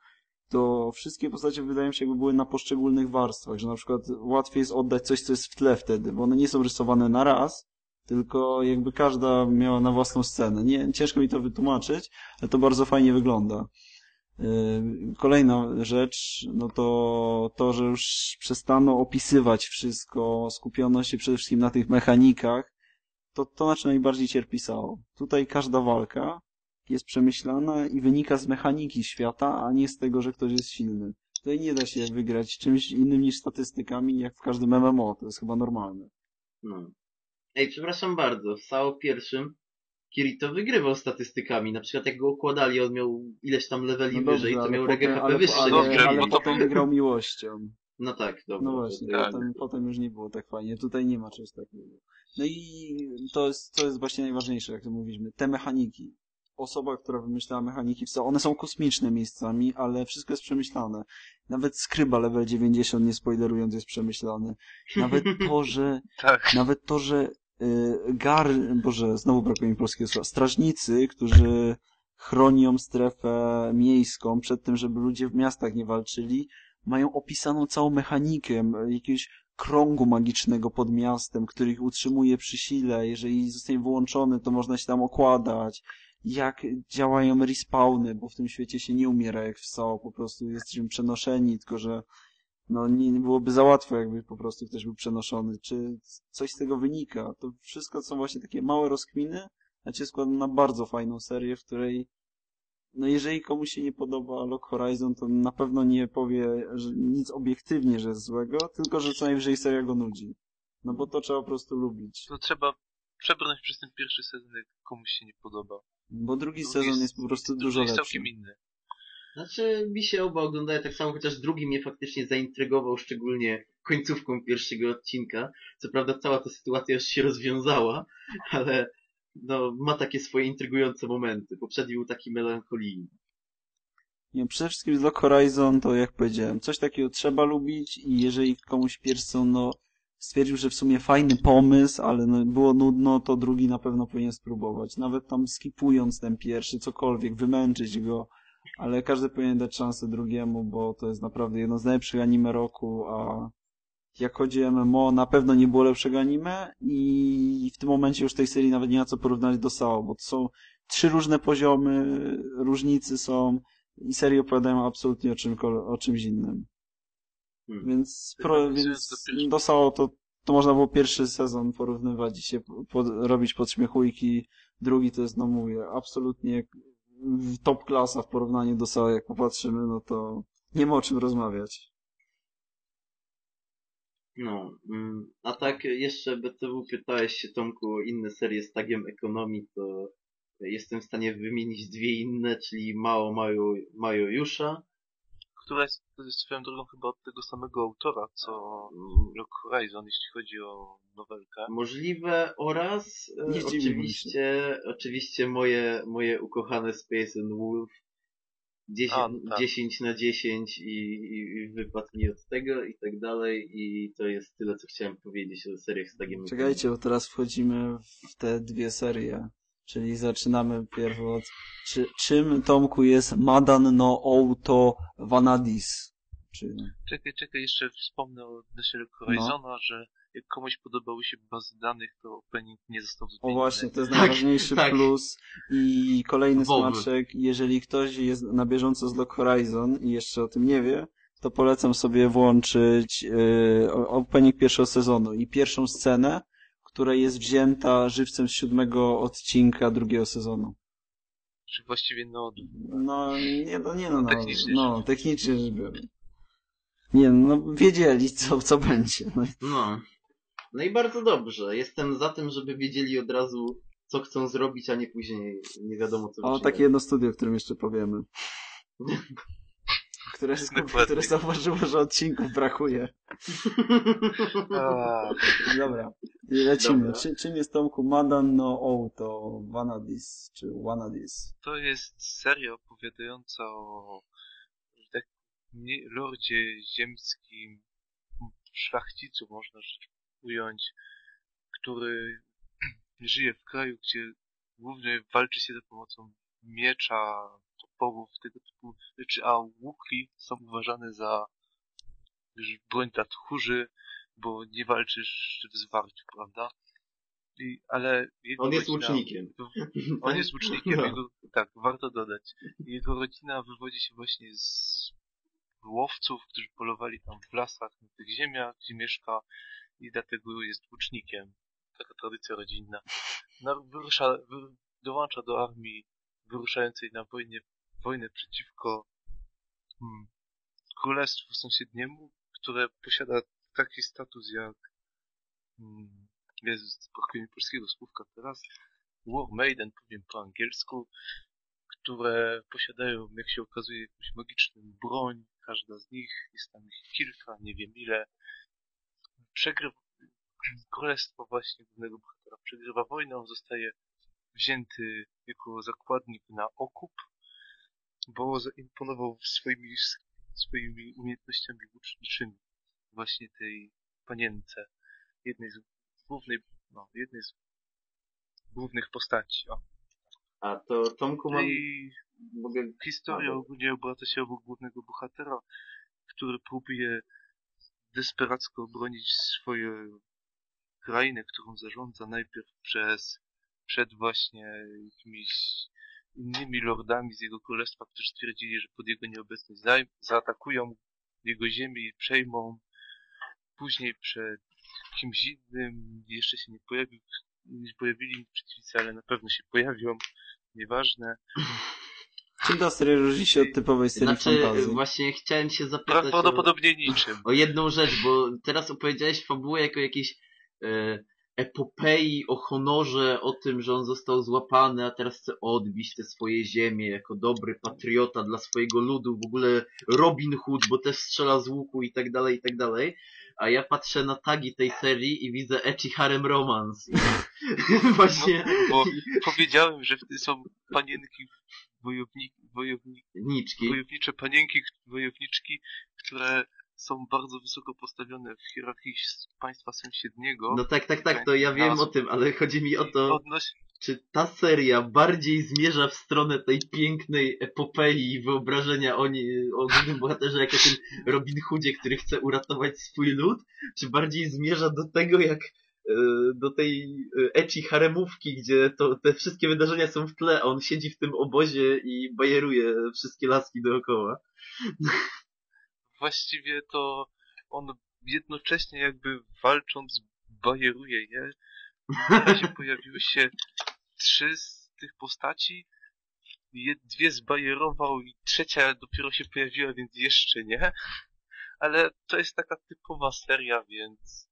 to wszystkie postacie wydają się jakby były na poszczególnych warstwach, że na przykład łatwiej jest oddać coś, co jest w tle wtedy, bo one nie są rysowane na raz, tylko jakby każda miała na własną scenę. Nie, ciężko mi to wytłumaczyć, ale to bardzo fajnie wygląda. Yy, Kolejna rzecz, no to to, że już przestano opisywać wszystko, skupiono się przede wszystkim na tych mechanikach, to to na czym najbardziej cierpi SAO. Tutaj każda walka jest przemyślana i wynika z mechaniki świata, a nie z tego, że ktoś jest silny. Tutaj nie da się wygrać czymś innym niż statystykami, jak w każdym MMO, to jest chyba normalne. No. Ej, przepraszam bardzo. W SAO pierwszym Kirito wygrywał statystykami. Na przykład jak go układali, on miał ileś tam leveli wyżej, to ale miał regę HP ale, wyższy. ale, Dobrze, ale bo to potem wygrał miłością. No tak, dobra. No właśnie, tak. potem, potem już nie było tak fajnie. Tutaj nie ma czegoś takiego. No i to jest, to jest właśnie najważniejsze, jak to mówiliśmy. Te mechaniki. Osoba, która wymyślała mechaniki, one są kosmiczne miejscami, ale wszystko jest przemyślane. Nawet skryba level 90, nie spoilerując, jest przemyślany. Nawet to, że Tak. nawet to, że gar, boże, znowu brakuje mi polskiego słowa, strażnicy, którzy chronią strefę miejską przed tym, żeby ludzie w miastach nie walczyli, mają opisaną całą mechanikę jakiegoś krągu magicznego pod miastem, który ich utrzymuje przy sile. Jeżeli zostanie wyłączony, to można się tam okładać. Jak działają respawny, bo w tym świecie się nie umiera jak w SAO, po prostu jesteśmy przenoszeni, tylko że no nie, nie byłoby za łatwo, jakby po prostu ktoś był przenoszony. Czy coś z tego wynika? To wszystko są właśnie takie małe rozkminy, a cię składam na bardzo fajną serię, w której no jeżeli komuś się nie podoba Lock Horizon, to na pewno nie powie że nic obiektywnie, że jest złego, tylko że co najwyżej seria go nudzi. No bo to trzeba po prostu lubić. To trzeba przebrnąć przez ten pierwszy sezon, jak komuś się nie podoba. Bo drugi Drugi sezon jest- jest po prostu dużo jest lepszy. całkiem inny. Znaczy, mi się oba oglądają tak samo, chociaż drugi mnie faktycznie zaintrygował, szczególnie końcówką pierwszego odcinka. Co prawda cała ta sytuacja już się rozwiązała, ale no, ma takie swoje intrygujące momenty. Poprzedni był taki melancholijny. Nie, przede wszystkim z Lock Horizon to jak powiedziałem, coś takiego trzeba lubić i jeżeli komuś Pearson no, stwierdził, że w sumie fajny pomysł, ale no, było nudno, to drugi na pewno powinien spróbować. Nawet tam skipując ten pierwszy, cokolwiek, wymęczyć go, ale każdy powinien dać szansę drugiemu, bo to jest naprawdę jedno z najlepszych anime roku, a jak chodzi o MMO, na pewno nie było lepszego anime i w tym momencie już tej serii nawet nie ma co porównać do SAO, bo to są trzy różne poziomy, różnicy są i serie opowiadają absolutnie o, czym, o czymś innym. Hmm. Więc, pro, więc do SAO to, to można było pierwszy sezon porównywać i się pod, robić podśmiechujki, drugi to jest, no mówię, absolutnie top klasa w porównaniu do SAO, jak popatrzymy, no to nie ma o czym rozmawiać. No, mm, a tak jeszcze BTW pytałeś się Tomku o inne serie z tagiem ekonomii, to jestem w stanie wymienić dwie inne, czyli Mao Majo, Majo Jusza, Która jest, to jest swoją drogą chyba od tego samego autora, co Rock Horizon, jeśli chodzi o nowelkę. możliwe oraz e, oczywiście, oczywiście moje, moje ukochane Space and Wolf 10, A, no tak. 10 na 10 i, i, i od tego i tak dalej i to jest tyle, co chciałem powiedzieć o seriach z tagiem Czekajcie, bo teraz wchodzimy w te dwie serie. Czyli zaczynamy pierw od... Czy, czym, Tomku, jest Madan no Outo Vanadis? Czy... Czekaj, czekaj, jeszcze wspomnę odnośnie No. Horizona, że jak komuś podobały się bazy danych, to opening nie został O zmieniony. właśnie, to jest Tak, najważniejszy tak. plus. I kolejny Wowy. smaczek, jeżeli ktoś jest na bieżąco z Lock Horizon i jeszcze o tym nie wie, to polecam sobie włączyć yy, opening pierwszego sezonu i pierwszą scenę, która jest wzięta żywcem z siódmego odcinka drugiego sezonu. Czy właściwie no, No, nie, no, nie no, no, Technicznie no, technicznie rzecz biorąc. Nie, no, wiedzieli, co, co będzie. No, No. No i bardzo dobrze. Jestem za tym, żeby wiedzieli od razu, co chcą zrobić, a nie później nie wiadomo co o, wyczynią. takie jedno studio, o którym jeszcze powiemy. Które, Dokładnie. które zauważyło, że odcinków brakuje. a, Dobra, lecimy. Dobra. Czy, czym jest Tomku Madan no Outo Vanadis, czy Wanadis? to jest seria opowiadająca o tak nie, lordzie ziemskim, szlachcicu można rzecz ująć, który żyje w kraju, gdzie głównie walczy się za pomocą miecza, toporów, tego typu rzeczy, a łuki są uważane za broń dla tchórzy, bo nie walczysz w zwarciu, prawda? I, ale jego On jest rodzina- łucznikiem. on jest łucznikiem, No. jego, tak, warto dodać. Jego rodzina wywodzi się właśnie z łowców, którzy polowali tam w lasach, na tych ziemiach, gdzie mieszka i dlatego jest łucznikiem. Taka tradycja rodzinna. No, wyrusza, wy, dołącza do armii wyruszającej na wojnę, wojnę przeciwko hmm, królestwu sąsiedniemu, które posiada taki status jak hmm, jest brakuje mi polskiego słówka teraz War Maiden, powiem po angielsku, które posiadają, jak się okazuje, jakąś magiczną broń. Każda z nich, jest tam ich kilka, nie wiem ile. Przegrywa, królestwo właśnie głównego bohatera przegrywa wojnę, on zostaje wzięty jako zakładnik na okup, bo zaimponował swoimi, swoimi umiejętnościami łuczniczymi właśnie tej panience, jednej z głównej, no, jednej z głównych postaci. O. A to Tomku No mam... i Mogę... historia ogólnie obraca się wokół głównego bohatera, który próbuje desperacko obronić swoją krainę, którą zarządza najpierw przez, przed właśnie jakimiś innymi lordami z jego królestwa, którzy stwierdzili, że pod jego nieobecność za, zaatakują jego ziemię i przejmą. Później przed kimś innym jeszcze się nie pojawił, nie pojawili przeciwnicy, ale na pewno się pojawią. Nieważne. Czym ta seria różni się od typowej serii Znaczy, fantazji? właśnie chciałem się zapytać o, Prawdopodobnie niczym. o jedną rzecz, bo teraz opowiedziałeś fabułę jako jakiejś e, epopei o honorze, o tym, że on został złapany, a teraz chce odbić te swoje ziemie jako dobry patriota dla swojego ludu, w ogóle Robin Hood, bo też strzela z łuku i tak dalej, i tak dalej. A ja patrzę na tagi tej serii i widzę Ecchi Harem Romance. Właśnie No, bo powiedziałem, że są panienki wojownik, wojownik, niczki. wojownicze panienki, wojowniczki, które są bardzo wysoko postawione w hierarchii państwa sąsiedniego. No tak, tak, tak, to ja wiem o tym, ale chodzi mi o to, Odnoś... czy ta seria bardziej zmierza w stronę tej pięknej epopei i wyobrażenia o, nie, o głównym bohaterze jako tym Robin Hoodzie, który chce uratować swój lud, czy bardziej zmierza do tego, jak e, do tej e, ecchi haremówki, gdzie to, te wszystkie wydarzenia są w tle, a on siedzi w tym obozie i bajeruje wszystkie laski dookoła. Właściwie to on jednocześnie jakby walcząc bajeruje je. Razie pojawiły się trzy z tych postaci. Je, dwie zbajerował i trzecia dopiero się pojawiła, więc jeszcze nie. Ale to jest taka typowa seria, więc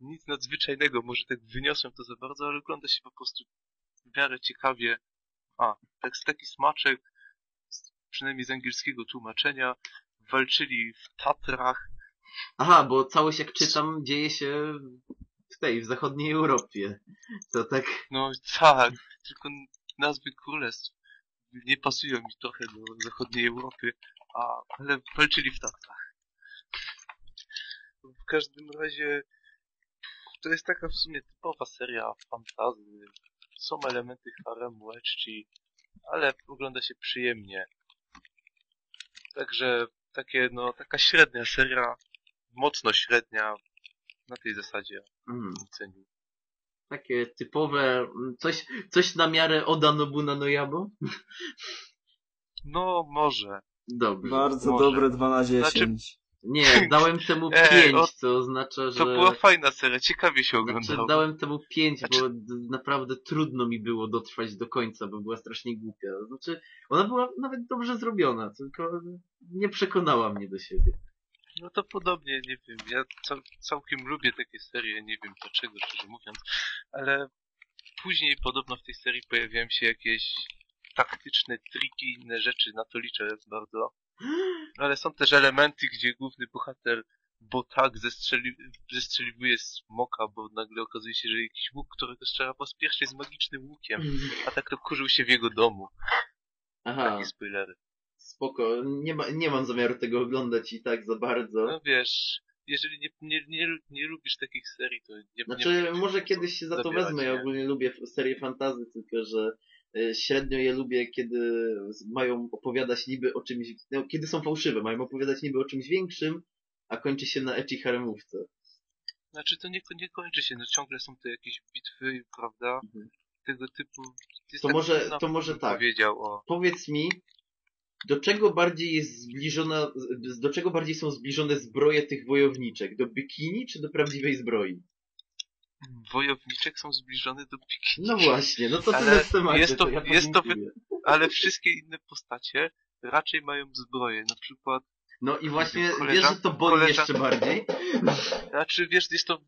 nic nadzwyczajnego. Może tak wyniosłem to za bardzo, ale ogląda się po prostu w miarę ciekawie. A, tak taki smaczek, przynajmniej z angielskiego tłumaczenia, walczyli w Tatrach. Aha, bo całość jak czytam dzieje się w tej, w zachodniej Europie. To tak No tak, tylko nazwy królestw nie pasują mi trochę do zachodniej Europy, a, ale walczyli w Tatrach. W każdym razie to jest taka w sumie typowa seria fantazy. Są elementy haremu, ecchi, ale ogląda się przyjemnie. Także takie, no, taka średnia seria, mocno średnia, na tej zasadzie mm, takie typowe, coś, coś na miarę Oda Nobuna no Yabo? No, może. Dobrze. Bardzo Może. dobre 2 na 10. Znaczy- Nie, dałem temu Ej, 5, o- co oznacza, że... To była fajna seria, ciekawie się Znaczy, oglądało. dałem temu 5, Znaczy- bo naprawdę trudno mi było dotrwać do końca, bo była strasznie głupia. Znaczy, ona była nawet dobrze zrobiona, tylko nie przekonała mnie do siebie. No to podobnie, nie wiem, ja cał, całkiem lubię takie serie, nie wiem dlaczego, szczerze mówiąc, ale później podobno w tej serii pojawiają się jakieś taktyczne triki, inne rzeczy, na to liczę bardzo. Ale są też elementy, gdzie główny bohater bo tak zestrzeli, zestrzeliwuje smoka, bo nagle okazuje się, że jakiś łuk, którego strzela po pierwszy jest magicznym łukiem, a tak to kurzył się w jego domu. Aha, Takie spoilery. spoko. Nie, ma, nie mam zamiaru tego oglądać i tak za bardzo. No wiesz, jeżeli nie, nie, nie, nie lubisz takich serii, to nie Znaczy, nie może kiedyś się za to zabierać, wezmę. Ja nie? ogólnie lubię serie fantazy, tylko że średnio je lubię, kiedy mają opowiadać niby o czymś, no, kiedy są fałszywe, mają opowiadać niby o czymś większym, a kończy się na ecchi haremówce. Znaczy to nie, nie kończy się, no ciągle są to jakieś bitwy, prawda? Mhm. Tego typu. To tak może- to może tak. Powiedział o. Powiedz mi, do czego bardziej jest zbliżona, do czego bardziej są zbliżone zbroje tych wojowniczek? Do bikini czy do prawdziwej zbroi? Wojowniczek są zbliżone do bikini. No właśnie, no to Ale tyle w temacie. jest to- ja jest to. Ale wszystkie inne postacie raczej mają zbroję. Na przykład, No i właśnie, Koleżan- wiesz, że to boli koleżan- jeszcze bardziej? znaczy wiesz, jest to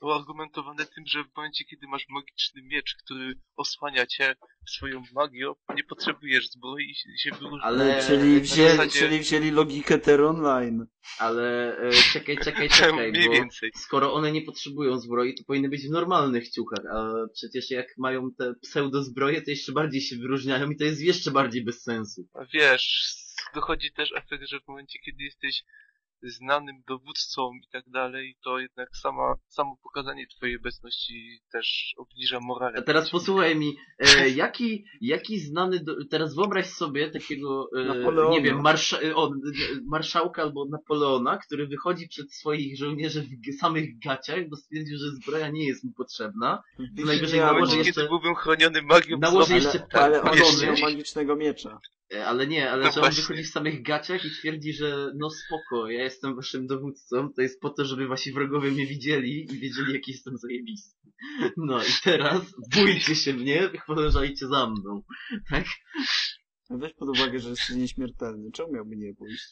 uargumentowane tym, że w momencie, kiedy masz magiczny miecz, który osłania cię swoją magią, nie potrzebujesz zbroi i się- wyróżnia. Ale- czyli, na wzięli, zasadzie- czyli wzięli logikę Ter Online. Ale e, czekaj, czekaj, czekaj, Mniej bo więcej. skoro one nie potrzebują zbroi, to powinny być w normalnych ciuchach, a przecież jak mają te pseudozbroje, to jeszcze bardziej się wyróżniają i to jest jeszcze bardziej bez sensu. A Wiesz, dochodzi też efekt, że w momencie, kiedy jesteś znanym dowódcą i tak dalej, to jednak sama, samo pokazanie twojej obecności też obniża morale. A teraz posłuchaj mi, e, jaki, jaki znany, do, teraz wyobraź sobie takiego, e, nie wiem, marsza, e, o, marszałka albo Napoleona, który wychodzi przed swoich żołnierzy w samych gaciach, bo stwierdził, że zbroja nie jest mu potrzebna. najwyżej Nie, nałoży jeszcze- kiedy byłbym chroniony magią Nałoży jeszcze ale, tak, ale on nie miał magicznego miecza. E, Ale nie, ale No że on właśnie. wychodzi w samych gaciach i twierdzi, że no spoko, ja jestem waszym dowódcą, to jest po to, żeby wasi wrogowie mnie widzieli i wiedzieli, jaki jestem zajebisty. No i teraz bójcie się mnie, podążajcie za mną. Tak? Weź pod uwagę, że jesteś nieśmiertelny. Czemu miałby nie pójść?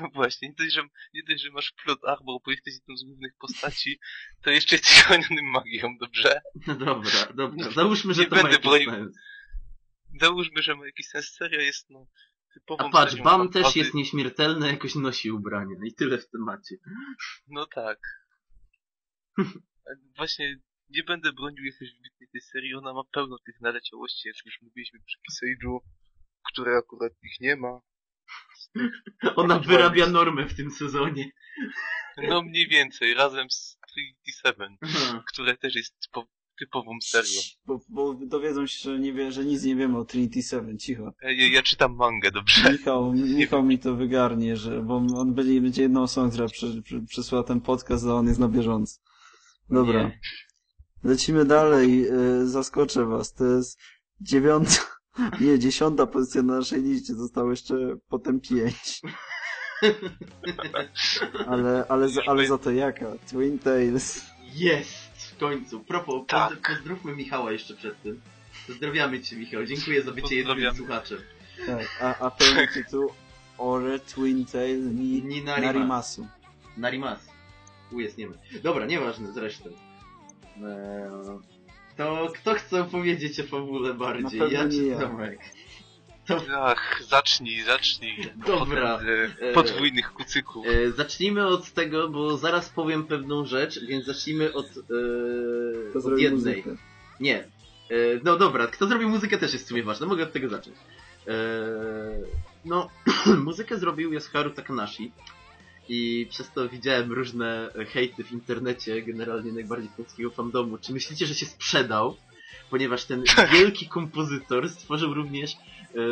No właśnie, nie dość, że, nie dość, że masz plot arbor, bo jesteś jedną z głównych postaci, to jeszcze jesteś chronionym magią, dobrze? No dobra, dobra. Załóżmy, że Nie to ma będę jakiś bronił. sens. Załóżmy, że ma jakiś sens. Seria jest, no, typową A patrz, Bam też jest nieśmiertelny, jakoś nosi ubrania. I tyle w temacie. No tak. Właśnie nie będę bronił jakoś wybitnie tej serii, ona ma pełno tych naleciałości, jak już mówiliśmy przy Kisage'u, które akurat ich nie ma. Ona wyrabia normę w tym sezonie. No mniej więcej, razem z Trinity Seven, Aha. które też jest typową serią. Bo, bo dowiedzą się, że, nie wie, że nic nie wiemy o Trinity Seven. Cicho. Ja, ja, ja czytam mangę, dobrze? Michał, Michał mi to wygarnie, że, bo on będzie, będzie jedną osobą, która przy, przy, przysłała ten podcast, a on jest na bieżąco. Dobra. Nie. Lecimy dalej. e, Zaskoczę was. To jest dziewiąta, nie, dziesiąta pozycja na naszej liście. Zostało jeszcze potem pięć. Ale, ale, za, ale za to jaka? Twin Tales. Jest! W końcu. Propos, Tak. pozdr- pozdrówmy Michała jeszcze przed tym. Pozdrawiamy Cię, Michał. Dziękuję za bycie Pozdrawiam. słuchaczem. Tak, a, a pełny tytuł Ore Twin Tail ni Ni Narimas. Narimasu. Narimas. U jest niemy. Dobra, nieważne zresztą. Eee, to kto chce powiedzieć o fabule bardziej? Na pewno Ja nie czy ja. Ach, zacznij, zacznij. Dobra. Potem, e, E, podwójnych kucyków. E, zacznijmy od tego, bo zaraz powiem pewną rzecz, więc zacznijmy od, e, od jednej. muzykę. Nie. E, no dobra, kto zrobił muzykę też jest w sumie ważne, mogę od tego zacząć. E, no, muzykę zrobił Yasuharu Takanashi i przez to widziałem różne hejty w internecie, generalnie najbardziej polskiego fandomu. Czy myślicie, że się sprzedał? Ponieważ ten wielki kompozytor stworzył również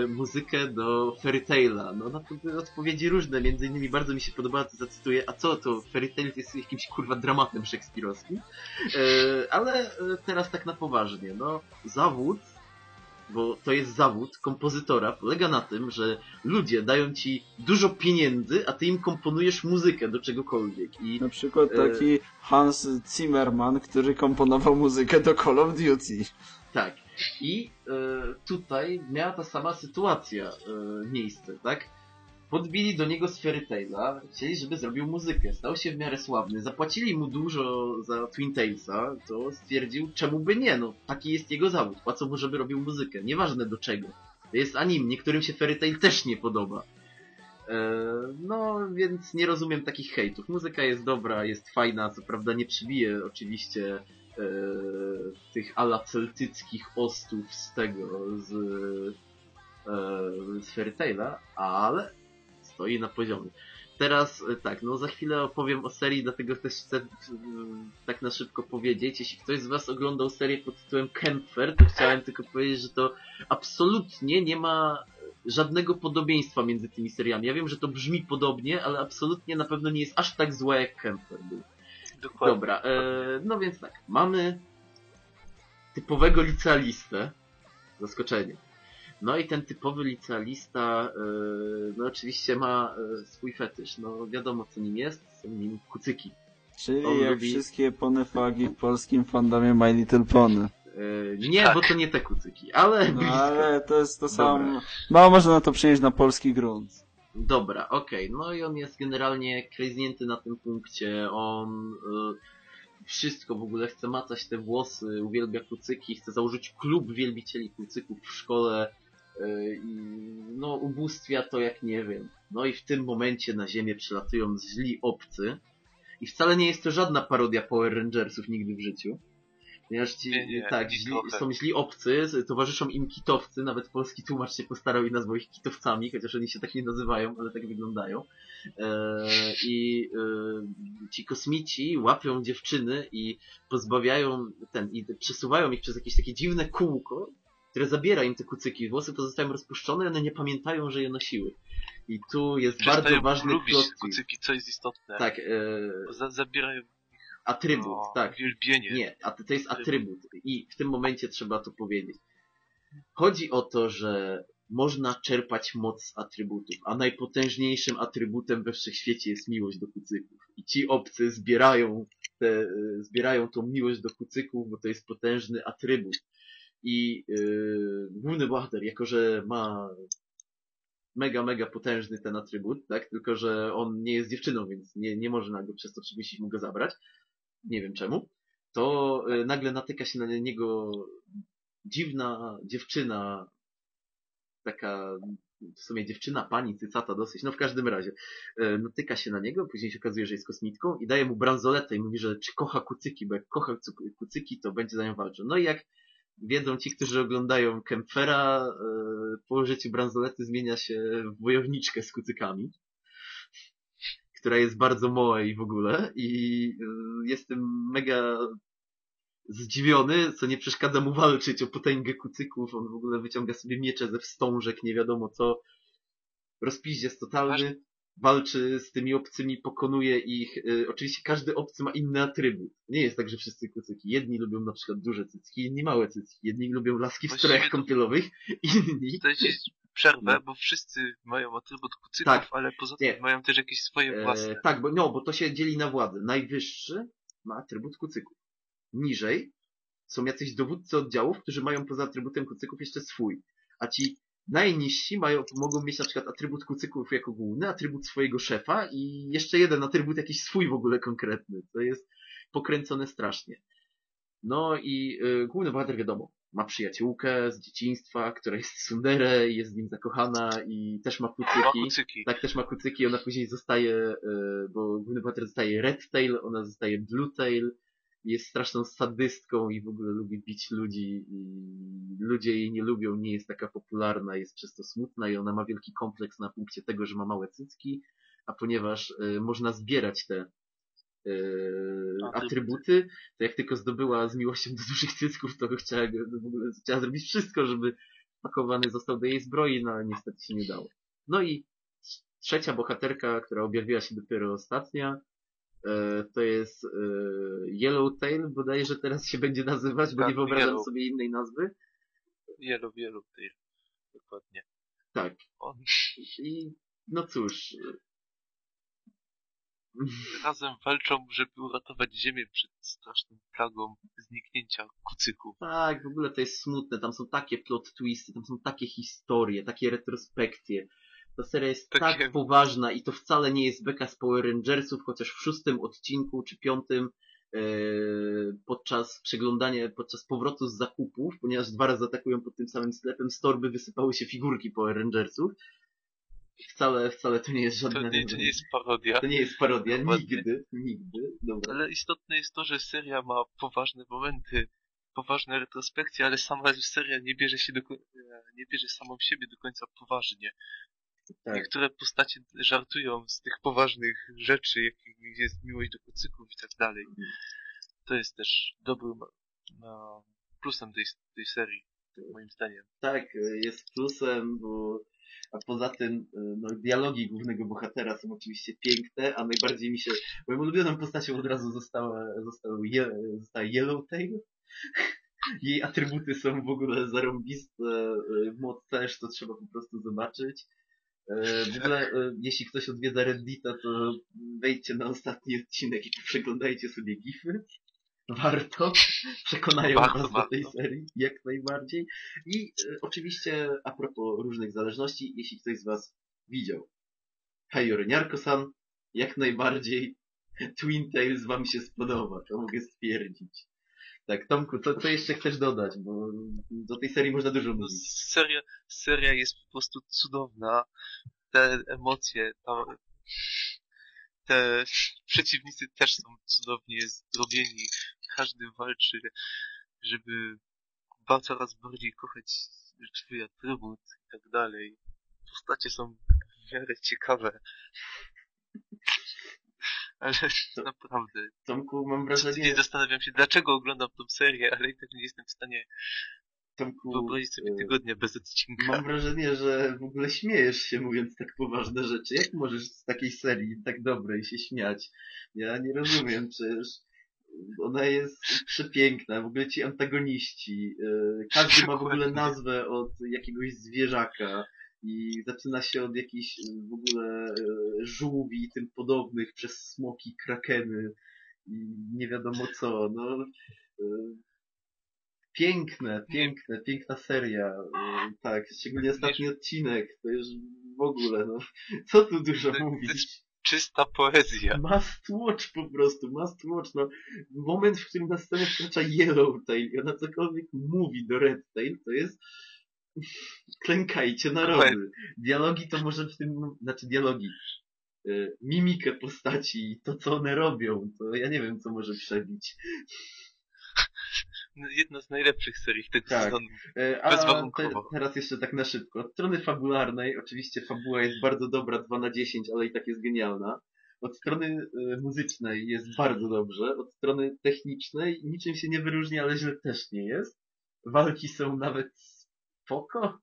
muzykę do Fairy Taila. No na to odpowiedzi różne, między innymi bardzo mi się podobała, to zacytuję, a co to, Fairy Tail jest jakimś kurwa dramatem szekspirowskim? E, ale e, teraz tak na poważnie, no zawód, bo to jest zawód kompozytora, polega na tym, że ludzie dają ci dużo pieniędzy, a ty im komponujesz muzykę do czegokolwiek i Na przykład E, taki Hans Zimmerman, który komponował muzykę do Call of Duty. Tak. I e, tutaj miała ta sama sytuacja e, miejsce, tak? Podbili do niego Fairy Taila, chcieli, żeby zrobił muzykę. Stał się w miarę sławny, zapłacili mu dużo za Twin Talesa, to stwierdził, czemu by nie, no taki jest jego zawód, płacą mu, żeby robił muzykę, nieważne do czego. To jest anim, niektórym się Fairy Tail też nie podoba. E, no, więc nie rozumiem takich hejtów. Muzyka jest dobra, jest fajna, co prawda nie przybije oczywiście tych ala celtyckich ostów z tego, z, e, z Fairy Taila, ale stoi na poziomie. Teraz e, tak, no za chwilę opowiem o serii, dlatego też chcę e, tak na szybko powiedzieć. Jeśli ktoś z Was oglądał serię pod tytułem Kempfer, to chciałem tylko powiedzieć, że to absolutnie nie ma żadnego podobieństwa między tymi seriami. Ja wiem, że to brzmi podobnie, ale absolutnie na pewno nie jest aż tak złe jak Kempfer był. Dokładnie. Dobra, e, no więc tak, mamy typowego licealistę. Zaskoczenie. No i ten typowy licealista, e, no oczywiście ma e, swój fetysz. No wiadomo co nim jest, są nim kucyki. Czyli On jak lubi- wszystkie ponefagi w polskim fandomie My Little Pony. E, nie, Tak. bo to nie te kucyki, ale No blisko. ale to jest to samo. Mało można na to przynieść na polski grunt. Dobra, okej. No i on jest generalnie klejznięty na tym punkcie. On y, wszystko w ogóle chce macać te włosy, uwielbia kucyki, chce założyć klub wielbicieli kucyków w szkole. y, no, ubóstwia to jak nie wiem. No i w tym momencie na ziemię przylatują źli obcy. I wcale nie jest to żadna parodia Power Rangersów nigdy w życiu. Ponieważ ci, Nie, nie, tak, źli, są źli obcy, towarzyszą im kitowcy, nawet polski tłumacz się postarał i nazwał ich kitowcami, chociaż oni się tak nie nazywają, ale tak wyglądają. E, I e, ci kosmici łapią dziewczyny i pozbawiają ten, i przesuwają ich przez jakieś takie dziwne kółko, które zabiera im te kucyki. Włosy pozostają rozpuszczone, one nie pamiętają, że je nosiły. I tu jest bardzo Przestają ważny lubić plot kucyki, co jest istotne. Tak, e, zabierają atrybut, no, tak. uwielbienie. Nie, a to jest atrybut i w tym momencie trzeba to powiedzieć. Chodzi o to, że można czerpać moc z atrybutów, a najpotężniejszym atrybutem we wszechświecie jest miłość do kucyków. I ci obcy zbierają, te, e, zbierają tą miłość do kucyków, bo to jest potężny atrybut. I yy, główny bohater, jako że ma mega, mega potężny ten atrybut, tak? Tylko, że on nie jest dziewczyną, więc nie, nie może nagle przez to przymusić mu go zabrać. Nie wiem czemu. To y, nagle natyka się na niego dziwna dziewczyna, taka w sumie dziewczyna, pani, cycata dosyć, no w każdym razie, e, natyka się na niego, później się okazuje, że jest kosmitką i daje mu bransoletę i mówi, że czy kocha kucyki, bo jak kocha kucyki, to będzie za nią walczył. No i jak wiedzą ci, którzy oglądają Kempfera, e, po użyciu bransolety zmienia się w wojowniczkę z kucykami, która jest bardzo moe i w ogóle i e, jestem mega zdziwiony, co nie przeszkadza mu walczyć o potęgę kucyków. On w ogóle wyciąga sobie miecze ze wstążek, nie wiadomo co. Rozpiździec totalny. Walczy z tymi obcymi, pokonuje ich. Y, oczywiście każdy obcy ma inny atrybut. Nie jest tak, że wszyscy kucyki. Jedni lubią na przykład duże cycki, inni małe cycki. Jedni lubią laski w strojach to- kąpielowych, inni... Tutaj ci przerwę, No. bo wszyscy mają atrybut kucyków, Tak. ale poza Nie. tym mają też jakieś swoje własne. E, tak, bo, no, bo to się dzieli na władzę. Najwyższy ma atrybut kucyków. Niżej są jacyś dowódcy oddziałów, którzy mają poza atrybutem kucyków jeszcze swój. A ci najniżsi mają, mogą mieć na przykład atrybut kucyków jako główny, atrybut swojego szefa i jeszcze jeden atrybut jakiś swój w ogóle konkretny. To jest pokręcone strasznie. No i y, główny bohater wiadomo, ma przyjaciółkę z dzieciństwa, która jest sundere i jest z nim zakochana i też ma Ma kucyki. kucyki. Tak, też ma kucyki, ona później zostaje, e, bo główny bohater zostaje Red Tail, ona zostaje Blue Tail, jest straszną sadystką i w ogóle lubi bić ludzi i ludzie jej nie lubią, nie jest taka popularna, jest przez to smutna i ona ma wielki kompleks na punkcie tego, że ma małe cycki, a ponieważ e, można zbierać te e, atrybuty, to jak tylko zdobyła z miłością do dużych cycków, to chciała, w ogóle chciała zrobić wszystko, żeby pakowany został do jej zbroi, no ale niestety się nie dało. No i trzecia bohaterka, która objawiła się dopiero ostatnia, to jest e, Yellowtail, bodajże teraz się będzie nazywać, bo Tak, nie wyobrażam Yellow. sobie innej nazwy. Wielu tych. Dokładnie. Tak. On I no cóż. razem walczą, żeby uratować Ziemię przed straszną plagą zniknięcia kucyków. Tak, w ogóle to jest smutne. Tam są takie plot twisty, tam są takie historie, takie retrospekcje. Ta seria jest Takie- tak poważna i to wcale nie jest beka z Power Rangersów, chociaż w szóstym odcinku czy piątym e, podczas przeglądania, podczas powrotu z zakupów, ponieważ dwa razy atakują pod tym samym sklepem, z torby wysypały się figurki Power Rangersów. Wcale, wcale to nie jest To żadne... nie, to nie jest parodia. to nie jest parodia, Dokładnie. nigdy, nigdy. Dobra. Ale istotne jest to, że seria ma poważne momenty, poważne retrospekcje, ale sama seria nie bierze się do, e, nie bierze samą siebie do końca poważnie. Tak. Niektóre postacie żartują z tych poważnych rzeczy, jakich jest miłość do kucyków i tak dalej. To jest też dobrym no, plusem tej, tej serii, moim zdaniem. Tak, jest plusem, bo a poza tym no, dialogi głównego bohatera są oczywiście piękne, a najbardziej mi się, moją ulubioną postacią od razu została, został je, została Yellowtail. Jej atrybuty są w ogóle zarąbiste, moc też, to trzeba po prostu zobaczyć. Y, W ogóle, y, jeśli ktoś odwiedza Reddita, to wejdźcie na ostatni odcinek i przeglądajcie sobie gify. Warto. Przekonają was do tej serii, jak najbardziej. I y, oczywiście, a propos różnych zależności, jeśli ktoś z was widział Heyor Niarko-san, jak najbardziej Twin Tales wam się spodoba, to mogę stwierdzić. Tak, Tomku, co, co jeszcze chcesz dodać? Bo do tej serii można dużo mówić. seria, seria jest po prostu cudowna. Te emocje, ta, te przeciwnicy też są cudownie zrobieni. Każdy walczy, żeby coraz bardziej kochać swój atrybut i tak dalej. Postacie są w miarę ciekawe. Ale To- naprawdę, Tomku, mam nie wrażenie, zastanawiam się, dlaczego oglądam tą serię, ale i tak nie jestem w stanie Tomku, wyobrazić sobie y, tygodnia bez odcinka. Mam wrażenie, że w ogóle śmiejesz się mówiąc tak poważne rzeczy. Jak możesz z takiej serii tak dobrej się śmiać? Ja nie rozumiem, przecież ona jest przepiękna, w ogóle ci antagoniści. e, Każdy ma w ogóle nazwę od jakiegoś zwierzaka i zaczyna się od jakichś e, w ogóle e, żółwi i tym podobnych, przez smoki, krakeny i nie wiadomo co. No, e, Piękne, piękne, piękna seria. Y, Tak, szczególnie ostatni odcinek. To już w ogóle, no. Co tu dużo mówić. Czysta poezja. Must watch po prostu, must watch, no. Moment, w którym na scenę wkracza Yellowtail i ona cokolwiek mówi do Redtail, to jest... Klękajcie narody. Dialogi to może w tym... Znaczy dialogi. y, Mimikę postaci i to, co one robią, to ja nie wiem, co może przebić. No, Jedna z najlepszych serii tego Tak. sezonu. E, A te, teraz jeszcze tak na szybko. Od strony fabularnej, oczywiście fabuła jest bardzo dobra, 2 na 10, ale i tak jest genialna. Od strony e, muzycznej jest bardzo dobrze. Od strony technicznej niczym się nie wyróżnia, ale źle też nie jest. Walki są nawet spoko.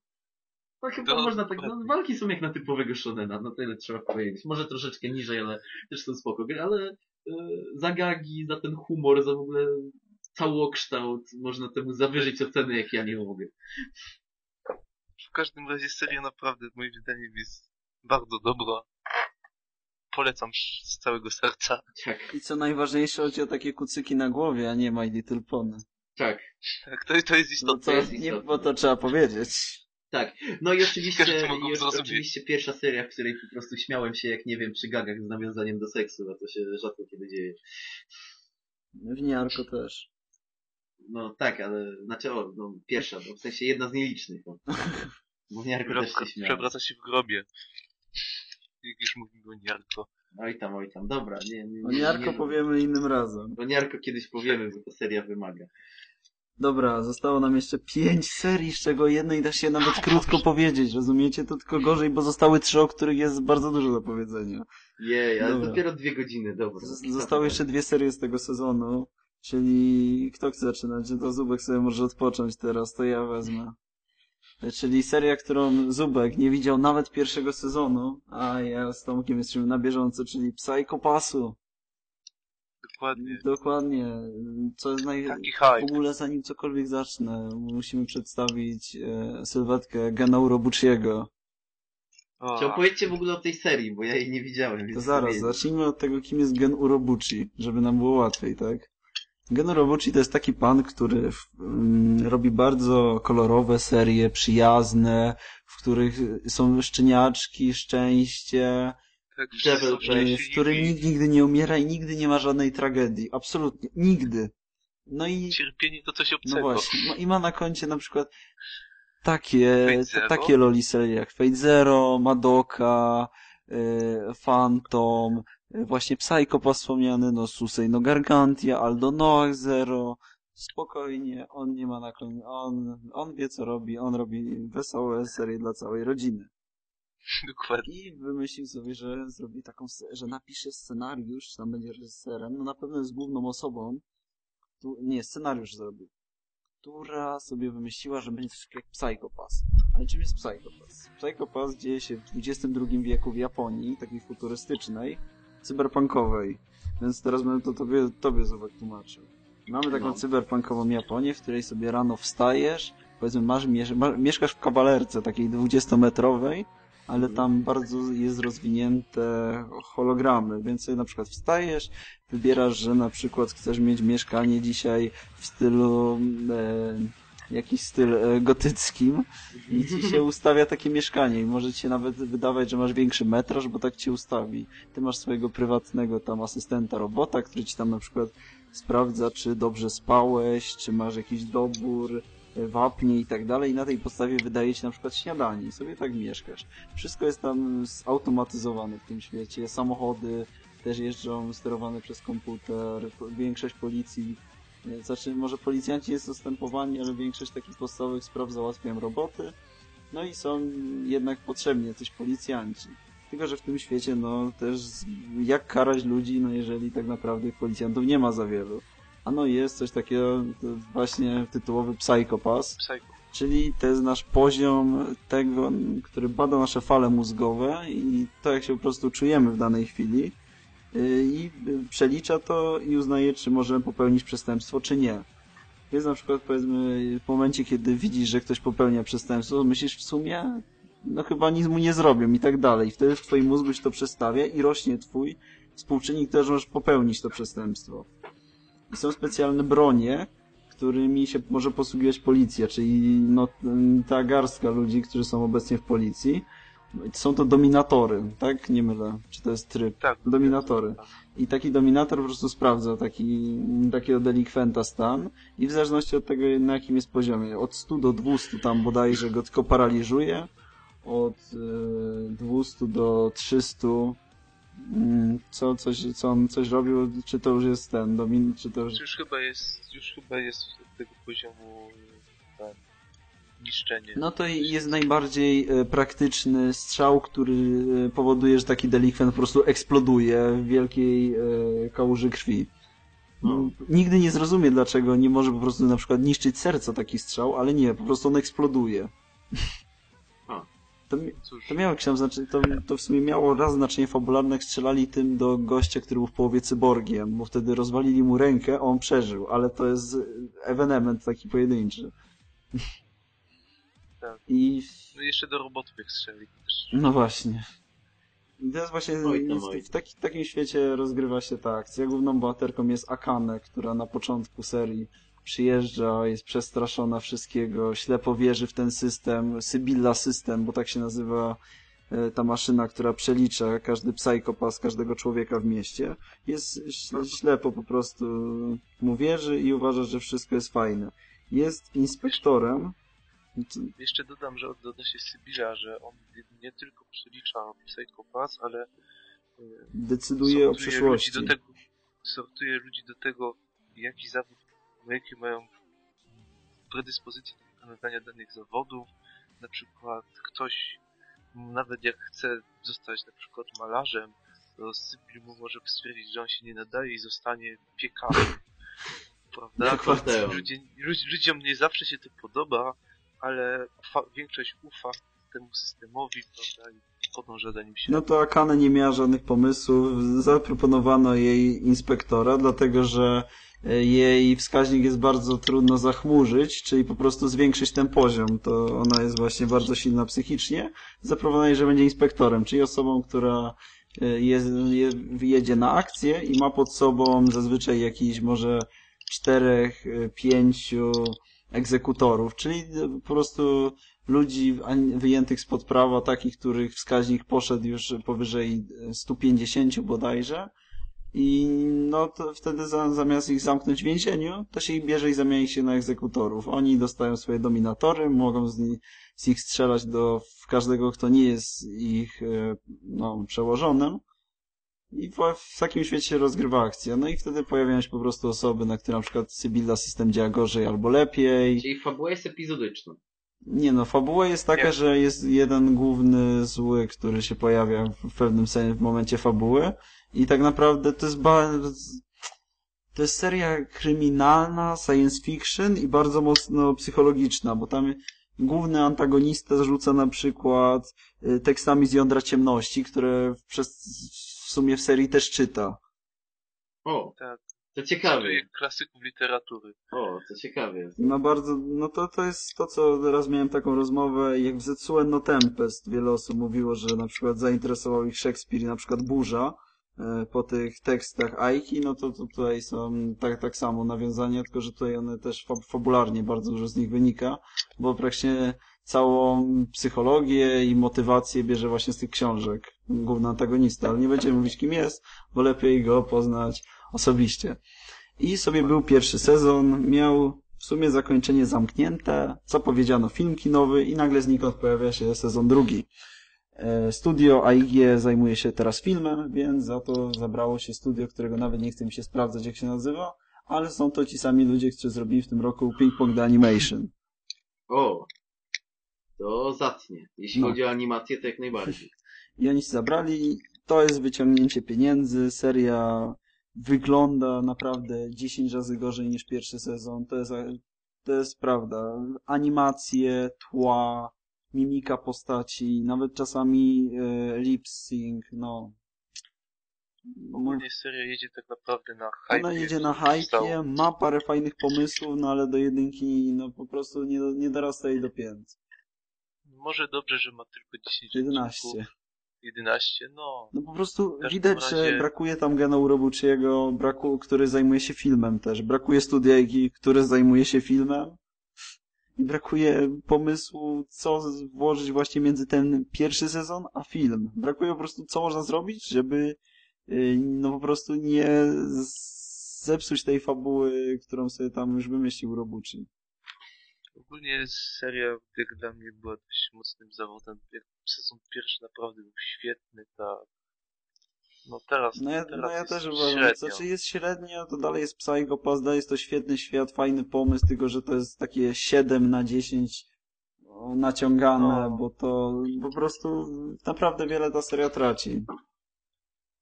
No chyba To można tak, no, walki są jak na typowego shonena, no tyle trzeba powiedzieć. Może troszeczkę niżej, ale też są spoko. gry, Ale e, za gagi, za ten humor, za w ogóle całokształt, można temu zawyżyć oceny, jak ja nie mogę. W każdym razie seria naprawdę moim zdaniem jest bardzo dobra. Polecam z całego serca. Tak, I co najważniejsze, chodzi o takie kucyki na głowie, a nie My Little Pony. Tak, Tak, to, to jest No istotne. to, jest nie, bo to trzeba powiedzieć. tak. No i oczywiście, i oczywiście pierwsza seria, w której po prostu śmiałem się, jak nie wiem, przy gagach z nawiązaniem do seksu, a to się rzadko kiedy dzieje. Winiarko też. No tak, ale, znaczy o, no pierwsza, no, w sensie jedna z nielicznych. No. Bo w Niarko też się śmiałem. przewraca się w grobie. Jak już mówimy o Niarko. Oj tam, oj tam, dobra. Nie, nie, O nie, Niarko nie, powiemy innym razem. O Niarko kiedyś powiemy, bo to seria wymaga. Dobra, zostało nam jeszcze pięć serii, z czego jednej da się nawet krótko powiedzieć, rozumiecie? To tylko gorzej, bo zostały trzy, o których jest bardzo dużo do powiedzenia. Jej, ale Dobra. dopiero dwie godziny, dobra. Z- Zostały jeszcze dwie serie z tego sezonu, czyli kto chce zaczynać? To Zubek sobie może odpocząć teraz, to ja wezmę. Czyli seria, którą Zubek nie widział nawet pierwszego sezonu, a ja z Tomkiem jesteśmy na bieżąco, czyli Psycho Passu. Dokładnie. Dokładnie. Co jest naj... Taki W hype. ogóle zanim cokolwiek zacznę, musimy przedstawić e, sylwetkę Gena Urobuchiego. O, Czy opowiedzcie w ogóle o tej serii, bo ja jej nie widziałem. To więc zaraz, nie zacznijmy od tego, kim jest Gen Urobuchi, żeby nam było łatwiej, tak? Gen Urobuchi to jest taki pan, który w, mm, robi bardzo kolorowe serie, przyjazne, w których są szczeniaczki, szczęście, tak, w którym nikt nigdy nie umiera i nigdy nie ma żadnej tragedii. Absolutnie. Nigdy. No i Cierpienie to coś No obcego. właśnie, no i ma na koncie na przykład takie, takie loliserie jak Fate Zero, Madoka, y, Phantom, y, właśnie Psychopath wspomniany, no Susei no Gargantia, Aldo Noah Zero. Spokojnie, on nie ma na końcu, on, on wie co robi, on robi wesołe serie dla całej rodziny. Dokładnie. I wymyślił sobie, że zrobi taką, że napisze scenariusz, tam będzie reżyserem, no na pewno jest główną osobą, tu, nie, scenariusz zrobił, która sobie wymyśliła, że będzie coś jak Psychopass. Ale czym jest Psychopass? Psychopass dzieje się w XXI wieku w Japonii, takiej futurystycznej, cyberpunkowej. Więc teraz będę to tobie, tobie Zobak tłumaczył. Mamy taką No. cyberpunkową Japonię, w której sobie rano wstajesz, powiedzmy masz, miesz, ma, mieszkasz w kawalerce takiej 20-metrowej, ale Mhm. tam bardzo jest rozwinięte hologramy, więc sobie na przykład wstajesz, wybierasz, że na przykład chcesz mieć mieszkanie dzisiaj w stylu e, jakiś styl e, gotyckim i ci się ustawia takie mieszkanie i może ci się nawet wydawać, że masz większy metraż, bo tak ci ustawi. Ty masz swojego prywatnego tam asystenta robota, który ci tam na przykład sprawdza, czy dobrze spałeś, czy masz jakiś dobór wapnie i tak dalej i na tej podstawie wydaje ci na przykład śniadanie i sobie tak mieszkasz. Wszystko jest tam zautomatyzowane w tym świecie. Samochody też jeżdżą sterowane przez komputer. Większość policji, e, znaczy może policjanci jest zastępowani, ale większość takich podstawowych spraw załatwiają roboty. No i są jednak potrzebni jacyś policjanci. Tylko, że w tym świecie, no też jak karać ludzi, no jeżeli tak naprawdę policjantów nie ma za wielu. A no jest coś takiego, właśnie tytułowy Psychopass, Psycho. Czyli to jest nasz poziom tego, który bada nasze fale mózgowe i to, jak się po prostu czujemy w danej chwili yy, i przelicza to i uznaje, czy możemy popełnić przestępstwo, czy nie. Więc na przykład powiedzmy w momencie, kiedy widzisz, że ktoś popełnia przestępstwo, myślisz w sumie, no chyba nic mu nie zrobią i tak dalej. I wtedy w twoim mózgu się to przestawia i rośnie twój współczynnik też, że możesz popełnić to przestępstwo. I są specjalne bronie, którymi się może posługiwać policja, czyli no, ta garstka ludzi, którzy są obecnie w policji. Są to dominatory, tak? Nie mylę. Czy to jest tryb? Tak. Dominatory. I taki dominator po prostu sprawdza taki, takiego delikwenta stan i w zależności od tego, na jakim jest poziomie, od 100 do 200 tam bodajże go tylko paraliżuje, od y, 200 do 300 mm, co, coś, co on coś robił, czy to już jest ten, domin, czy to już... Już chyba jest, już chyba jest tego poziomu ten, niszczenie. No to jest najbardziej e, praktyczny strzał, który e, powoduje, że taki delikwent po prostu eksploduje w wielkiej e, kałuży krwi. No. Nigdy nie zrozumie, dlaczego nie może po prostu na przykład niszczyć serca taki strzał, ale nie, po prostu on eksploduje. To, to miało jakieś tam znaczenie, to, to w sumie miało raz znaczenie fabularne, jak strzelali tym do gościa, który był w połowie cyborgiem, bo wtedy rozwalili mu rękę, a on przeżył, ale to jest ewenement taki pojedynczy. Tak. I no i jeszcze do robotów jak strzeli. no właśnie. I teraz właśnie Oj tam, jest, oj. w taki, takim świecie rozgrywa się ta akcja. Główną bohaterką jest Akane, która na początku serii przyjeżdża, jest przestraszona wszystkiego, ślepo wierzy w ten system, Sybilla system, bo tak się nazywa e, ta maszyna, która przelicza każdy psychopas każdego człowieka w mieście. Jest ślepo po prostu mu wierzy i uważa, że wszystko jest fajne. Jest inspektorem, Jeszcze dodam, że odnośnie Sybilla, że on nie- tylko przelicza Psychopath, ale e, decyduje o przyszłości. Ludzi do tego, sortuje ludzi do tego, jaki zawód, jakie mają predyspozycje do wykonywania danych zawodów. Na przykład ktoś, nawet jak chce zostać na przykład malarzem, to Sybil mu może stwierdzić, że on się nie nadaje i zostanie piekarzem. Prawda? Dokładnie. Ludzie, ludzi- ludziom nie zawsze się to podoba, ale ufa, większość ufa temu systemowi, prawda, i podąża za nim się. No to Akane nie miała żadnych pomysłów. Zaproponowano jej inspektora, dlatego że jej wskaźnik jest bardzo trudno zachmurzyć, czyli po prostu zwiększyć ten poziom. To ona jest właśnie bardzo silna psychicznie. Zaproponowano jej, że będzie inspektorem, czyli osobą, która e, jest, je, jedzie na akcję i ma pod sobą zazwyczaj jakiś może czterech, e, pięciu egzekutorów, czyli po prostu ludzi wyjętych spod prawa, takich, których wskaźnik poszedł już powyżej e, 150 bodajże. I no to wtedy za, zamiast ich zamknąć w więzieniu, to się ich bierze i zamienia ich się na egzekutorów. Oni dostają swoje dominatory, mogą z, ni- z ich strzelać do każdego, kto nie jest ich e, no, przełożonym. I w, w takim świecie się rozgrywa akcja. No i wtedy pojawiają się po prostu osoby, na które na przykład Sybilla system działa gorzej albo lepiej. Czyli fabuła jest epizodyczna. Nie no, fabuła jest taka, Jak? że jest jeden główny zły, który się pojawia w pewnym sensie w momencie fabuły i tak naprawdę to jest ba... to jest seria kryminalna, science fiction i bardzo mocno psychologiczna, bo tam główny antagonista rzuca na przykład y, tekstami z jądra ciemności, które przez w sumie w serii też czyta. O, Tak. to ciekawe. Klasyków literatury. O, to ciekawe. Ma bardzo, no to, to jest to, co teraz miałem taką rozmowę, jak w Zetsuo no Tempest wiele osób mówiło, że na przykład zainteresował ich Szekspir i na przykład Burza po tych tekstach Aiki, no to, to tutaj są tak, tak samo nawiązania, tylko że tutaj one też fab fabularnie bardzo dużo z nich wynika, bo praktycznie całą psychologię i motywację bierze właśnie z tych książek główny antagonista, ale nie będziemy mówić kim jest, bo lepiej go poznać osobiście. I sobie był pierwszy sezon, miał w sumie zakończenie zamknięte, zapowiedziano film kinowy i nagle znikąd pojawia się sezon drugi. E, Studio AIG zajmuje się teraz filmem, więc za to zabrało się studio, którego nawet nie chce mi się sprawdzać jak się nazywa, ale są to ci sami ludzie, którzy zrobili w tym roku Ping Pong The Animation. O, to zacnie. Jeśli No. chodzi o animację, to jak najbardziej. I oni się zabrali, to jest wyciągnięcie pieniędzy, seria wygląda naprawdę 10 razy gorzej niż pierwszy sezon, to jest, to jest prawda. Animacje, tła, mimika postaci, nawet czasami e, lip sync, no. no. Ogólnie seria jedzie tak naprawdę na hype. Ona jedzie na hypie, ma parę fajnych pomysłów, no ale do jedynki no po prostu nie, nie dorasta jej do pięt. Może dobrze, że ma tylko 10 11. odcinków. 11, no. No po prostu widać, razie- że brakuje tam Gena Urobuchiego, braku, który zajmuje się filmem też. Brakuje studiajki, który zajmuje się filmem. Brakuje pomysłu, co włożyć właśnie między ten pierwszy sezon a film. Brakuje po prostu, co można zrobić, żeby yy, no po prostu nie zepsuć tej fabuły, którą sobie tam już wymyślił Urobuchi. Ogólnie seria jak dla mnie była dość mocnym zawodem. Sezon pierwszy naprawdę był świetny, tak. No teraz, No ja, teraz no ja też uważam, średnio. znaczy jest średnio, to dalej jest Psycho dalej jest to świetny świat, fajny pomysł, tylko że to jest takie 7 na 10 o, naciągane, No. bo to po prostu naprawdę wiele ta seria traci.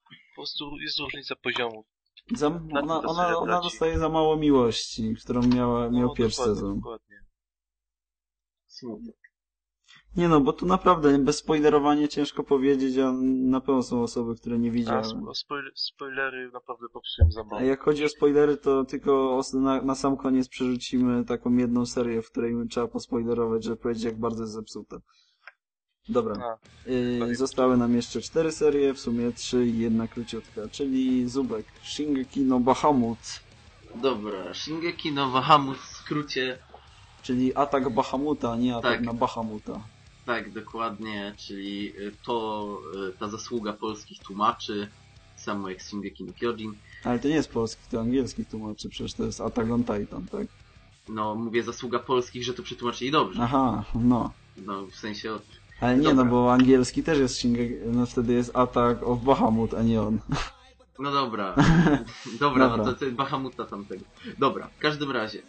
Po prostu jest różnica poziomu. Za, ona, ona, ona dostaje za mało miłości, którą miała, miał no, pierwszy dokładnie, sezon. Dokładnie. Smutek. Nie no, bo tu naprawdę bez spoilerowania ciężko powiedzieć, a na pewno są osoby, które nie A widziały. spo- spoiler, spoilery naprawdę popsułem za mało. A jak chodzi o spoilery, to tylko na, na sam koniec przerzucimy taką jedną serię, w której trzeba pospoilerować, żeby powiedzieć, jak bardzo jest zepsute. Dobra. A, Yy, powiedz. zostały nam jeszcze cztery serie, w sumie trzy i jedna króciutka, czyli Zubek, Shingeki no Bahamut, Dobra, Shingeki no Bahamut w skrócie, czyli atak Bahamuta, nie atak Tak. na Bahamuta. Tak dokładnie, czyli y, to y, ta zasługa polskich tłumaczy, samo jak Shingeki no Kyojin. Ale to nie jest polski, to angielski tłumaczy, przecież to jest Attack on Titan, tak? No, mówię zasługa polskich, że to przetłumaczyli dobrze. Aha, no. No, w sensie. Ale nie, Dobra. no bo angielski też jest Shingeki, no wtedy jest Attack of Bahamut, a nie on. No dobra, dobra, Dobra. no to, to Bahamuta tamtego. Dobra, w każdym razie.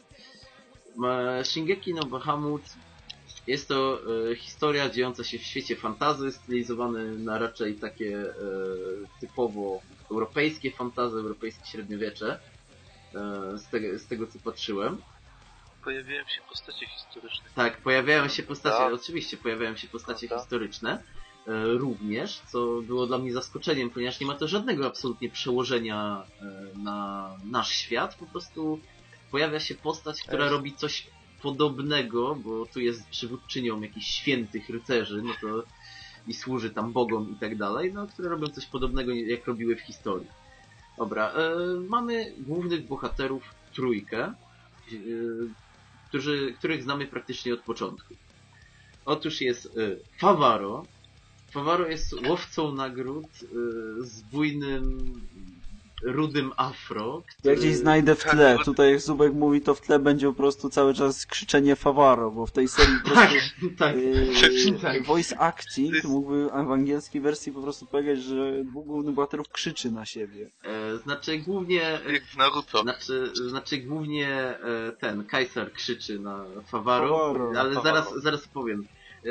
Shingeki no Bahamut jest to e, historia dziejąca się w świecie fantazy, stylizowany na raczej takie e, typowo europejskie fantazy, europejskie średniowiecze. E, z, tego, z tego co patrzyłem. pojawiają się postacie historyczne. Tak, pojawiają się postacie, Tak. oczywiście pojawiają się postacie Prawda? historyczne e, również, co było dla mnie zaskoczeniem, ponieważ nie ma to żadnego absolutnie przełożenia e, na nasz świat, po prostu pojawia się postać, która robi coś podobnego, bo tu jest przywódczynią jakichś świętych rycerzy, no to i służy tam bogom i tak dalej, no, które robią coś podobnego jak robiły w historii. Dobra, e, mamy głównych bohaterów trójkę, e, którzy, których znamy praktycznie od początku. Otóż jest y, Favaro. Favaro jest łowcą nagród z bujnym, rudym afro. Który... Ja gdzieś znajdę w tle, tutaj jak Zubek mówi, to w tle będzie po prostu cały czas krzyczenie Favaro, bo w tej serii po Tak, prostu tak. yy, tak. voice acting To jest- mógłby w angielskiej wersji po prostu powiedzieć, że dwóch głównych bohaterów krzyczy na siebie. E, znaczy głównie... Naruto. Znaczy, znaczy głównie e, ten Kaiser krzyczy na Favaro, Favaro, ale Favaro. zaraz, zaraz powiem. E,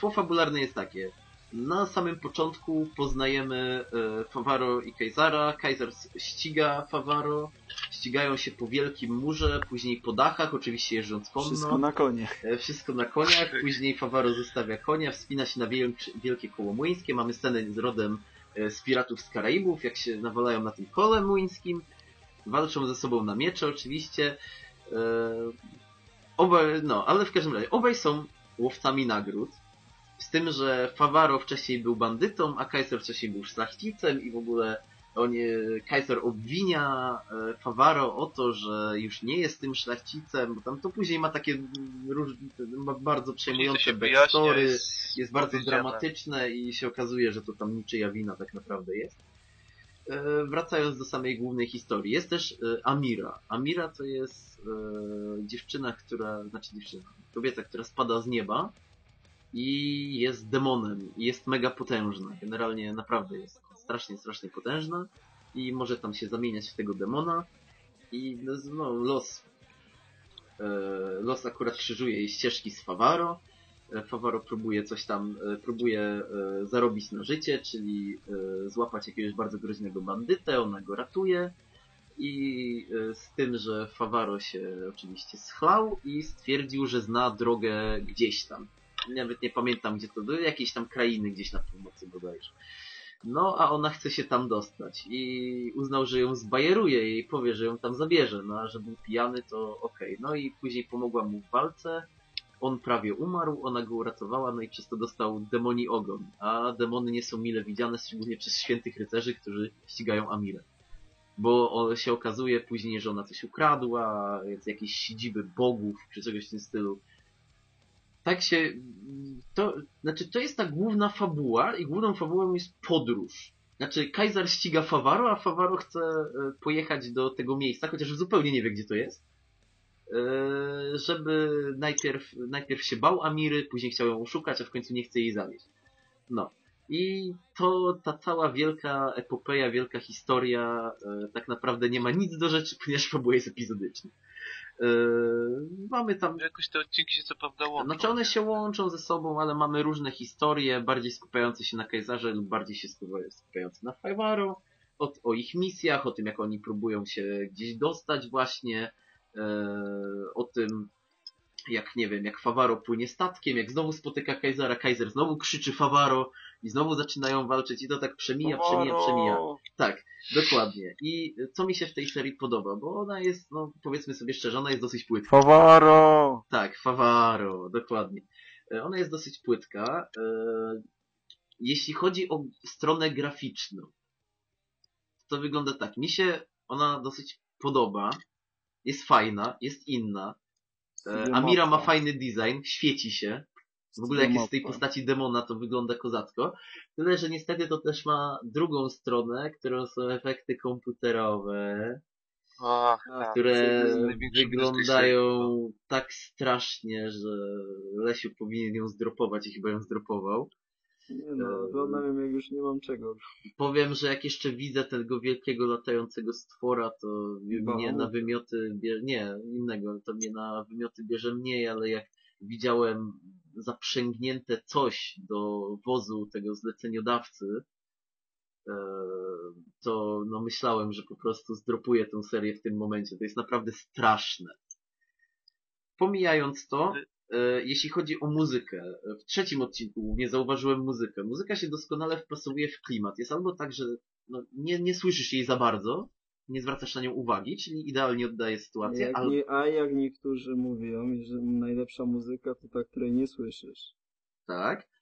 Tło fabularne jest takie. Na samym początku poznajemy e, Favaro i. Kaiser s- ściga Favaro. Ścigają się po wielkim murze, później po dachach, oczywiście jeżdżąc konno. Wszystko na konie. E, Wszystko na koniach, później Favaro zostawia konia, wspina się na wielk- wielkie koło młyńskie. Mamy scenę z rodem e, z piratów z Karaibów, jak się nawalają na tym kole młyńskim. Walczą ze sobą na miecze oczywiście. Obaj, no, ale w każdym razie, obaj są łowcami nagród. Z tym, że Favaro wcześniej był bandytą, a Kaiser wcześniej był szlachcicem i w ogóle on, e, Kaiser obwinia e, Favaro o to, że już nie jest tym szlachcicem, bo tam to później ma takie ma bardzo przejmujące backstory, jest, jest bardzo dramatyczne i się okazuje, że to tam niczyja wina tak naprawdę jest. E, wracając do samej głównej historii, jest też Amira. Amira to jest dziewczyna, która, znaczy dziewczyna, kobieta, która spada z nieba i jest demonem i jest mega potężna. Generalnie naprawdę jest strasznie, strasznie potężna i może tam się zamieniać w tego demona i no, no, los e, los akurat krzyżuje jej ścieżki z Favaro. E, Favaro próbuje coś tam, e, próbuje zarobić na życie, czyli złapać jakiegoś bardzo groźnego bandytę, ona go ratuje i z tym, że Favaro się oczywiście schlał i stwierdził, że zna drogę gdzieś tam. Nawet nie pamiętam gdzie to, do jakiejś tam krainy gdzieś na północy bodajże. No, a ona chce się tam dostać i uznał, że ją zbajeruje i powie, że ją tam zabierze, no a że był pijany to okej. No i później pomogła mu w walce, on prawie umarł, ona go uratowała, no i przez to dostał demoni ogon. A demony nie są mile widziane, szczególnie przez świętych rycerzy, którzy ścigają Amirę. Bo się okazuje później, że ona coś ukradła, jest jakieś siedziby bogów, czy czegoś w tym stylu. Tak się... To, znaczy, to jest ta główna fabuła i główną fabułą jest podróż. Znaczy, Kaiser ściga Favaro, a Favaro chce e, pojechać do tego miejsca, chociaż zupełnie nie wie, gdzie to jest. E, Żeby najpierw, najpierw się bał Amiry, później chciał ją oszukać, a w końcu nie chce jej zawieść. No. I to ta cała wielka epopeja, wielka historia e, tak naprawdę nie ma nic do rzeczy, ponieważ fabuła jest epizodyczna. E, Mamy tam Jakoś te odcinki się co prawda łączą. znaczy one się łączą ze sobą, ale mamy różne historie, bardziej skupiające się na Kaiserze lub bardziej się skupiające na Fajwaro, o, o ich misjach, o tym jak oni próbują się gdzieś dostać właśnie, e, o tym jak nie wiem, jak Favaro płynie statkiem, jak znowu spotyka Kaisera, Kaiser znowu krzyczy Favaro i znowu zaczynają walczyć i to tak przemija, przemija, przemija. Tak, dokładnie. I co mi się w tej serii podoba, bo ona jest, no powiedzmy sobie szczerze, ona jest dosyć płytka. Fawaro! Tak, Favaro, dokładnie. E, Ona jest dosyć płytka. E, Jeśli chodzi o stronę graficzną, to wygląda tak. Mi się ona dosyć podoba. Jest fajna, jest inna. E, Amira ma fajny design, świeci się. W ogóle jak jest z tej postaci demona, to wygląda kozacko. Tyle, że niestety to też ma drugą stronę, którą są efekty komputerowe Ach, tak. które wyglądają tak strasznie, że Lesiu powinien ją zdropować i chyba ją zdropował. Nie no, oglądam jak już nie mam czego. Powiem, że jak jeszcze widzę tego wielkiego latającego stwora, to mnie na wymioty bierze, nie, innego, to mnie na wymioty bierze mniej, ale jak widziałem zaprzęgnięte coś do wozu tego zleceniodawcy, e, to no myślałem, że po prostu zdropuję tę serię w tym momencie. To jest naprawdę straszne. Pomijając to, e, jeśli chodzi o muzykę, w trzecim odcinku głównie zauważyłem muzykę. Muzyka się doskonale wpasowuje w klimat. Jest albo tak, że no, nie, nie słyszysz jej za bardzo, nie zwracasz na nią uwagi, czyli idealnie oddaje sytuację, Jak nie, a jak niektórzy mówią, że najlepsza muzyka to ta, której nie słyszysz. tak.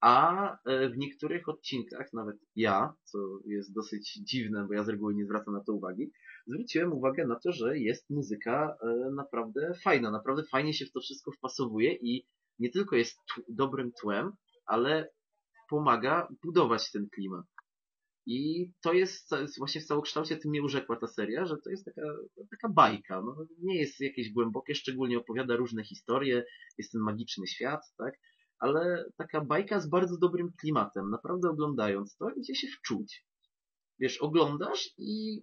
A e, w niektórych odcinkach, nawet ja, co jest dosyć dziwne, bo ja z reguły nie zwracam na to uwagi, zwróciłem uwagę na to, że jest muzyka e, naprawdę fajna, naprawdę fajnie się w to wszystko wpasowuje i nie tylko jest dobrym tłem, ale pomaga budować ten klimat. I to jest właśnie w całokształcie tym mnie urzekła ta seria, że to jest taka, taka bajka. No, nie jest jakieś głębokie, szczególnie opowiada różne historie, jest ten magiczny świat, tak? Ale taka bajka z bardzo dobrym klimatem. Naprawdę oglądając to, idzie się wczuć. Wiesz, oglądasz i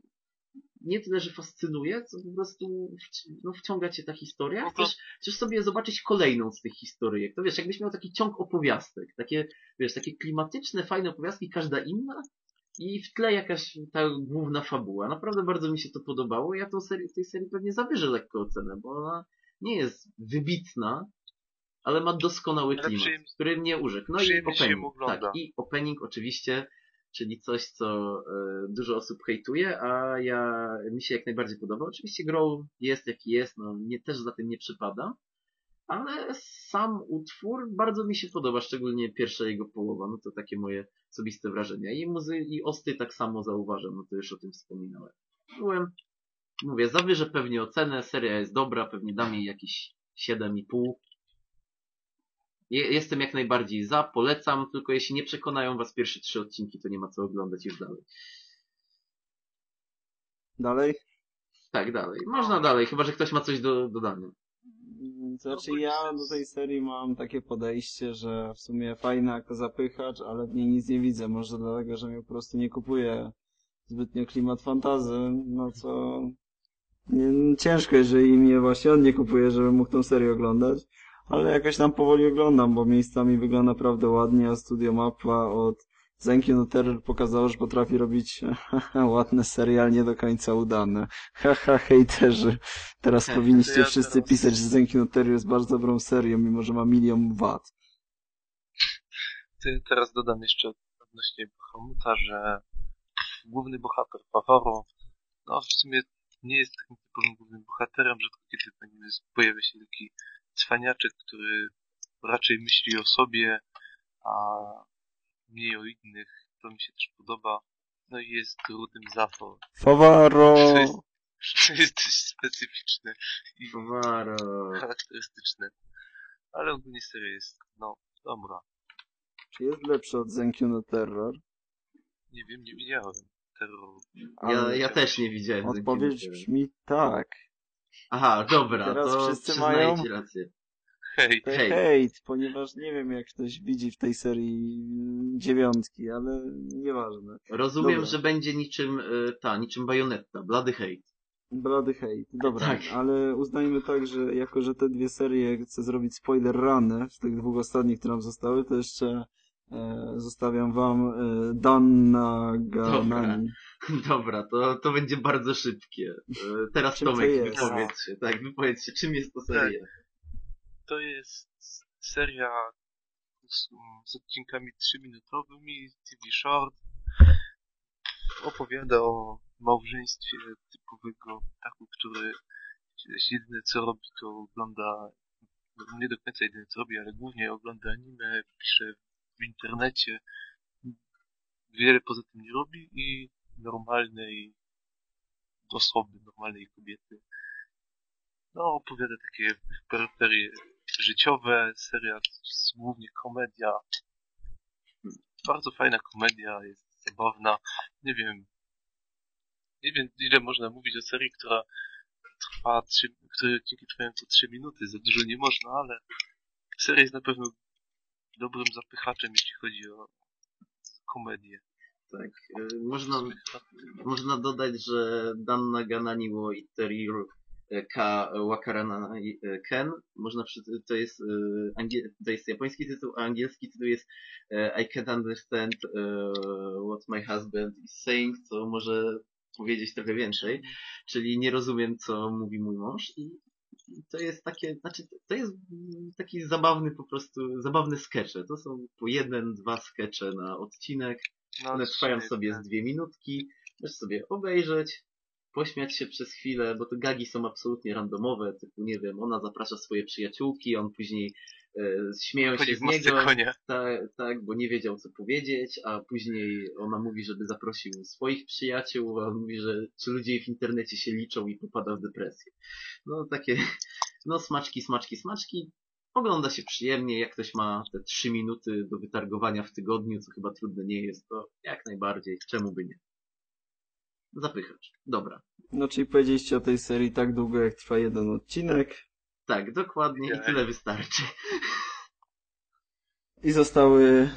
nie tyle, że fascynuje, co po prostu no, wciąga cię ta historia. Chcesz, chcesz sobie zobaczyć kolejną z tych historyjek. To wiesz, jakbyś miał taki ciąg opowiastek, takie, wiesz, takie klimatyczne, fajne opowiastki, każda inna i w tle jakaś ta główna fabuła. Naprawdę bardzo mi się to podobało. Ja tą serię, tej serii pewnie zawyżę lekko ocenę, bo ona nie jest wybitna, ale ma doskonały klimat, przyjemnie- który mnie urzekł. No i opening. Tak, i opening oczywiście, czyli coś, co e, dużo osób hejtuje, a ja mi się jak najbardziej podoba. Oczywiście Grow jest jaki jest, no nie, też za tym nie przypadam, ale sam utwór bardzo mi się podoba, szczególnie pierwsza jego połowa, no to takie moje osobiste wrażenia. I muzy i osty tak samo zauważam, no to już o tym wspominałem. Byłem, mówię, zawyżę pewnie ocenę, seria jest dobra, pewnie dam jej jakieś 7,5. Je- Jestem jak najbardziej za, polecam, tylko jeśli nie przekonają was pierwsze trzy odcinki, to nie ma co oglądać już dalej. Dalej? Tak, dalej. Można dalej, chyba że ktoś ma coś do dodania. Znaczy ja do tej serii mam takie podejście, że w sumie fajny jako zapychacz, ale w niej nic nie widzę. Może dlatego, że mnie po prostu nie kupuje zbytnio klimat fantazy, no co nie, ciężko, jeżeli mnie właśnie on nie kupuje, żebym mógł tą serię oglądać. Ale jakoś tam powoli oglądam, bo miejscami wygląda naprawdę ładnie, a Studio Mappa od Zenki no Terror pokazało, że potrafi robić ładne serial, nie do końca udane. Haha, hejterzy. Teraz powinniście ja wszyscy teraz- pisać, że Zenki no Terror jest bardzo dobrą serią, mimo że ma milion wat. Ty, teraz dodam jeszcze odnośnie Bahamuta, że główny bohater Favaro, no w sumie nie jest takim typowym głównym bohaterem, rzadko kiedy pojawia się taki cwaniaczek, który raczej myśli o sobie, a mniej o innych. To mi się też podoba. No i jest rudym Zafo. Fawaro! To jest, to jest dość specyficzne i Waro. charakterystyczne. Ale ogólnie seria jest, no, dobra. Czy jest lepszy od Zenkyu no Terror? Nie wiem, nie widziałem terroru. Ja, ja też nie widziałem. Odpowiedź brzmi tak. Aha, dobra, Teraz to wszyscy mają? ci rację. Hej, To Hej. hejt, ponieważ nie wiem jak ktoś widzi w tej serii dziewiątki, ale nieważne. Rozumiem, Dobra. że będzie niczym, y, ta, niczym bajonetta, blady hejt. Blady hejt, dobra, Tak. ale uznajmy tak, że jako, że te dwie serie chcę zrobić spoiler ranę z tych dwóch ostatnich, które nam zostały, to jeszcze e, zostawiam wam e, Danna Ganani. Dobra, to, to będzie bardzo szybkie. Y, Teraz Czym to Tomek, jest? wypowiedz się, tak, wypowiedz się, czym jest to seria? To jest seria z, z odcinkami 3-minutowymi, TV Short. Opowiada o małżeństwie typowego taku, który jedyne co robi, to ogląda, no nie do końca jedyne co robi, ale głównie ogląda anime, pisze w internecie. Wiele poza tym nie robi i normalnej osoby, normalnej kobiety. No, opowiada takie peryferie życiowe, seria głównie komedia. Bardzo fajna komedia, jest zabawna. Nie wiem, nie wiem ile można mówić o serii, która trwa trzy, które odcinki trwają co 3 minuty, za dużo nie można, ale seria jest na pewno dobrym zapychaczem, jeśli chodzi o komedię. Tak, y, można, można dodać, że Dan Naganani wo Itteriru Ka Wakarana e, Ken, można to jest, e, to jest japoński tytuł, a angielski tytuł jest e, I can't understand e, what my husband is saying, co może powiedzieć trochę więcej, czyli nie rozumiem, co mówi mój mąż i to jest takie, znaczy to jest taki zabawny po prostu, zabawne skecze. To są po jeden, dwa skecze na odcinek. No, One trwają sobie z dwie minutki. Możesz sobie obejrzeć, pośmiać się przez chwilę, bo to gagi są absolutnie randomowe, typu nie wiem, ona zaprasza swoje przyjaciółki, on później e, śmieją się z niego, tak, tak, bo nie wiedział co powiedzieć, a później ona mówi, żeby zaprosił swoich przyjaciół, a on mówi, że czy ludzie w internecie się liczą i popada w depresję. No takie, no smaczki, smaczki, smaczki. Ogląda się przyjemnie, jak ktoś ma te trzy minuty do wytargowania w tygodniu, co chyba trudne nie jest, to jak najbardziej, czemu by nie. Zapychacz. Dobra. No czyli powiedzieliście o tej serii tak długo jak trwa jeden odcinek Tak, dokładnie i tyle wystarczy. i zostały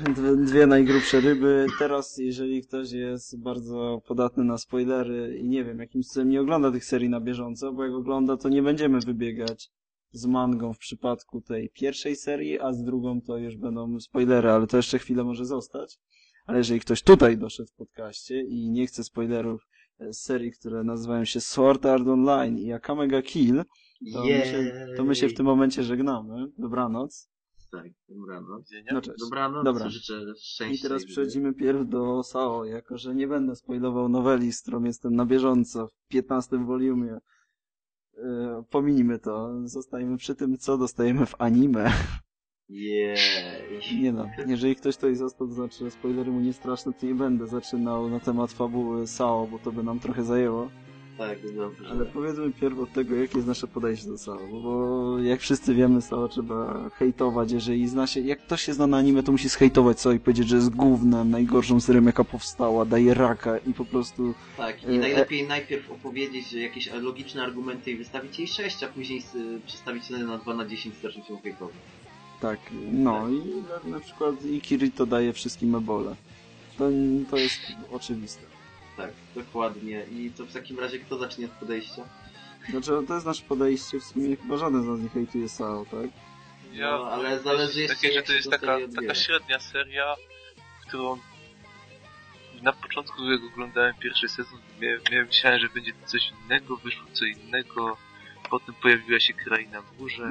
dwie, najgrubsze ryby. Teraz jeżeli ktoś jest bardzo podatny na spoilery i nie wiem, jakimś cudem nie ogląda tych serii na bieżąco, bo jak ogląda to nie będziemy wybiegać z mangą w przypadku tej pierwszej serii, a z drugą to już będą spoilery, ale to jeszcze chwilę może zostać. Ale jeżeli ktoś tutaj doszedł w podcaście i nie chce spoilerów serii, które nazywają się Sword Art Online i Akamega Kill, to my, się, to my się w tym momencie żegnamy. Dobranoc. Tak, dobranoc. No cześć. Dobranoc, Dobra. życzę szczęścia. I teraz przechodzimy pierw do SAO, jako że nie będę spoilował noweli, z którą jestem na bieżąco w 15 volumie. Pominijmy to. Zostajemy przy tym, co dostajemy w anime. Jej. Nie no, jeżeli ktoś tutaj został, to znaczy, że spoilery mu nie straszne, to nie będę zaczynał na temat fabuły SAO, bo to by nam trochę zajęło. Tak, dobrze. Ale powiedzmy pierw od tego, jakie jest nasze podejście do SAO, bo jak wszyscy wiemy, SAO trzeba hejtować, jeżeli zna się, jak ktoś się zna na anime, to musi zhejtować SAO i powiedzieć, że jest gównem, najgorszą serią, jaka powstała, daje raka i po prostu Tak, E, i najlepiej najpierw opowiedzieć jakieś logiczne argumenty i wystawić jej 6, a później przestawić cenę na 2 na 10 i zacząć ją hejtować. Tak, no i na, na przykład i Kirito daje wszystkim ebole. To, to jest oczywiste. Tak, dokładnie. I to w takim razie kto zacznie od podejścia? Znaczy, to jest nasze podejście, w sumie chyba żaden z nas nie hejtuje SAO, tak? Ja, No, ale zależy jeszcze, takie, że to jest taka, taka średnia seria, którą na początku jak oglądałem pierwszy sezon, miałem, miałem myślałem, że będzie coś innego, wyszło co innego, potem pojawiła się kraina w górze,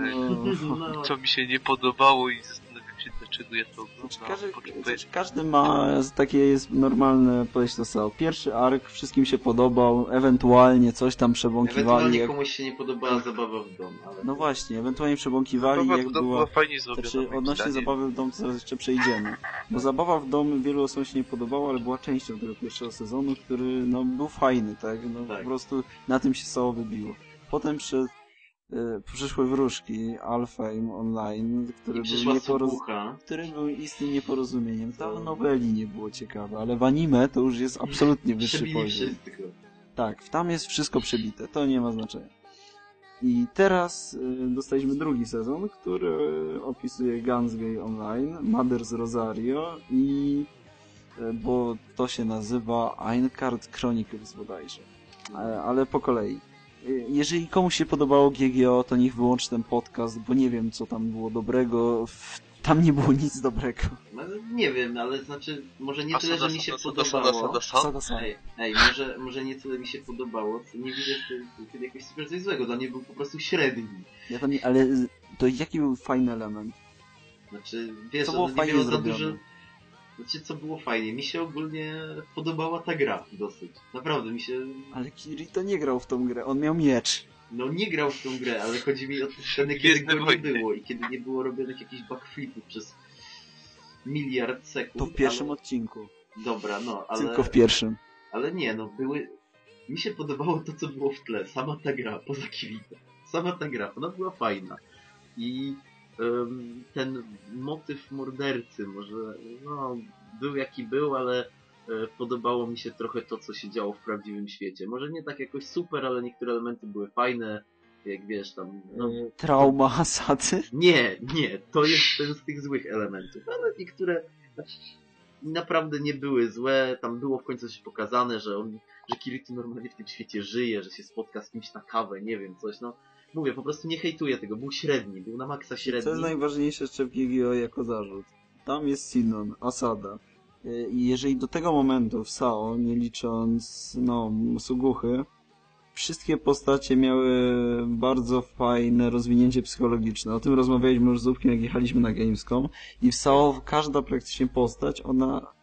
No, No, co mi się nie podobało i zastanawiałem się, dlaczego ja to Znaczy, oglądam. każdy, po czym znaczy, każdy ma takie jest normalne podejście do SEO. Pierwszy ark wszystkim się podobał, ewentualnie coś tam przebąkiwali. Ewentualnie Jak... komuś się nie podobała zabawa w dom, ale... No właśnie, ewentualnie przebąkiwali, Zabawa jak w była... była fajnie zrobiona. Znaczy, odnośnie zdaniem. zabawy w domu to zaraz jeszcze przejdziemy. Bo zabawa w domu wielu osobom się nie podobała, ale była częścią tego pierwszego sezonu, który no, był fajny, tak? No, Tak. Po prostu na tym się cało wybiło. Potem przed, e, przyszły wróżki Alfheim Online, który był, nieporoz... Który był istnym nieporozumieniem. Tam Co? noweli nie było ciekawe, ale w anime to już jest absolutnie wyższy Przebili poziom. wszystko. Tak, tam jest wszystko przebite, to nie ma znaczenia. I teraz y, dostaliśmy drugi sezon, który opisuje Gunsgate Online, Mother's Rosario i y, bo to się nazywa Eincard Chronicles bodajże. E, Ale po kolei. Jeżeli komuś się podobało GGO, to niech wyłączy ten podcast, bo nie wiem co tam było dobrego. Tam nie było nic dobrego. No, nie wiem, ale znaczy, może nie tyle, że mi się podobało. Ej, ej, może, może nie tyle mi się podobało, co nie widzę tym jakoś super coś złego. Dla mnie był po prostu średni. Ja tam nie, ale to jaki był fajny element? Znaczy, wiesz, Co było ono nie fajnie miało za zrobione? dużo... Znaczy, co było fajnie? Mi się ogólnie podobała ta gra dosyć. Naprawdę, mi się... Ale Kirito nie grał w tą grę, on miał miecz. No nie grał w tą grę, ale chodzi mi o te sceny, kiedy go nie było i kiedy nie było robionych jakichś backflipów przez miliard sekund. To w pierwszym ale... odcinku. Dobra, no, ale... Tylko w pierwszym. Ale nie, no były... Mi się podobało to, co było w tle. Sama ta gra, poza Kirito. Sama ta gra, ona była fajna. I ten motyw mordercy może, no, był jaki był, ale e, podobało mi się trochę to, co się działo w prawdziwym świecie. Może nie tak jakoś super, ale niektóre elementy były fajne, jak wiesz tam... No, E, Trauma Asady. nie, nie, to jest ten z tych złych elementów, ale niektóre naprawdę nie były złe. Tam było w końcu coś pokazane, że on, że Kirito normalnie w tym świecie żyje, że się spotka z kimś na kawę, nie wiem, coś, no. Mówię, po prostu nie hejtuję tego, był średni, był na maksa Co średni. jest najważniejsze jeszcze w GGO jako zarzut? Tam jest Sinon, Asada. E, I jeżeli do tego momentu w SAO, nie licząc, no, Suguchy, wszystkie postacie miały bardzo fajne rozwinięcie psychologiczne. O tym rozmawialiśmy już z Zupkiem, jak jechaliśmy na Gamescom. I w SAO każda praktycznie postać, ona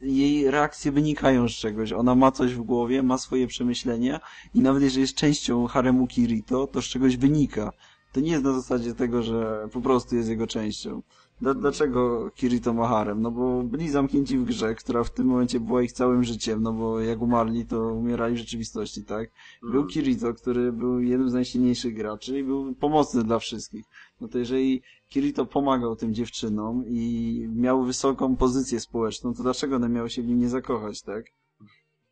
jej reakcje wynikają z czegoś. Ona ma coś w głowie, ma swoje przemyślenia i nawet jeżeli jest częścią haremu Kirito, to z czegoś wynika. To nie jest na zasadzie tego, że po prostu jest jego częścią. Dla, dlaczego Kirito ma harem? No bo byli zamknięci w grze, która w tym momencie była ich całym życiem, no bo jak umarli, to umierali w rzeczywistości, tak? Był Mm. Kirito, który był jednym z najsilniejszych graczy i był pomocny dla wszystkich. No to jeżeli Kirito pomagał tym dziewczynom i miał wysoką pozycję społeczną, to dlaczego one miały się w nim nie zakochać, tak?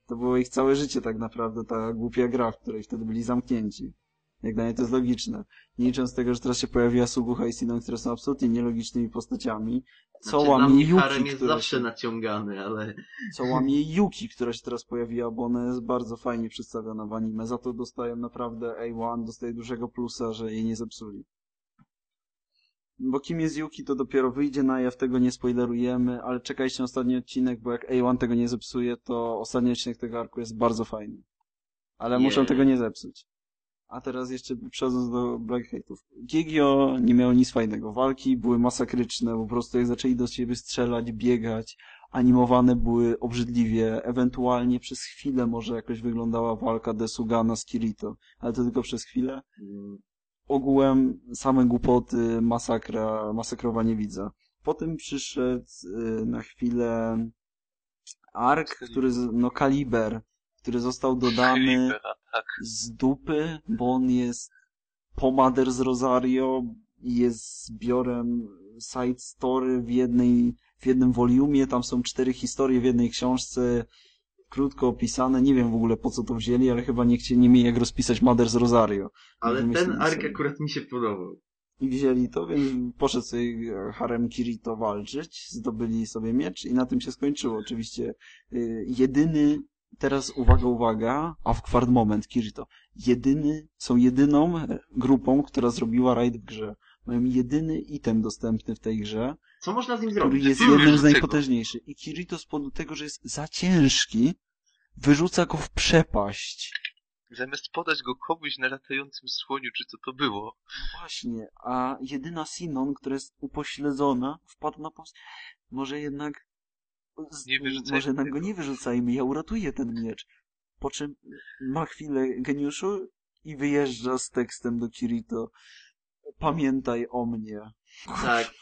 To było ich całe życie tak naprawdę, ta głupia gra, w której wtedy byli zamknięci. Jak dla mnie to jest logiczne. Nie licząc tego, że teraz się pojawiła Suguha i Sinon, które są absolutnie nielogicznymi postaciami. Co Znaczy, łamie Yuki, jest która zawsze się, naciągany, ale co łamie Yuki, która się teraz pojawiła, bo ona jest bardzo fajnie przedstawiona w anime. Za to dostają naprawdę A1, dostaje dużego plusa, że jej nie zepsuli. Bo kim jest Yuki, to dopiero wyjdzie na jaw, tego nie spoilerujemy, ale czekajcie na ostatni odcinek, bo jak A1 tego nie zepsuje, to ostatni odcinek tego arku jest bardzo fajny. Ale Nie. muszą tego nie zepsuć. A teraz jeszcze przechodząc do Black Hate'ów. Gigio nie miało nic fajnego. Walki były masakryczne, po prostu jak zaczęli do siebie strzelać, biegać, animowane były obrzydliwie, ewentualnie przez chwilę może jakoś wyglądała walka Desugana z Kirito, ale to tylko przez chwilę. mm, Ogółem same głupoty, masakra, masakrowanie widza. Potem przyszedł y, na chwilę Ark, który, no Kaliber, który został dodany tak. z dupy, bo on jest pomader z Rosario i jest zbiorem side story w jednej, w jednym woliumie, tam są cztery historie w jednej książce, krótko opisane, nie wiem w ogóle po co to wzięli, ale chyba nie chcieli, nie mieli jak rozpisać Mother z Rosario. ale ten ark akurat mi się podobał. I wzięli to, więc poszedł sobie harem Kirito walczyć, zdobyli sobie miecz i na tym się skończyło. Oczywiście y, jedyny, teraz uwaga, uwaga, a w kwart moment Kirito, jedyny, są jedyną grupą, która zrobiła raid w grze. Mają jedyny item dostępny w tej grze, Co można z nim który zrobić? jest Film jednym z najpotężniejszych. I Kirito z powodu tego, że jest za ciężki, wyrzuca go w przepaść. Zamiast podać go komuś na latającym słoniu, czy co to było. No właśnie, a jedyna Sinon, która jest upośledzona, wpadł na pomysł, może jednak z- Nie wyrzucajmy może jednak go nie wyrzucajmy, ja uratuję ten miecz. Po czym ma chwilę geniuszu i wyjeżdża z tekstem do Kirito. Pamiętaj o mnie. Tak,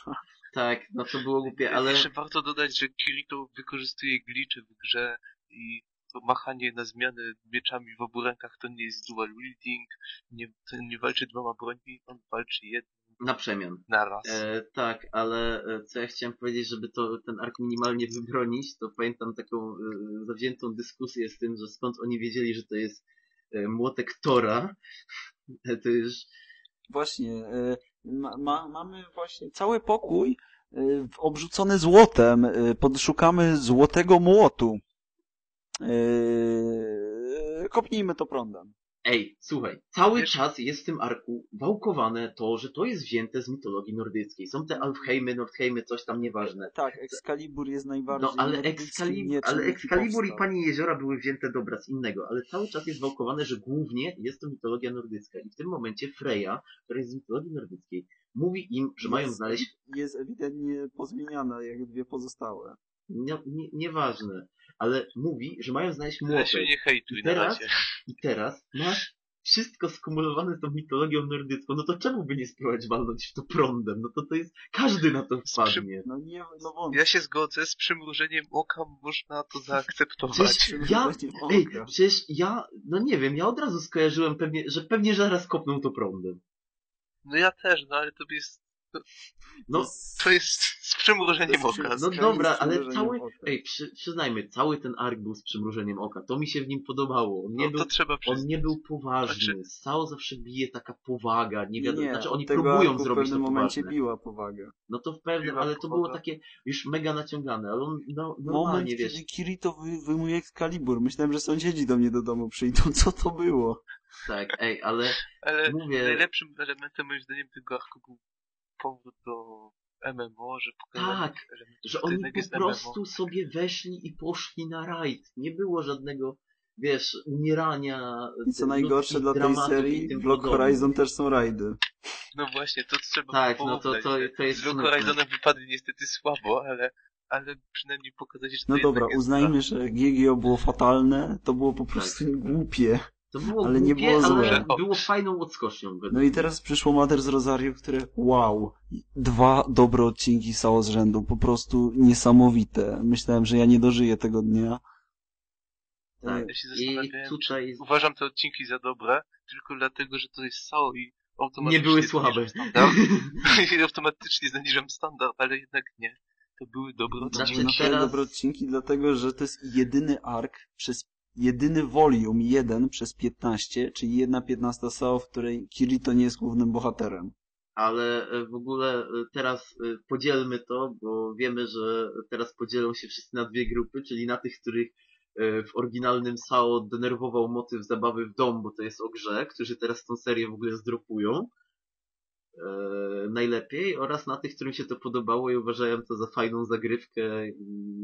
tak, no to było głupie, ale Jeszcze warto dodać, że Kirito wykorzystuje glicze w grze i to machanie na zmianę mieczami w obu rękach to nie jest dual wielding, nie, nie walczy dwoma brońmi, on walczy jedną na przemian. naraz. E, tak, ale e, co ja chciałem powiedzieć, żeby to ten ark minimalnie wybronić, to pamiętam taką e, zawziętą dyskusję z tym, że skąd oni wiedzieli, że to jest e, młotek Tora. To już Właśnie, e, ma, ma, mamy właśnie cały pokój e, obrzucony złotem. e, Podszukamy złotego młotu. E, Kopnijmy to prądem. Ej, słuchaj, cały Wiesz- czas jest w tym arku wałkowane to, że to jest wzięte z mitologii nordyckiej. Są te Alfheimy, Nordheimy, coś tam nieważne. Tak, Excalibur jest najbardziej No, ale, Excalib mieczem, ale Excalibur i. Pani Jeziora były wzięte dobra z innego, ale cały czas jest wałkowane, że głównie jest to mitologia nordycka. I w tym momencie Freya, która jest z mitologii nordyckiej, mówi im, że mają Jest- znaleźć Jest ewidentnie pozmieniana, jak dwie pozostałe. Nie, nie, nieważne, ale mówi, że mają znaleźć Ale młotek. się nie hejtuj I teraz-. I teraz masz wszystko skumulowane z tą mitologią nordycką, no to czemu by nie spróbować walnąć w to prądem? No to to jest, każdy na to wpadnie. No nie, no wątpię. Ja się zgodzę, z przymrużeniem oka można to zaakceptować. Przecież ja, ej, przecież ja, no nie wiem, ja od razu skojarzyłem pewnie, że pewnie zaraz kopną to prądem. No ja też, no ale to jest, No, to jest z przymrużeniem To jest oka. no dobra, ale cały, oka. ej, przy, przyznajmy, cały ten ark był z przymrużeniem oka, to mi się w nim podobało. On nie No był to trzeba On nie był poważny. Znaczy- Sao zawsze bije taka powaga, nie wiadomo, nie, znaczy oni tego próbują arku zrobić w to pewnym momencie poważne. biła powagę. No to w pewnym, Biła ale to powaga. było takie już mega naciągane, ale on no, Moment, normalnie, wiesz, kiedy Kirito wy, wyjmuje Excalibur. Myślałem, że sąsiedzi do mnie do domu przyjdą. Co to było? tak, ej, ale Ale mówię, najlepszym elementem moim zdaniem tego arku był powrót do MMO, że Tak, że oni po prostu sobie weszli i poszli na rajd. Nie było żadnego, wiesz, umierania. I co najgorsze dla tej serii, Block. Horizon też są rajdy. No właśnie, to trzeba Tak, no to, to, to jest Z smutne. Horizonem wypadli niestety słabo, ale, ale przynajmniej pokazać, że No dobra, jest uznajmy, że GGO było fatalne, to było po prostu Tak. głupie. To było ale nie głupie, było ale złe. było fajną odskocznią. No i teraz przyszło Mater z Rosario, które wow, dwa dobre odcinki Sao z rzędu, po prostu niesamowite. Myślałem, że ja nie dożyję tego dnia. Tak. Ja się zastanawiałem, tutaj uważam te odcinki za dobre, tylko dlatego, że to jest SAO i automatycznie nie były słabe. standard. I automatycznie zaniżam standard, ale jednak nie. To były dobre Znaczy, Znaczy, odcinki. na tyle teraz- dobre odcinki, dlatego, że to jest jedyny ark przez jedyny volume, jeden przez 15, czyli jedna 15 Sao, w której Kirito nie jest głównym bohaterem. ale e, w ogóle e, teraz e, podzielmy to, bo wiemy, że teraz podzielą się wszyscy na dwie grupy, czyli na tych, których w oryginalnym SAO denerwował motyw zabawy w dom, bo to jest o grze, którzy teraz tą serię w ogóle zdropują najlepiej, oraz na tych, którym się to podobało i uważają to za fajną zagrywkę. i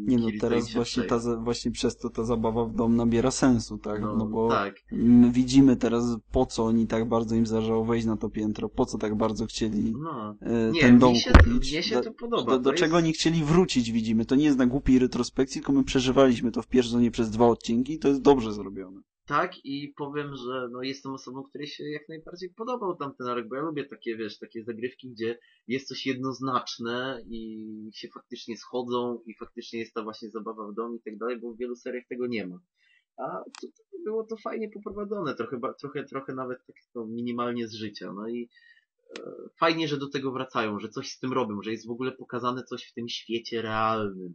Nie no, teraz właśnie, ta, właśnie przez to ta zabawa w dom nabiera sensu, tak? No, no, bo tak. my widzimy teraz, po co oni tak bardzo im zależało wejść na to piętro, po co tak bardzo chcieli No. e, Nie, ten dom się, kupić. mnie się do, to podoba. do, do to czego jest... oni chcieli wrócić, widzimy. To nie jest na głupiej retrospekcji, tylko my przeżywaliśmy to w pierwszym sezonie przez dwa odcinki i to jest dobrze zrobione. Tak i powiem, że no jestem osobą, której się jak najbardziej podobał tamten arek, bo ja lubię takie, wiesz, takie zagrywki, gdzie jest coś jednoznaczne i się faktycznie schodzą i faktycznie jest ta właśnie zabawa w dom i tak dalej, bo w wielu seriach tego nie ma. A tutaj było to fajnie poprowadzone, trochę, trochę, trochę nawet tak no, minimalnie z życia, no i e, fajnie, że do tego wracają, że coś z tym robią, że jest w ogóle pokazane coś w tym świecie realnym.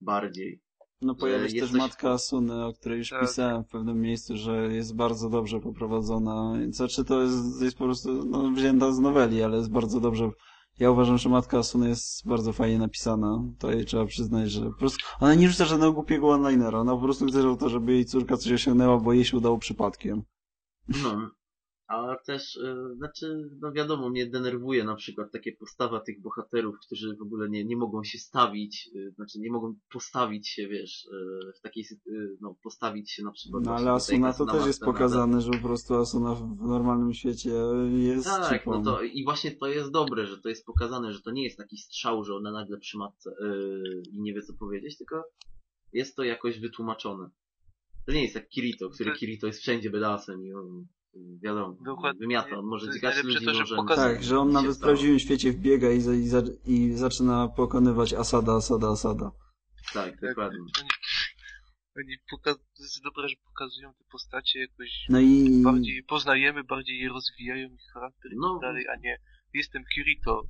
Bardziej. No pojawia się też matka Asuny, o której już Tak. pisałem w pewnym miejscu, że jest bardzo dobrze poprowadzona. Znaczy to jest, jest po prostu no, wzięta z noweli, ale jest bardzo dobrze. Ja uważam, że matka Asuny jest bardzo fajnie napisana. To jej trzeba przyznać, że po prostu ona nie rzuca żadnego głupiego one-linera. Ona po prostu chce żeby jej córka coś osiągnęła, bo jej się udało przypadkiem. No. A też, e, znaczy, no wiadomo, mnie denerwuje na przykład takie postawa tych bohaterów, którzy w ogóle nie, nie mogą się stawić, e, znaczy nie mogą postawić się, wiesz, e, w takiej, e, no postawić się na przykład No ale Asuna to też jest pokazane, że po prostu Asuna w normalnym świecie jest Tak, cipą. no to i właśnie to jest dobre, że to jest pokazane, że to nie jest taki strzał, że ona nagle przy matce yy, i nie wie co powiedzieć, tylko jest to jakoś wytłumaczone. To nie jest jak Kirito, który To- Kirito jest wszędzie bydasem i on, wiadomo, Dokładnie. wymiata, on może dźgać ludzi to, że nożem. pokaz- Tak, że on nawet w prawdziwym świecie wbiega i, za, i, za, i zaczyna pokonywać Asada, Asada, Asada. Tak, Tak, dokładnie. Oni, że pokazują te postacie jakoś No i bardziej je poznajemy, bardziej je rozwijają ich charakter i No. tak dalej, a nie jestem Kirito,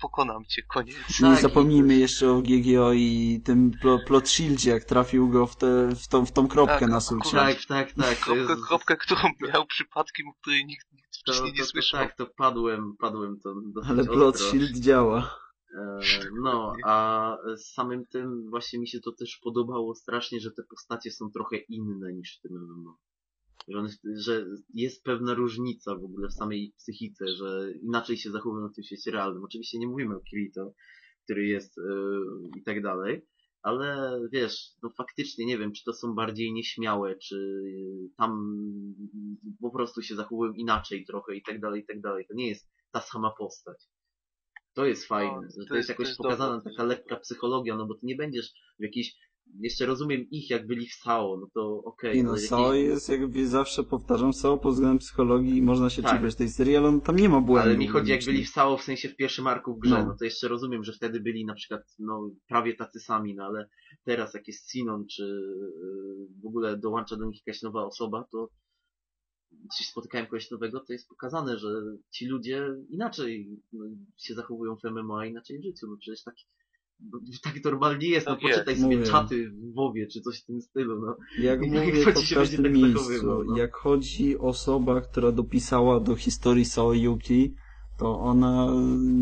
pokonam cię, koniec. nie tak, zapomnijmy i- jeszcze o GGO i tym plo, plot shieldzie, jak trafił go w, te, w, tą, w tą kropkę Tak, na sulcie. Tak, tak, tak. Kropkę, jest, kropkę, którą miał przypadkiem, o której nikt, nikt to, wcześniej nie to, słyszał. tak, to padłem, padłem to Ale plot ostro. shield działa. E, No, a z samym tym właśnie mi się to też podobało strasznie, że te postacie są trochę inne niż w tym MMO. Że, one, że jest pewna różnica w ogóle w samej psychice, że inaczej się zachowują w tym świecie realnym. Oczywiście nie mówimy o Kirito, który jest yy, i tak dalej, ale wiesz, no faktycznie nie wiem, czy to są bardziej nieśmiałe, czy yy, tam po prostu się zachowują inaczej trochę i tak dalej, i tak dalej. To nie jest ta sama postać. To jest fajne, No, że to jest jest- jakoś to jest pokazana dobre. taka lekka psychologia, no bo ty nie będziesz w jakiejś, jeszcze rozumiem ich jak byli w SAO, no to okej. I no, ale Sao jakiejś- jest, jakby zawsze powtarzam, Sao pod względem psychologii można się Tak. tej serii, ale on tam nie ma błędów. Ale mi chodzi jak byli w SAO, w sensie w pierwszym arku w grze, No. no. to jeszcze rozumiem, że wtedy byli na przykład, no, prawie tacy sami, no ale teraz jak jest Sinon, czy yy, w ogóle dołącza do nich jakaś nowa osoba, to czy spotykają kogoś nowego, to jest pokazane, że ci ludzie inaczej no, się zachowują w MMO, a inaczej w życiu, no przecież tak, tak normalnie jest, no Tak jest, poczytaj sobie mówię. czaty w WoWie, czy coś w tym stylu, no. Jak I mówię to się w każdym będzie tak miejscu, no. jak chodzi osoba, która dopisała do historii Sao Yuki, to ona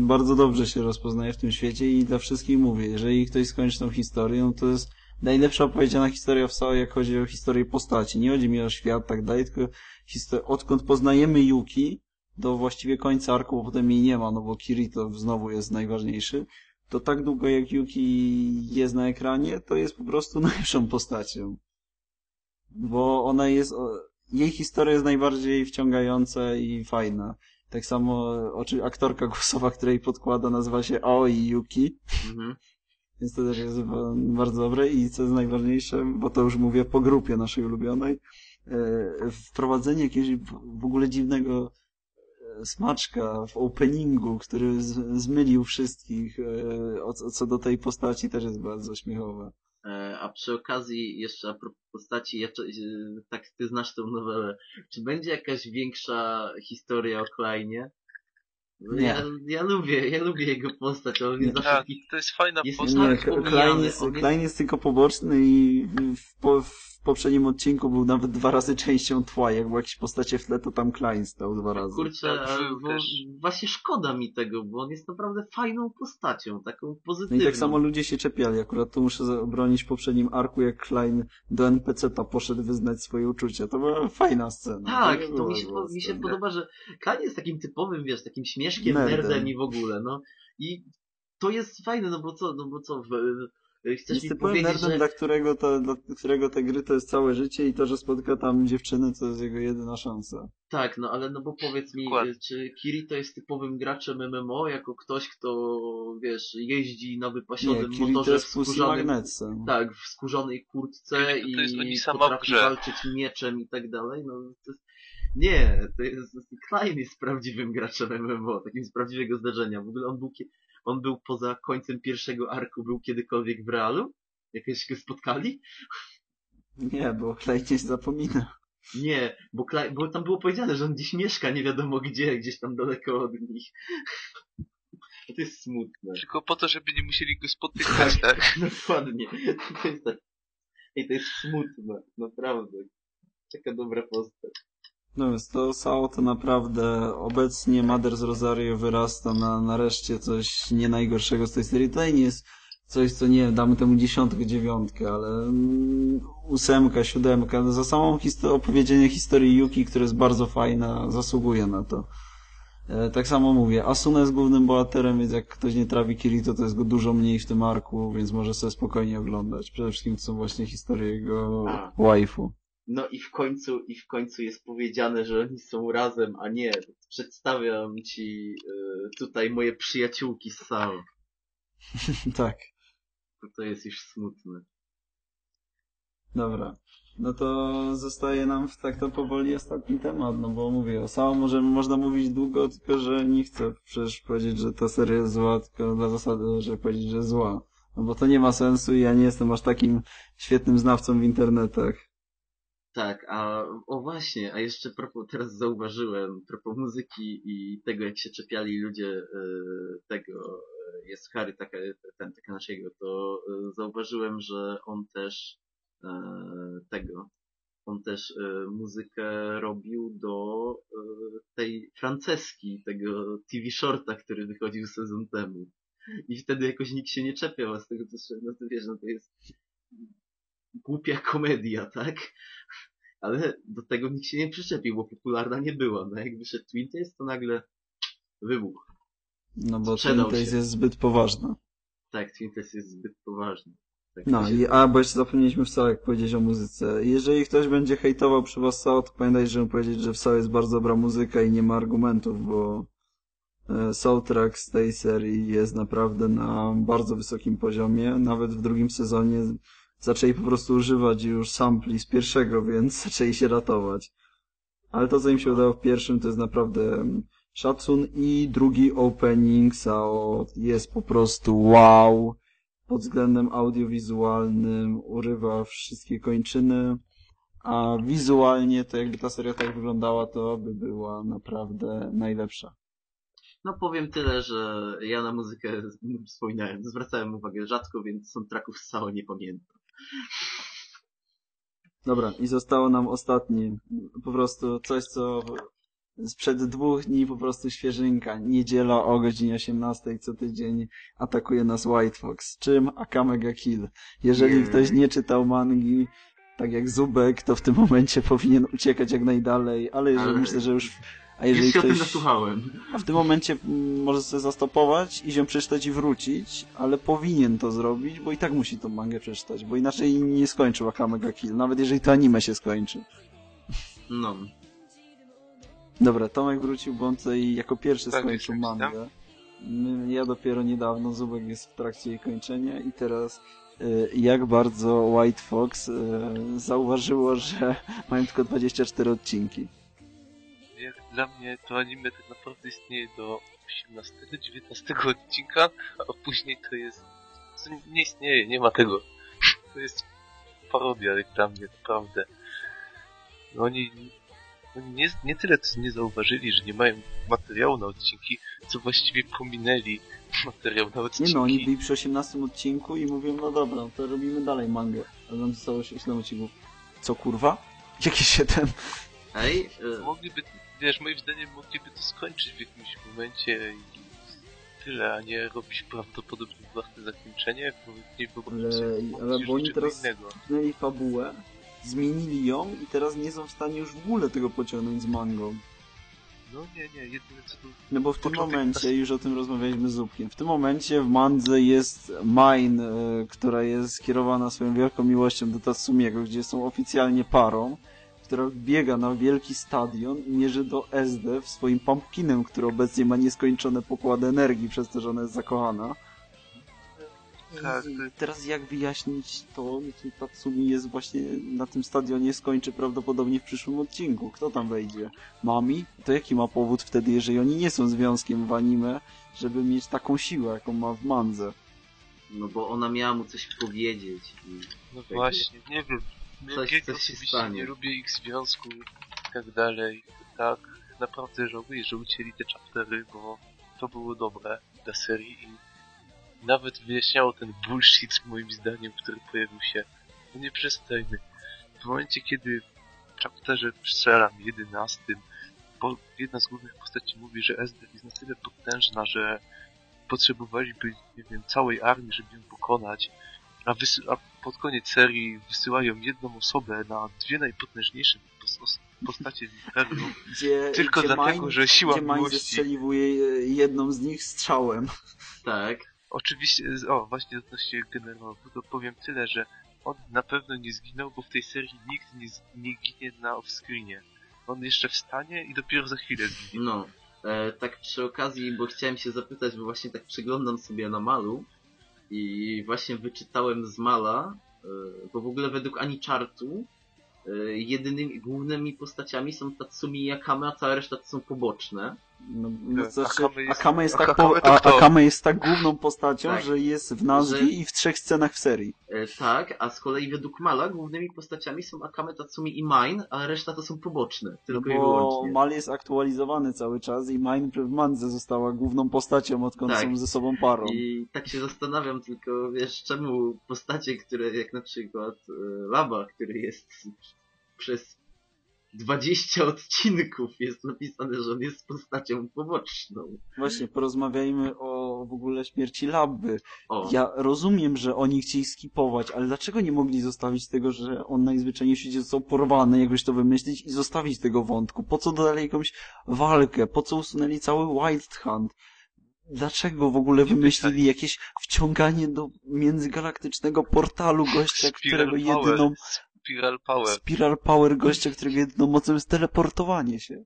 bardzo dobrze się rozpoznaje w tym świecie i dla wszystkich mówię, jeżeli ktoś skończy tą historię, no to jest najlepsza opowiedziana historia w Sao, jak chodzi o historię postaci. Nie chodzi mi o świat, tak dalej, tylko odkąd poznajemy Yuki, do właściwie końca arku, bo potem jej nie ma, no bo Kirito znowu jest najważniejszy, to tak długo jak Yuki jest na ekranie, to jest po prostu najlepszą postacią. Bo ona jest, jej historia jest najbardziej wciągająca i fajna. Tak samo oczy, aktorka głosowa, której podkłada, nazywa się Aoi Yuki, Mhm. więc to też jest ba- bardzo dobre i co jest najważniejsze, bo to już mówię po grupie naszej ulubionej, e, wprowadzenie jakiegoś w- ogóle dziwnego smaczka w openingu, który z, zmylił wszystkich e, o, co- do tej postaci też jest bardzo śmiechowe. E, A przy okazji, jeszcze a propos postaci, ja, e, tak ty znasz tą nowelę, czy będzie jakaś większa historia o Kleinie? Nie. Ja, ja lubię, ja lubię jego postać, on jest zawsze Tak, taki... to jest fajna Jest- postać. Nie, Klein jest, Klein jest tylko poboczny i w, po, w poprzednim odcinku był nawet dwa razy częścią tła. Jak były jakieś postacie w tle, to tam Klein stał dwa razy. Kurczę, Tak, bo też. właśnie szkoda mi tego, bo on jest naprawdę fajną postacią, taką No pozytywną. i tak samo ludzie się czepiali. Akurat tu muszę obronić w poprzednim arku, jak Klein do NPC-ta poszedł wyznać swoje uczucia. To była fajna scena. Tak, to była mi się, mi się podoba, że Klein jest takim typowym, wiesz, takim śmieszkiem, Nerdem. nerdem i w ogóle, no. I to jest fajne, no bo co, no bo co, w, chcesz Jest mi typowym powiedzieć, nerdem, że... dla, którego to, dla którego te gry to jest całe życie i to, że spotka tam dziewczyny, to jest jego jedyna szansa. Tak, no ale no bo powiedz mi, y, czy Kirito jest typowym graczem MMO, jako ktoś, kto, wiesz, jeździ na Nie, wypasionym Kirito motorze w skórzanym... Magnetce. Tak, w skórzanej kurtce i potrafi walczyć mieczem i tak dalej, no to jest... Nie, to jest... Klein jest prawdziwym graczem MMO, takim z prawdziwego zdarzenia. W ogóle on był, on był poza końcem pierwszego arku, był kiedykolwiek w realu? Jakieś go spotkali? Nie, bo Klein nie zapomina. Nie, bo, Klein, bo tam było powiedziane, że on gdzieś mieszka, nie wiadomo gdzie, gdzieś tam daleko od nich. To jest smutne. Tylko po to, żeby nie musieli go spotykać, tak? Dokładnie. To jest tak. Ej, to jest smutne, naprawdę. Taka dobra postać. No więc to Sao to naprawdę obecnie Mother z Rosario wyrasta na nareszcie coś nie najgorszego z tej serii. Tutaj nie jest coś, co nie wiem, damy temu dziesiątkę, dziewiątkę, ale mm, ósemka, siódemka, no za samą histo- opowiedzenie historii Yuki, która jest bardzo fajna, zasługuje na to. E, tak samo mówię, Asuna jest głównym bohaterem, więc jak ktoś nie trawi Kirito, to jest go dużo mniej w tym arku, więc może sobie spokojnie oglądać. Przede wszystkim to są właśnie historie jego waifu. No i w końcu, i w końcu jest powiedziane, że oni są razem, a nie. Przedstawiam ci y, tutaj moje przyjaciółki z Sao. tak. To, to jest już smutne. Dobra. No to zostaje nam w tak to powoli ostatni temat, no bo mówię, o samym może, można mówić długo, tylko że nie chcę przecież powiedzieć, że ta seria jest zła, tylko dla zasady, że powiedzieć, że zła. No bo to nie ma sensu i ja nie jestem aż takim świetnym znawcą w internetach. Tak, a o właśnie, a jeszcze propos, teraz zauważyłem, propos muzyki i tego, jak się czepiali ludzie y, tego, y, jest Harry taka, ten, taka naszego, to y, zauważyłem, że on też tego, on też muzykę robił do tej franceski, tego TV shorta, który wychodził sezon temu. I wtedy jakoś nikt się nie czepiał, a z tego co no to wiesz, no to jest głupia komedia, tak? Ale do tego nikt się nie przyczepił, bo popularna nie była. No jak wyszedł Twin Tails, to nagle wybuch. No bo Sprzedał Twin Tails się. jest zbyt poważna. Tak, Twin Tails jest zbyt poważny. Tak No i, a, bo jeszcze zapomnieliśmy w Sao, jak powiedzieć o muzyce. Jeżeli ktoś będzie hejtował przy was Sao, to pamiętaj, żeby powiedzieć, że w Sao jest bardzo dobra muzyka i nie ma argumentów, bo e, soundtrack z tej serii jest naprawdę na bardzo wysokim poziomie. Nawet w drugim sezonie zaczęli po prostu używać już sampli z pierwszego, więc zaczęli się ratować. Ale to, co im się udało w pierwszym, to jest naprawdę mm, szacun i drugi opening Sao jest po prostu wow pod względem audiowizualnym urywa wszystkie kończyny, a wizualnie to jakby ta seria tak wyglądała, to by była naprawdę najlepsza. No powiem tyle, że ja na muzykę wspominałem, zwracałem uwagę rzadko, więc soundtracków z Sao nie pamiętam. Dobra, i zostało nam ostatni, po prostu coś, co sprzed dwóch dni po prostu świeżynka. Niedziela o godzinie 18 co tydzień atakuje nas White Fox. Czym? Akame ga Kill. Jeżeli Nie. ktoś nie czytał mangi, tak jak Zubek, to w tym momencie powinien uciekać jak najdalej, ale Ale- myślę, że już... A jeżeli Już się o tym ktoś... nasłuchałem. A w tym momencie mm, może sobie zastopować, iść ją przeczytać i wrócić, ale powinien to zrobić, bo i tak musi tą mangę przeczytać, bo inaczej nie skończył Akame ga Kill, nawet jeżeli to anime się skończy. No. Dobra, Tomek wrócił, bo on tutaj jako pierwszy Tak, skończył mangę. Ja dopiero niedawno, Zubek jest w trakcie jej kończenia i teraz y, jak bardzo White Fox y, zauważyło, że mają tylko 24 odcinki. Dla mnie to anime tak naprawdę istnieje do 18-19 odcinka, a później to jest... To nie istnieje, nie ma tego. To jest parodia jak dla mnie, naprawdę. No Oni, oni nie, nie tyle co nie zauważyli, że nie mają materiału na odcinki, co właściwie pominęli materiał na odcinki. Nie no, oni byli przy 18 odcinku i mówią, no dobra, to robimy dalej mangę. A nam zostało 7 odcinków. Co kurwa? Jakie 7? Ej, y, Mogliby, wiesz, moim zdaniem mogliby to skończyć w jakimś momencie i tyle, a nie robić prawdopodobnie własne zakończenie, nie Ale- ale bo oni teraz- innego. Zmienili fabułę, zmienili ją i teraz nie są w stanie już w ogóle tego pociągnąć z mangą. No nie, nie, jedyne co tu... No bo w tym momencie, już o tym rozmawialiśmy z Zupkiem, w tym momencie w mandze jest Mine, e, która jest skierowana swoją wielką miłością do Tatsumiego, gdzie są oficjalnie parą, która biega na wielki stadion i mierzy do SD w swoim pumpkinem, który obecnie ma nieskończone pokłady energii, przez to, że ona jest zakochana. Tak, to- teraz jak wyjaśnić to, czy Tatsumi jest właśnie na tym stadionie, skończy prawdopodobnie w przyszłym odcinku. Kto tam wejdzie? Mami? To jaki ma powód wtedy, jeżeli oni nie są związkiem w anime, żeby mieć taką siłę, jaką ma w mandze? no bo ona miała mu coś powiedzieć. I... No Tak właśnie, nie wiem. Coś- Jakiego coś się stanie. nie lubię ich związku i tak dalej. Tak, naprawdę żałuję, że ucięli te chaptery, bo to było dobre dla serii i nawet wyjaśniało ten bullshit moim zdaniem, który pojawił się. No nie przestajmy. W momencie, kiedy w chapterze strzelam 11, bo jedna z głównych postaci mówi, że SD jest na tyle potężna, że potrzebowaliby, nie wiem, całej armii, żeby ją pokonać, a, wysy- a pod koniec serii wysyłają jedną osobę na dwie najpotężniejsze pos- postacie w Imperium, Gdzie, tylko gdzie dlatego, Mine, że siła gdzie miłości... zestrzeliwuje e, jedną z nich strzałem. Tak. Oczywiście, o właśnie odnośnie generałów, to powiem tyle, że on na pewno nie zginął, bo w tej serii nikt nie, nie ginie na offscreenie. On jeszcze wstanie i dopiero za chwilę zginie. No, e, tak przy okazji, bo chciałem się zapytać, bo właśnie tak przeglądam sobie na malu i właśnie wyczytałem z mala, e, bo w ogóle według ani chartu e, jedynymi, głównymi postaciami są Tatsumi i Akame, a cała reszta to są poboczne. No, no, znaczy, Akame jest- Akame jest tak, Akame po, a? Akame jest tak główną postacią, Tak. że jest w nazwie Że- i w trzech scenach w serii. E, tak, a z kolei według mala głównymi postaciami są Akame, Tatsumi i Mine, ale reszta to są poboczne, No tylko i bo wyłącznie. Mal jest aktualizowany cały czas i Mine w Mandze została główną postacią, odkąd Tak. są ze sobą parą. I tak się zastanawiam tylko, wiesz, czemu postacie, które jak na przykład e, Laba, który jest przez 20 odcinków jest napisane, że on jest postacią poboczną. Właśnie, porozmawiajmy o w ogóle śmierci Labby. O, Ja rozumiem, że oni chcieli skipować, ale dlaczego nie mogli zostawić tego, że on najzwyczajniej w świecie został porwany, jakbyś to wymyślić, i zostawić tego wątku? Po co dodali jakąś walkę? Po co usunęli cały Wild Hunt? Dlaczego w ogóle wymyślili jakieś wciąganie do międzygalaktycznego portalu gościa, którego jedyną Spiral Power. Spiral Power gościa, którego jedyną mocą jest teleportowanie się?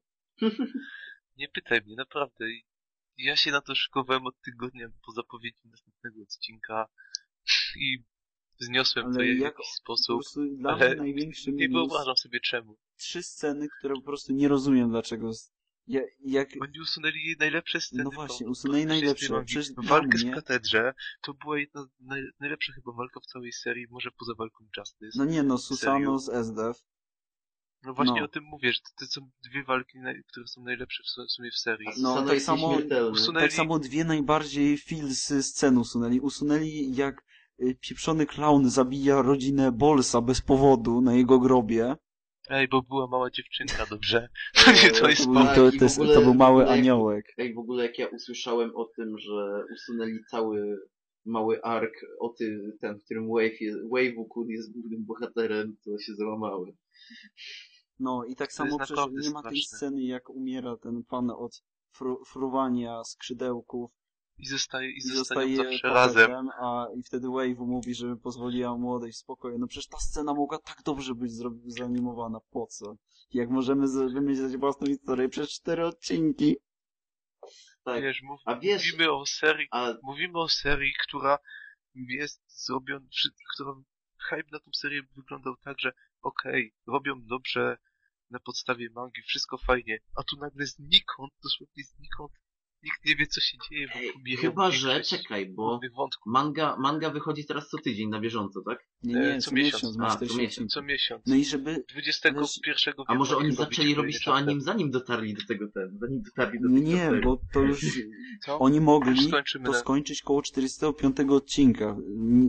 Nie pytaj mnie, naprawdę. Ja się na to szykowałem od tygodnia po zapowiedzi następnego odcinka i zniosłem Ale to w jak- jakiś Po sposób. dla ale mnie największy Nie wyobrażam sobie czemu. trzy sceny, które po prostu nie rozumiem dlaczego. Ja, jak, Oni usunęli najlepsze sceny. No właśnie, usunęli najlepsze. Przecież Walkę mnie- z katedrze to była jedna naj, najlepsza chyba walka w całej serii, może poza walką Justice. no nie no? Susano z SDF. No właśnie no. o tym mówię, że to, to są dwie walki, naj, które są najlepsze w, su- w sumie w serii. no, Susano tak samo- nieśmiertelny. usunę- Tak samo dwie najbardziej filsy scen usunęli. Usunęli jak y, pieprzony clown zabija rodzinę Bolsa bez powodu na jego grobie. Ej, bo była mała dziewczynka, dobrze? To nie, to jest był, tak, to, to, jest, ogóle- to był mały ogóle- aniołek. Jak w ogóle jak ja usłyszałem o tym, że usunęli cały mały ark o ty, ten, w którym Wave jest, Wave'u Kun jest głównym bohaterem, to się załamałem. No i tak samo jest przecież nie ma tej straszne. sceny jak umiera ten pan od fru, fruwania skrzydełków I zostaje, i i zostaje zawsze razem. a i wtedy Wave mówi, żeby pozwoliła mu odejść w spokoju. No przecież ta scena mogła tak dobrze być zanimowana. Po co? Jak możemy wymyśleć własną historię przez cztery odcinki? Tak. Wiesz, mów, A wiesz, mówimy o serii, a mówimy o serii, która jest zrobiona, która hype na tą serię wyglądał tak, że okej, robią dobrze na podstawie mangi, wszystko fajnie, a tu nagle znikąd, dosłownie znikąd, nikt nie wie co się dzieje, bo Ej, chyba, że, czekaj, bo manga, manga wychodzi teraz co tydzień na bieżąco, tak? Nie, E, nie, co co miesiąc. miesiąc, A, ma co 40 miesiąc. Co miesiąc. No i żeby... 21 A może oni zaczęli robić to anim, zanim dotarli do tego ten, zanim dotarli do Nie, tej nie, serii. bo to już... Co? Oni mogli to skończyć koło 45 odcinka.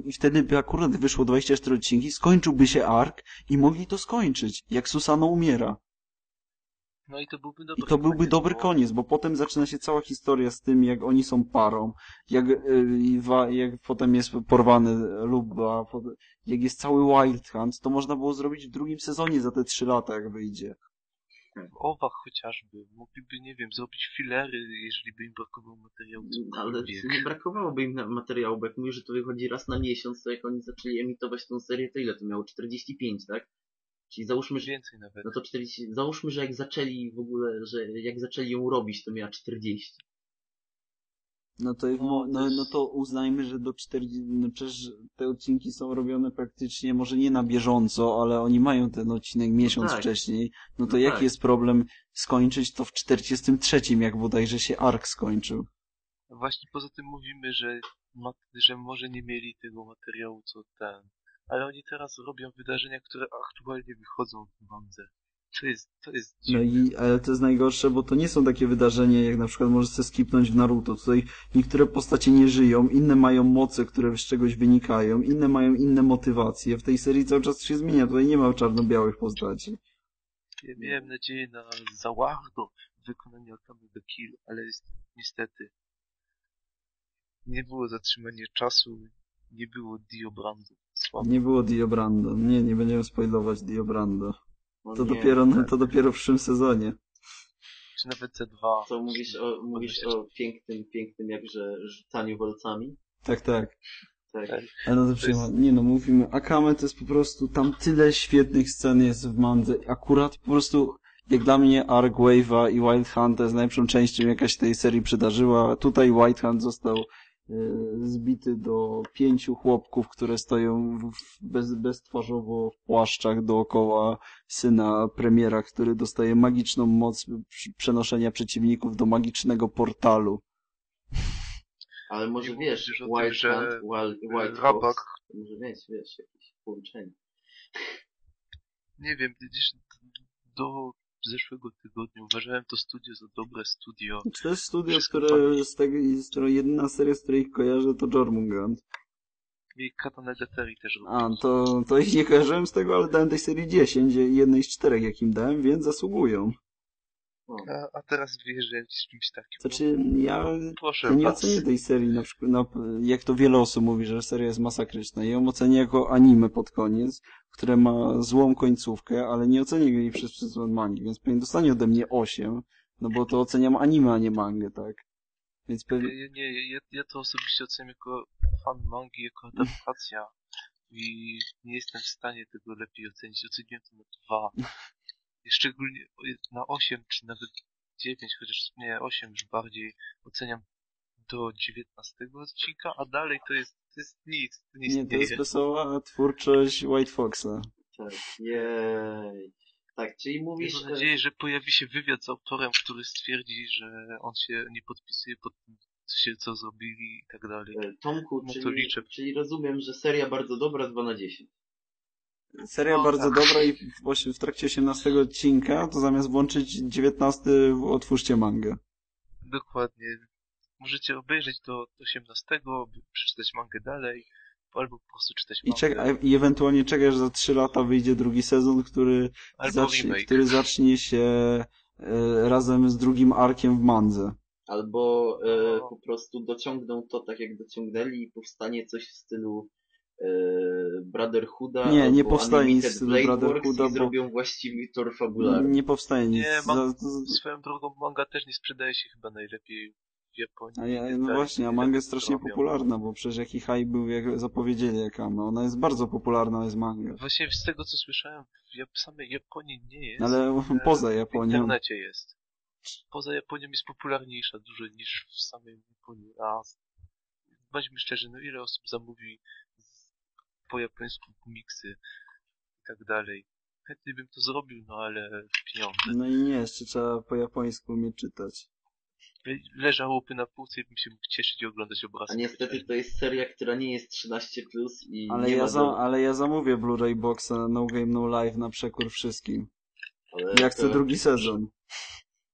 I wtedy by akurat wyszło 24 odcinki, skończyłby się ark i mogli to skończyć, jak Susano umiera. No i to byłby dobry I to byłby koniec, dobry bo- koniec, bo potem zaczyna się cała historia z tym, jak oni są parą, jak, y, jak potem jest porwany Lubba, pot- jak jest cały Wild Hunt, to można było zrobić w drugim sezonie za te trzy lata, jak wyjdzie. w owach chociażby. Mogliby, nie wiem, zrobić filery, jeżeli by im brakowało materiału. Ale nie brakowałoby im materiału, bo jak mówisz, że to wychodzi raz na miesiąc, to jak oni zaczęli emitować tą serię, to ile to miało? 45, tak? Czyli załóżmy, że Więcej nawet. No to 40, załóżmy, że jak zaczęli w ogóle, że jak zaczęli ją robić, to miała 40. No to, No, no, no, no to uznajmy, że do 40, no przecież te odcinki są robione praktycznie, może nie na bieżąco, ale oni mają ten odcinek miesiąc tak. wcześniej. No to No jaki tak. jest problem skończyć to w 43, jak bodajże się ark skończył? Właśnie poza tym mówimy, że, że może nie mieli tego materiału, co ten. Ale oni teraz robią wydarzenia, które aktualnie wychodzą w mandze. To jest, to jest No dziwne. i, ale to jest najgorsze, bo to nie są takie wydarzenia, jak na przykład możesz sobie skipnąć w Naruto. Tutaj niektóre postacie nie żyją, inne mają moce, które z czegoś wynikają, inne mają inne motywacje. W tej serii cały czas się zmienia, tutaj nie ma czarno-białych postaci. Ja miałem nadzieję na Zawardo w wykonaniu Akame the Kill, ale jest, niestety nie było zatrzymania czasu, nie było Dio Brandu. Słabo. Nie było Dio Brando. Nie, nie będziemy spoilować Dio Brando. No To nie, dopiero, tak. to dopiero w przyszłym sezonie. Czy nawet C2. Co mówisz o, mówisz o pięknym, pięknym jakże rzucaniu walcami? Tak, tak. Tak. Tak. Ale no to przyjemno. Nie no, mówimy, Akame to jest po prostu, tam tyle świetnych scen jest w mandze. Akurat po prostu, jak dla mnie Arc Wave'a i Wild Hunt to jest najlepszą częścią, jaka się tej serii przydarzyła. Tutaj Wild Hunt został zbity do pięciu chłopków, które stoją w, bez, beztwarzowo w płaszczach dookoła syna premiera, który dostaje magiczną moc przenoszenia przeciwników do magicznego portalu. Ale może wiesz, White że, Hunt, Wild, White może mieć, wiesz, jakieś połączenie. Nie wiem, gdzieś do zeszłego tygodnia uważałem to studio za dobre studio. Czy to jest studio, Wszystko które z tego, z której jedyna seria, z której ich kojarzę, to Jormungand. I Katanegateri też A, to, to ich nie kojarzyłem z tego, ale dałem tej serii 10, i jednej z czterech, jakim dałem, więc zasługują. No. A, a teraz wyjeżdżałem z czymś takim. Znaczy, ja, proszę ja nie was. ocenię tej serii, na przykład, no, jak to wiele osób mówi, że seria jest masakryczna. Ja ją ocenię jako anime pod koniec, które ma złą końcówkę, ale nie ocenię jej przez pryzmat mangi, więc pewnie dostanie ode mnie 8, no bo to oceniam anime, a nie mangę, tak? Więc pewnie... Ja, nie, ja, ja to osobiście oceniam jako fan mangi, jako adaptacja i nie jestem w stanie tego lepiej ocenić. Oceniłem to na dwa. I szczególnie o- na 8 czy nawet 9, chociaż nie 8 już bardziej oceniam do 19 odcinka, a dalej to jest, to jest nic, to nie Nie, to jest wesoła twórczość White Foxa. Tak, jej. Tak, czyli mówisz, Mam nadzieję, że pojawi się wywiad z autorem, który stwierdzi, że on się nie podpisuje pod tym, co, się, co zrobili i tak dalej. e, Tomku, No to czyli, liczę. czyli rozumiem, że seria bardzo dobra, 2 na 10. Seria No, bardzo tak. dobra i w, w trakcie 18 odcinka, to zamiast włączyć 19, otwórzcie mangę. Dokładnie. Możecie obejrzeć do 18, by przeczytać mangę dalej, albo po prostu czytać I, mangę, czek- I ewentualnie czekasz, że za 3 lata wyjdzie drugi sezon, który, zacznie, który zacznie się e, razem z drugim arkiem w mandze. Albo e, po prostu dociągną to tak, jak dociągnęli i powstanie coś w stylu e, Brotherhooda Nie, nie powstanie nic Unlimited w stylu Blade Brotherhooda, bo- i zrobią właściwy tor fabularny. Nie powstaje nic. Nie, mam- Za, z- Swoją drogą manga też nie sprzedaje się chyba najlepiej Japonii. a ja, Tak, no właśnie, a manga jest strasznie robią. popularna, bo przecież jaki hype był, jak zapowiedzieli Akame. Ona jest bardzo popularna, jest manga. Właśnie z tego co słyszałem, w samej Japonii nie jest. Ale e, poza W Japonią. internecie jest. Poza Japonią jest popularniejsza dużo niż w samej Japonii. A bądźmy szczerzy, no ile osób zamówi po japońsku komiksy i tak dalej. Chętnie bym to zrobił, no ale pieniądze. No i nie, jeszcze trzeba po japońsku umieć czytać. Le- Leżałoby na półce i bym się mógł cieszyć i oglądać obrazki. A niestety to jest seria, która nie jest 13+, plus i Ale nie ja, ma za, do... ale ja zamówię Blu-ray Boxa No Game No Live na przekór wszystkim. ale Ja chcę to- drugi sezon.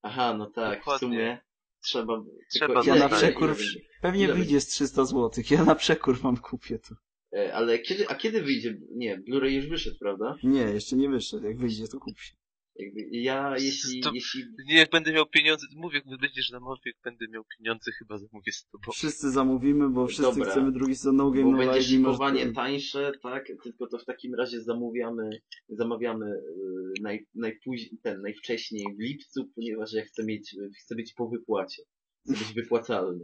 Aha, no tak, w Dokładnie. sumie trzeba... Trzeba Ja na przekór w-? Pewnie Ile wyjdzie z 300 zł. Ja na przekór wam kupię to. E, Ale kiedy, a kiedy wyjdzie? Nie, Blu-ray już wyszedł, prawda? Nie, jeszcze nie wyszedł. Jak wyjdzie, to kup się. Jakby ja, jeśli, To- jeśli Nie, jak będę miał pieniądze, mówię, jak będziesz namawiał, jak będę miał pieniądze, chyba zamówię z tobą. Wszyscy zamówimy, bo wszyscy Dobra. chcemy drugi sezon No Game bo No będzie szykowanie tańsze, tak? Tylko to w takim razie zamawiamy, zamawiamy y, naj, najpóźniej, ten, najwcześniej w lipcu, ponieważ ja chcę mieć, chcę być po wypłacie. Chcę być wypłacalny.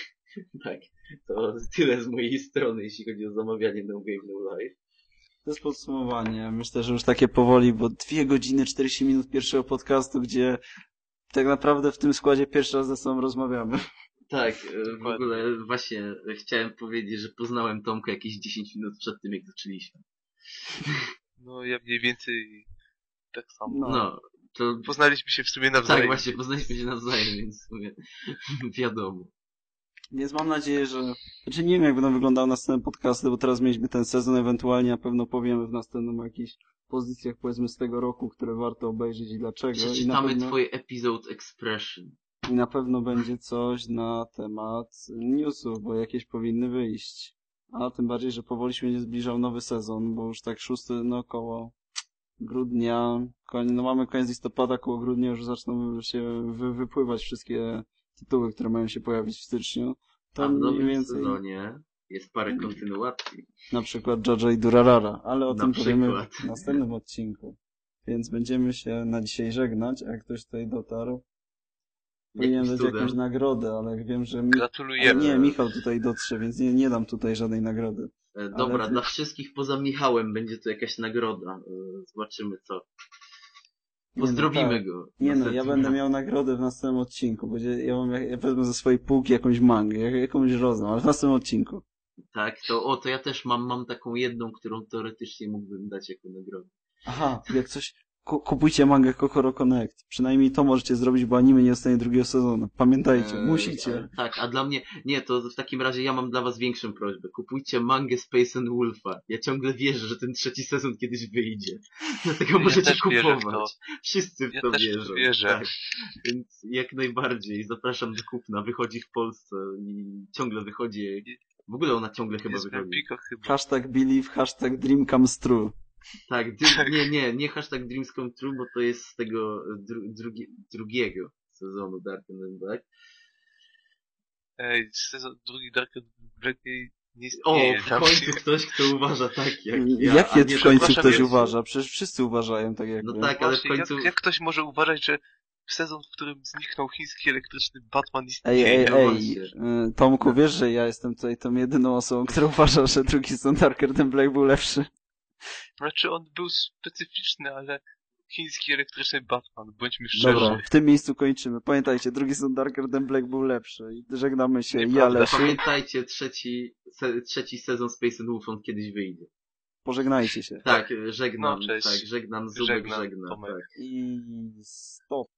tak. To tyle z mojej strony, jeśli chodzi o zamawianie No Game No Live. To jest podsumowanie. Myślę, że już takie powoli, bo dwie godziny, 40 minut pierwszego podcastu, gdzie tak naprawdę w tym składzie pierwszy raz ze sobą rozmawiamy. Tak, y, w ogóle właśnie chciałem powiedzieć, że poznałem Tomka jakieś 10 minut przed tym, jak zaczęliśmy. No, ja mniej więcej tak samo. No. No, to Poznaliśmy się w sumie nawzajem. tak właśnie, poznaliśmy się nawzajem, więc w sumie wiadomo. Więc mam nadzieję, że... Znaczy nie wiem, jak będą wyglądały następne podcasty, bo teraz mieliśmy ten sezon, ewentualnie na pewno powiemy w następnym jakichś pozycjach, powiedzmy, z tego roku, które warto obejrzeć i dlaczego. I Przeczytamy pewno, twoje episode expression. I na pewno będzie coś na temat newsów, bo jakieś powinny wyjść. A tym bardziej, że powoli się będzie zbliżał nowy sezon, bo już tak szósty, no około grudnia, koń, no mamy koniec listopada, koło grudnia już zaczną się wy, wypływać wszystkie tytuły, które mają się pojawić w styczniu. A nowym mniej więcej sezonie jest parę kontynuacji. na przykład Jojo i Durarara, ale o Na tym powiemy przykład. w następnym odcinku. Więc będziemy się na dzisiaj żegnać, a jak ktoś tutaj dotarł, powinien dać jakąś nagrodę, ale wiem, że mi... ale Gratulujemy. nie, Michał tutaj dotrze, więc nie, nie dam tutaj żadnej nagrody. E, Dobra, ty- dla wszystkich poza Michałem będzie to jakaś nagroda. E, Zobaczymy co. Nie, Pozdrowimy no tak. go. Nie no, ja będę miał nagrodę w następnym odcinku. Będzie, ja mam, ja wezmę ze swojej półki jakąś mangę, jak- jakąś rozdam, ale w następnym odcinku. Tak, to o, to ja też mam, mam taką jedną, którą teoretycznie mógłbym dać jako nagrodę. Aha, jak coś, kupujcie mangę Kokoro Connect. Przynajmniej to możecie zrobić, bo anime nie dostanie drugiego sezonu. Pamiętajcie, Eee, musicie. a- Tak, a dla mnie, nie, to w takim razie ja mam dla was większą prośbę. Kupujcie mangę Space and Wolfa. Ja ciągle wierzę, że ten trzeci sezon kiedyś wyjdzie. Dlatego Ja możecie wierzę w kupować. Wszyscy w Ja to też wierzą. wierzę. Tak. Więc jak najbardziej zapraszam do kupna. Wychodzi w Polsce i ciągle wychodzi. W ogóle ona ciągle chyba Jest wychodzi. Chyba. Hashtag believe, hashtag dream comes true. Tak, dy- nie, nie, nie hashtag Dreams Come True, bo to jest z tego dru, drugi, drugiego sezonu Dark and Black. Ej, sezon drugi Dark and Black nie, nie O, istnieje. w końcu się- ktoś, kto uważa tak jak ja. Jakie a nie w tak- końcu przepraszam, ktoś jest- uważa? Przecież wszyscy uważają tak jak No tak, ale w końcu... jak, jak ktoś może uważać, że sezon, w którym zniknął chiński elektryczny Batman Ej, istnieje? ej, ej, właśnie. y, Tomku, wiesz, że ja jestem tutaj tą jedyną osobą, która uważa, że drugi sezon Darker Than Black był lepszy. Znaczy on był specyficzny, ale chiński elektryczny Batman, bądźmy szczerzy. Dobra, w tym miejscu kończymy. Pamiętajcie, drugi sezon Darker Than Black był lepszy. I żegnamy się. Ja Nieprawda. Leszy. Pamiętajcie, trzeci, se, trzeci sezon Space and Wolf, on kiedyś wyjdzie. Pożegnajcie się. Tak, żegnam, No, cześć. tak, żegnam, Zubek Żegnam, żegna, Tomek. tak. I stop.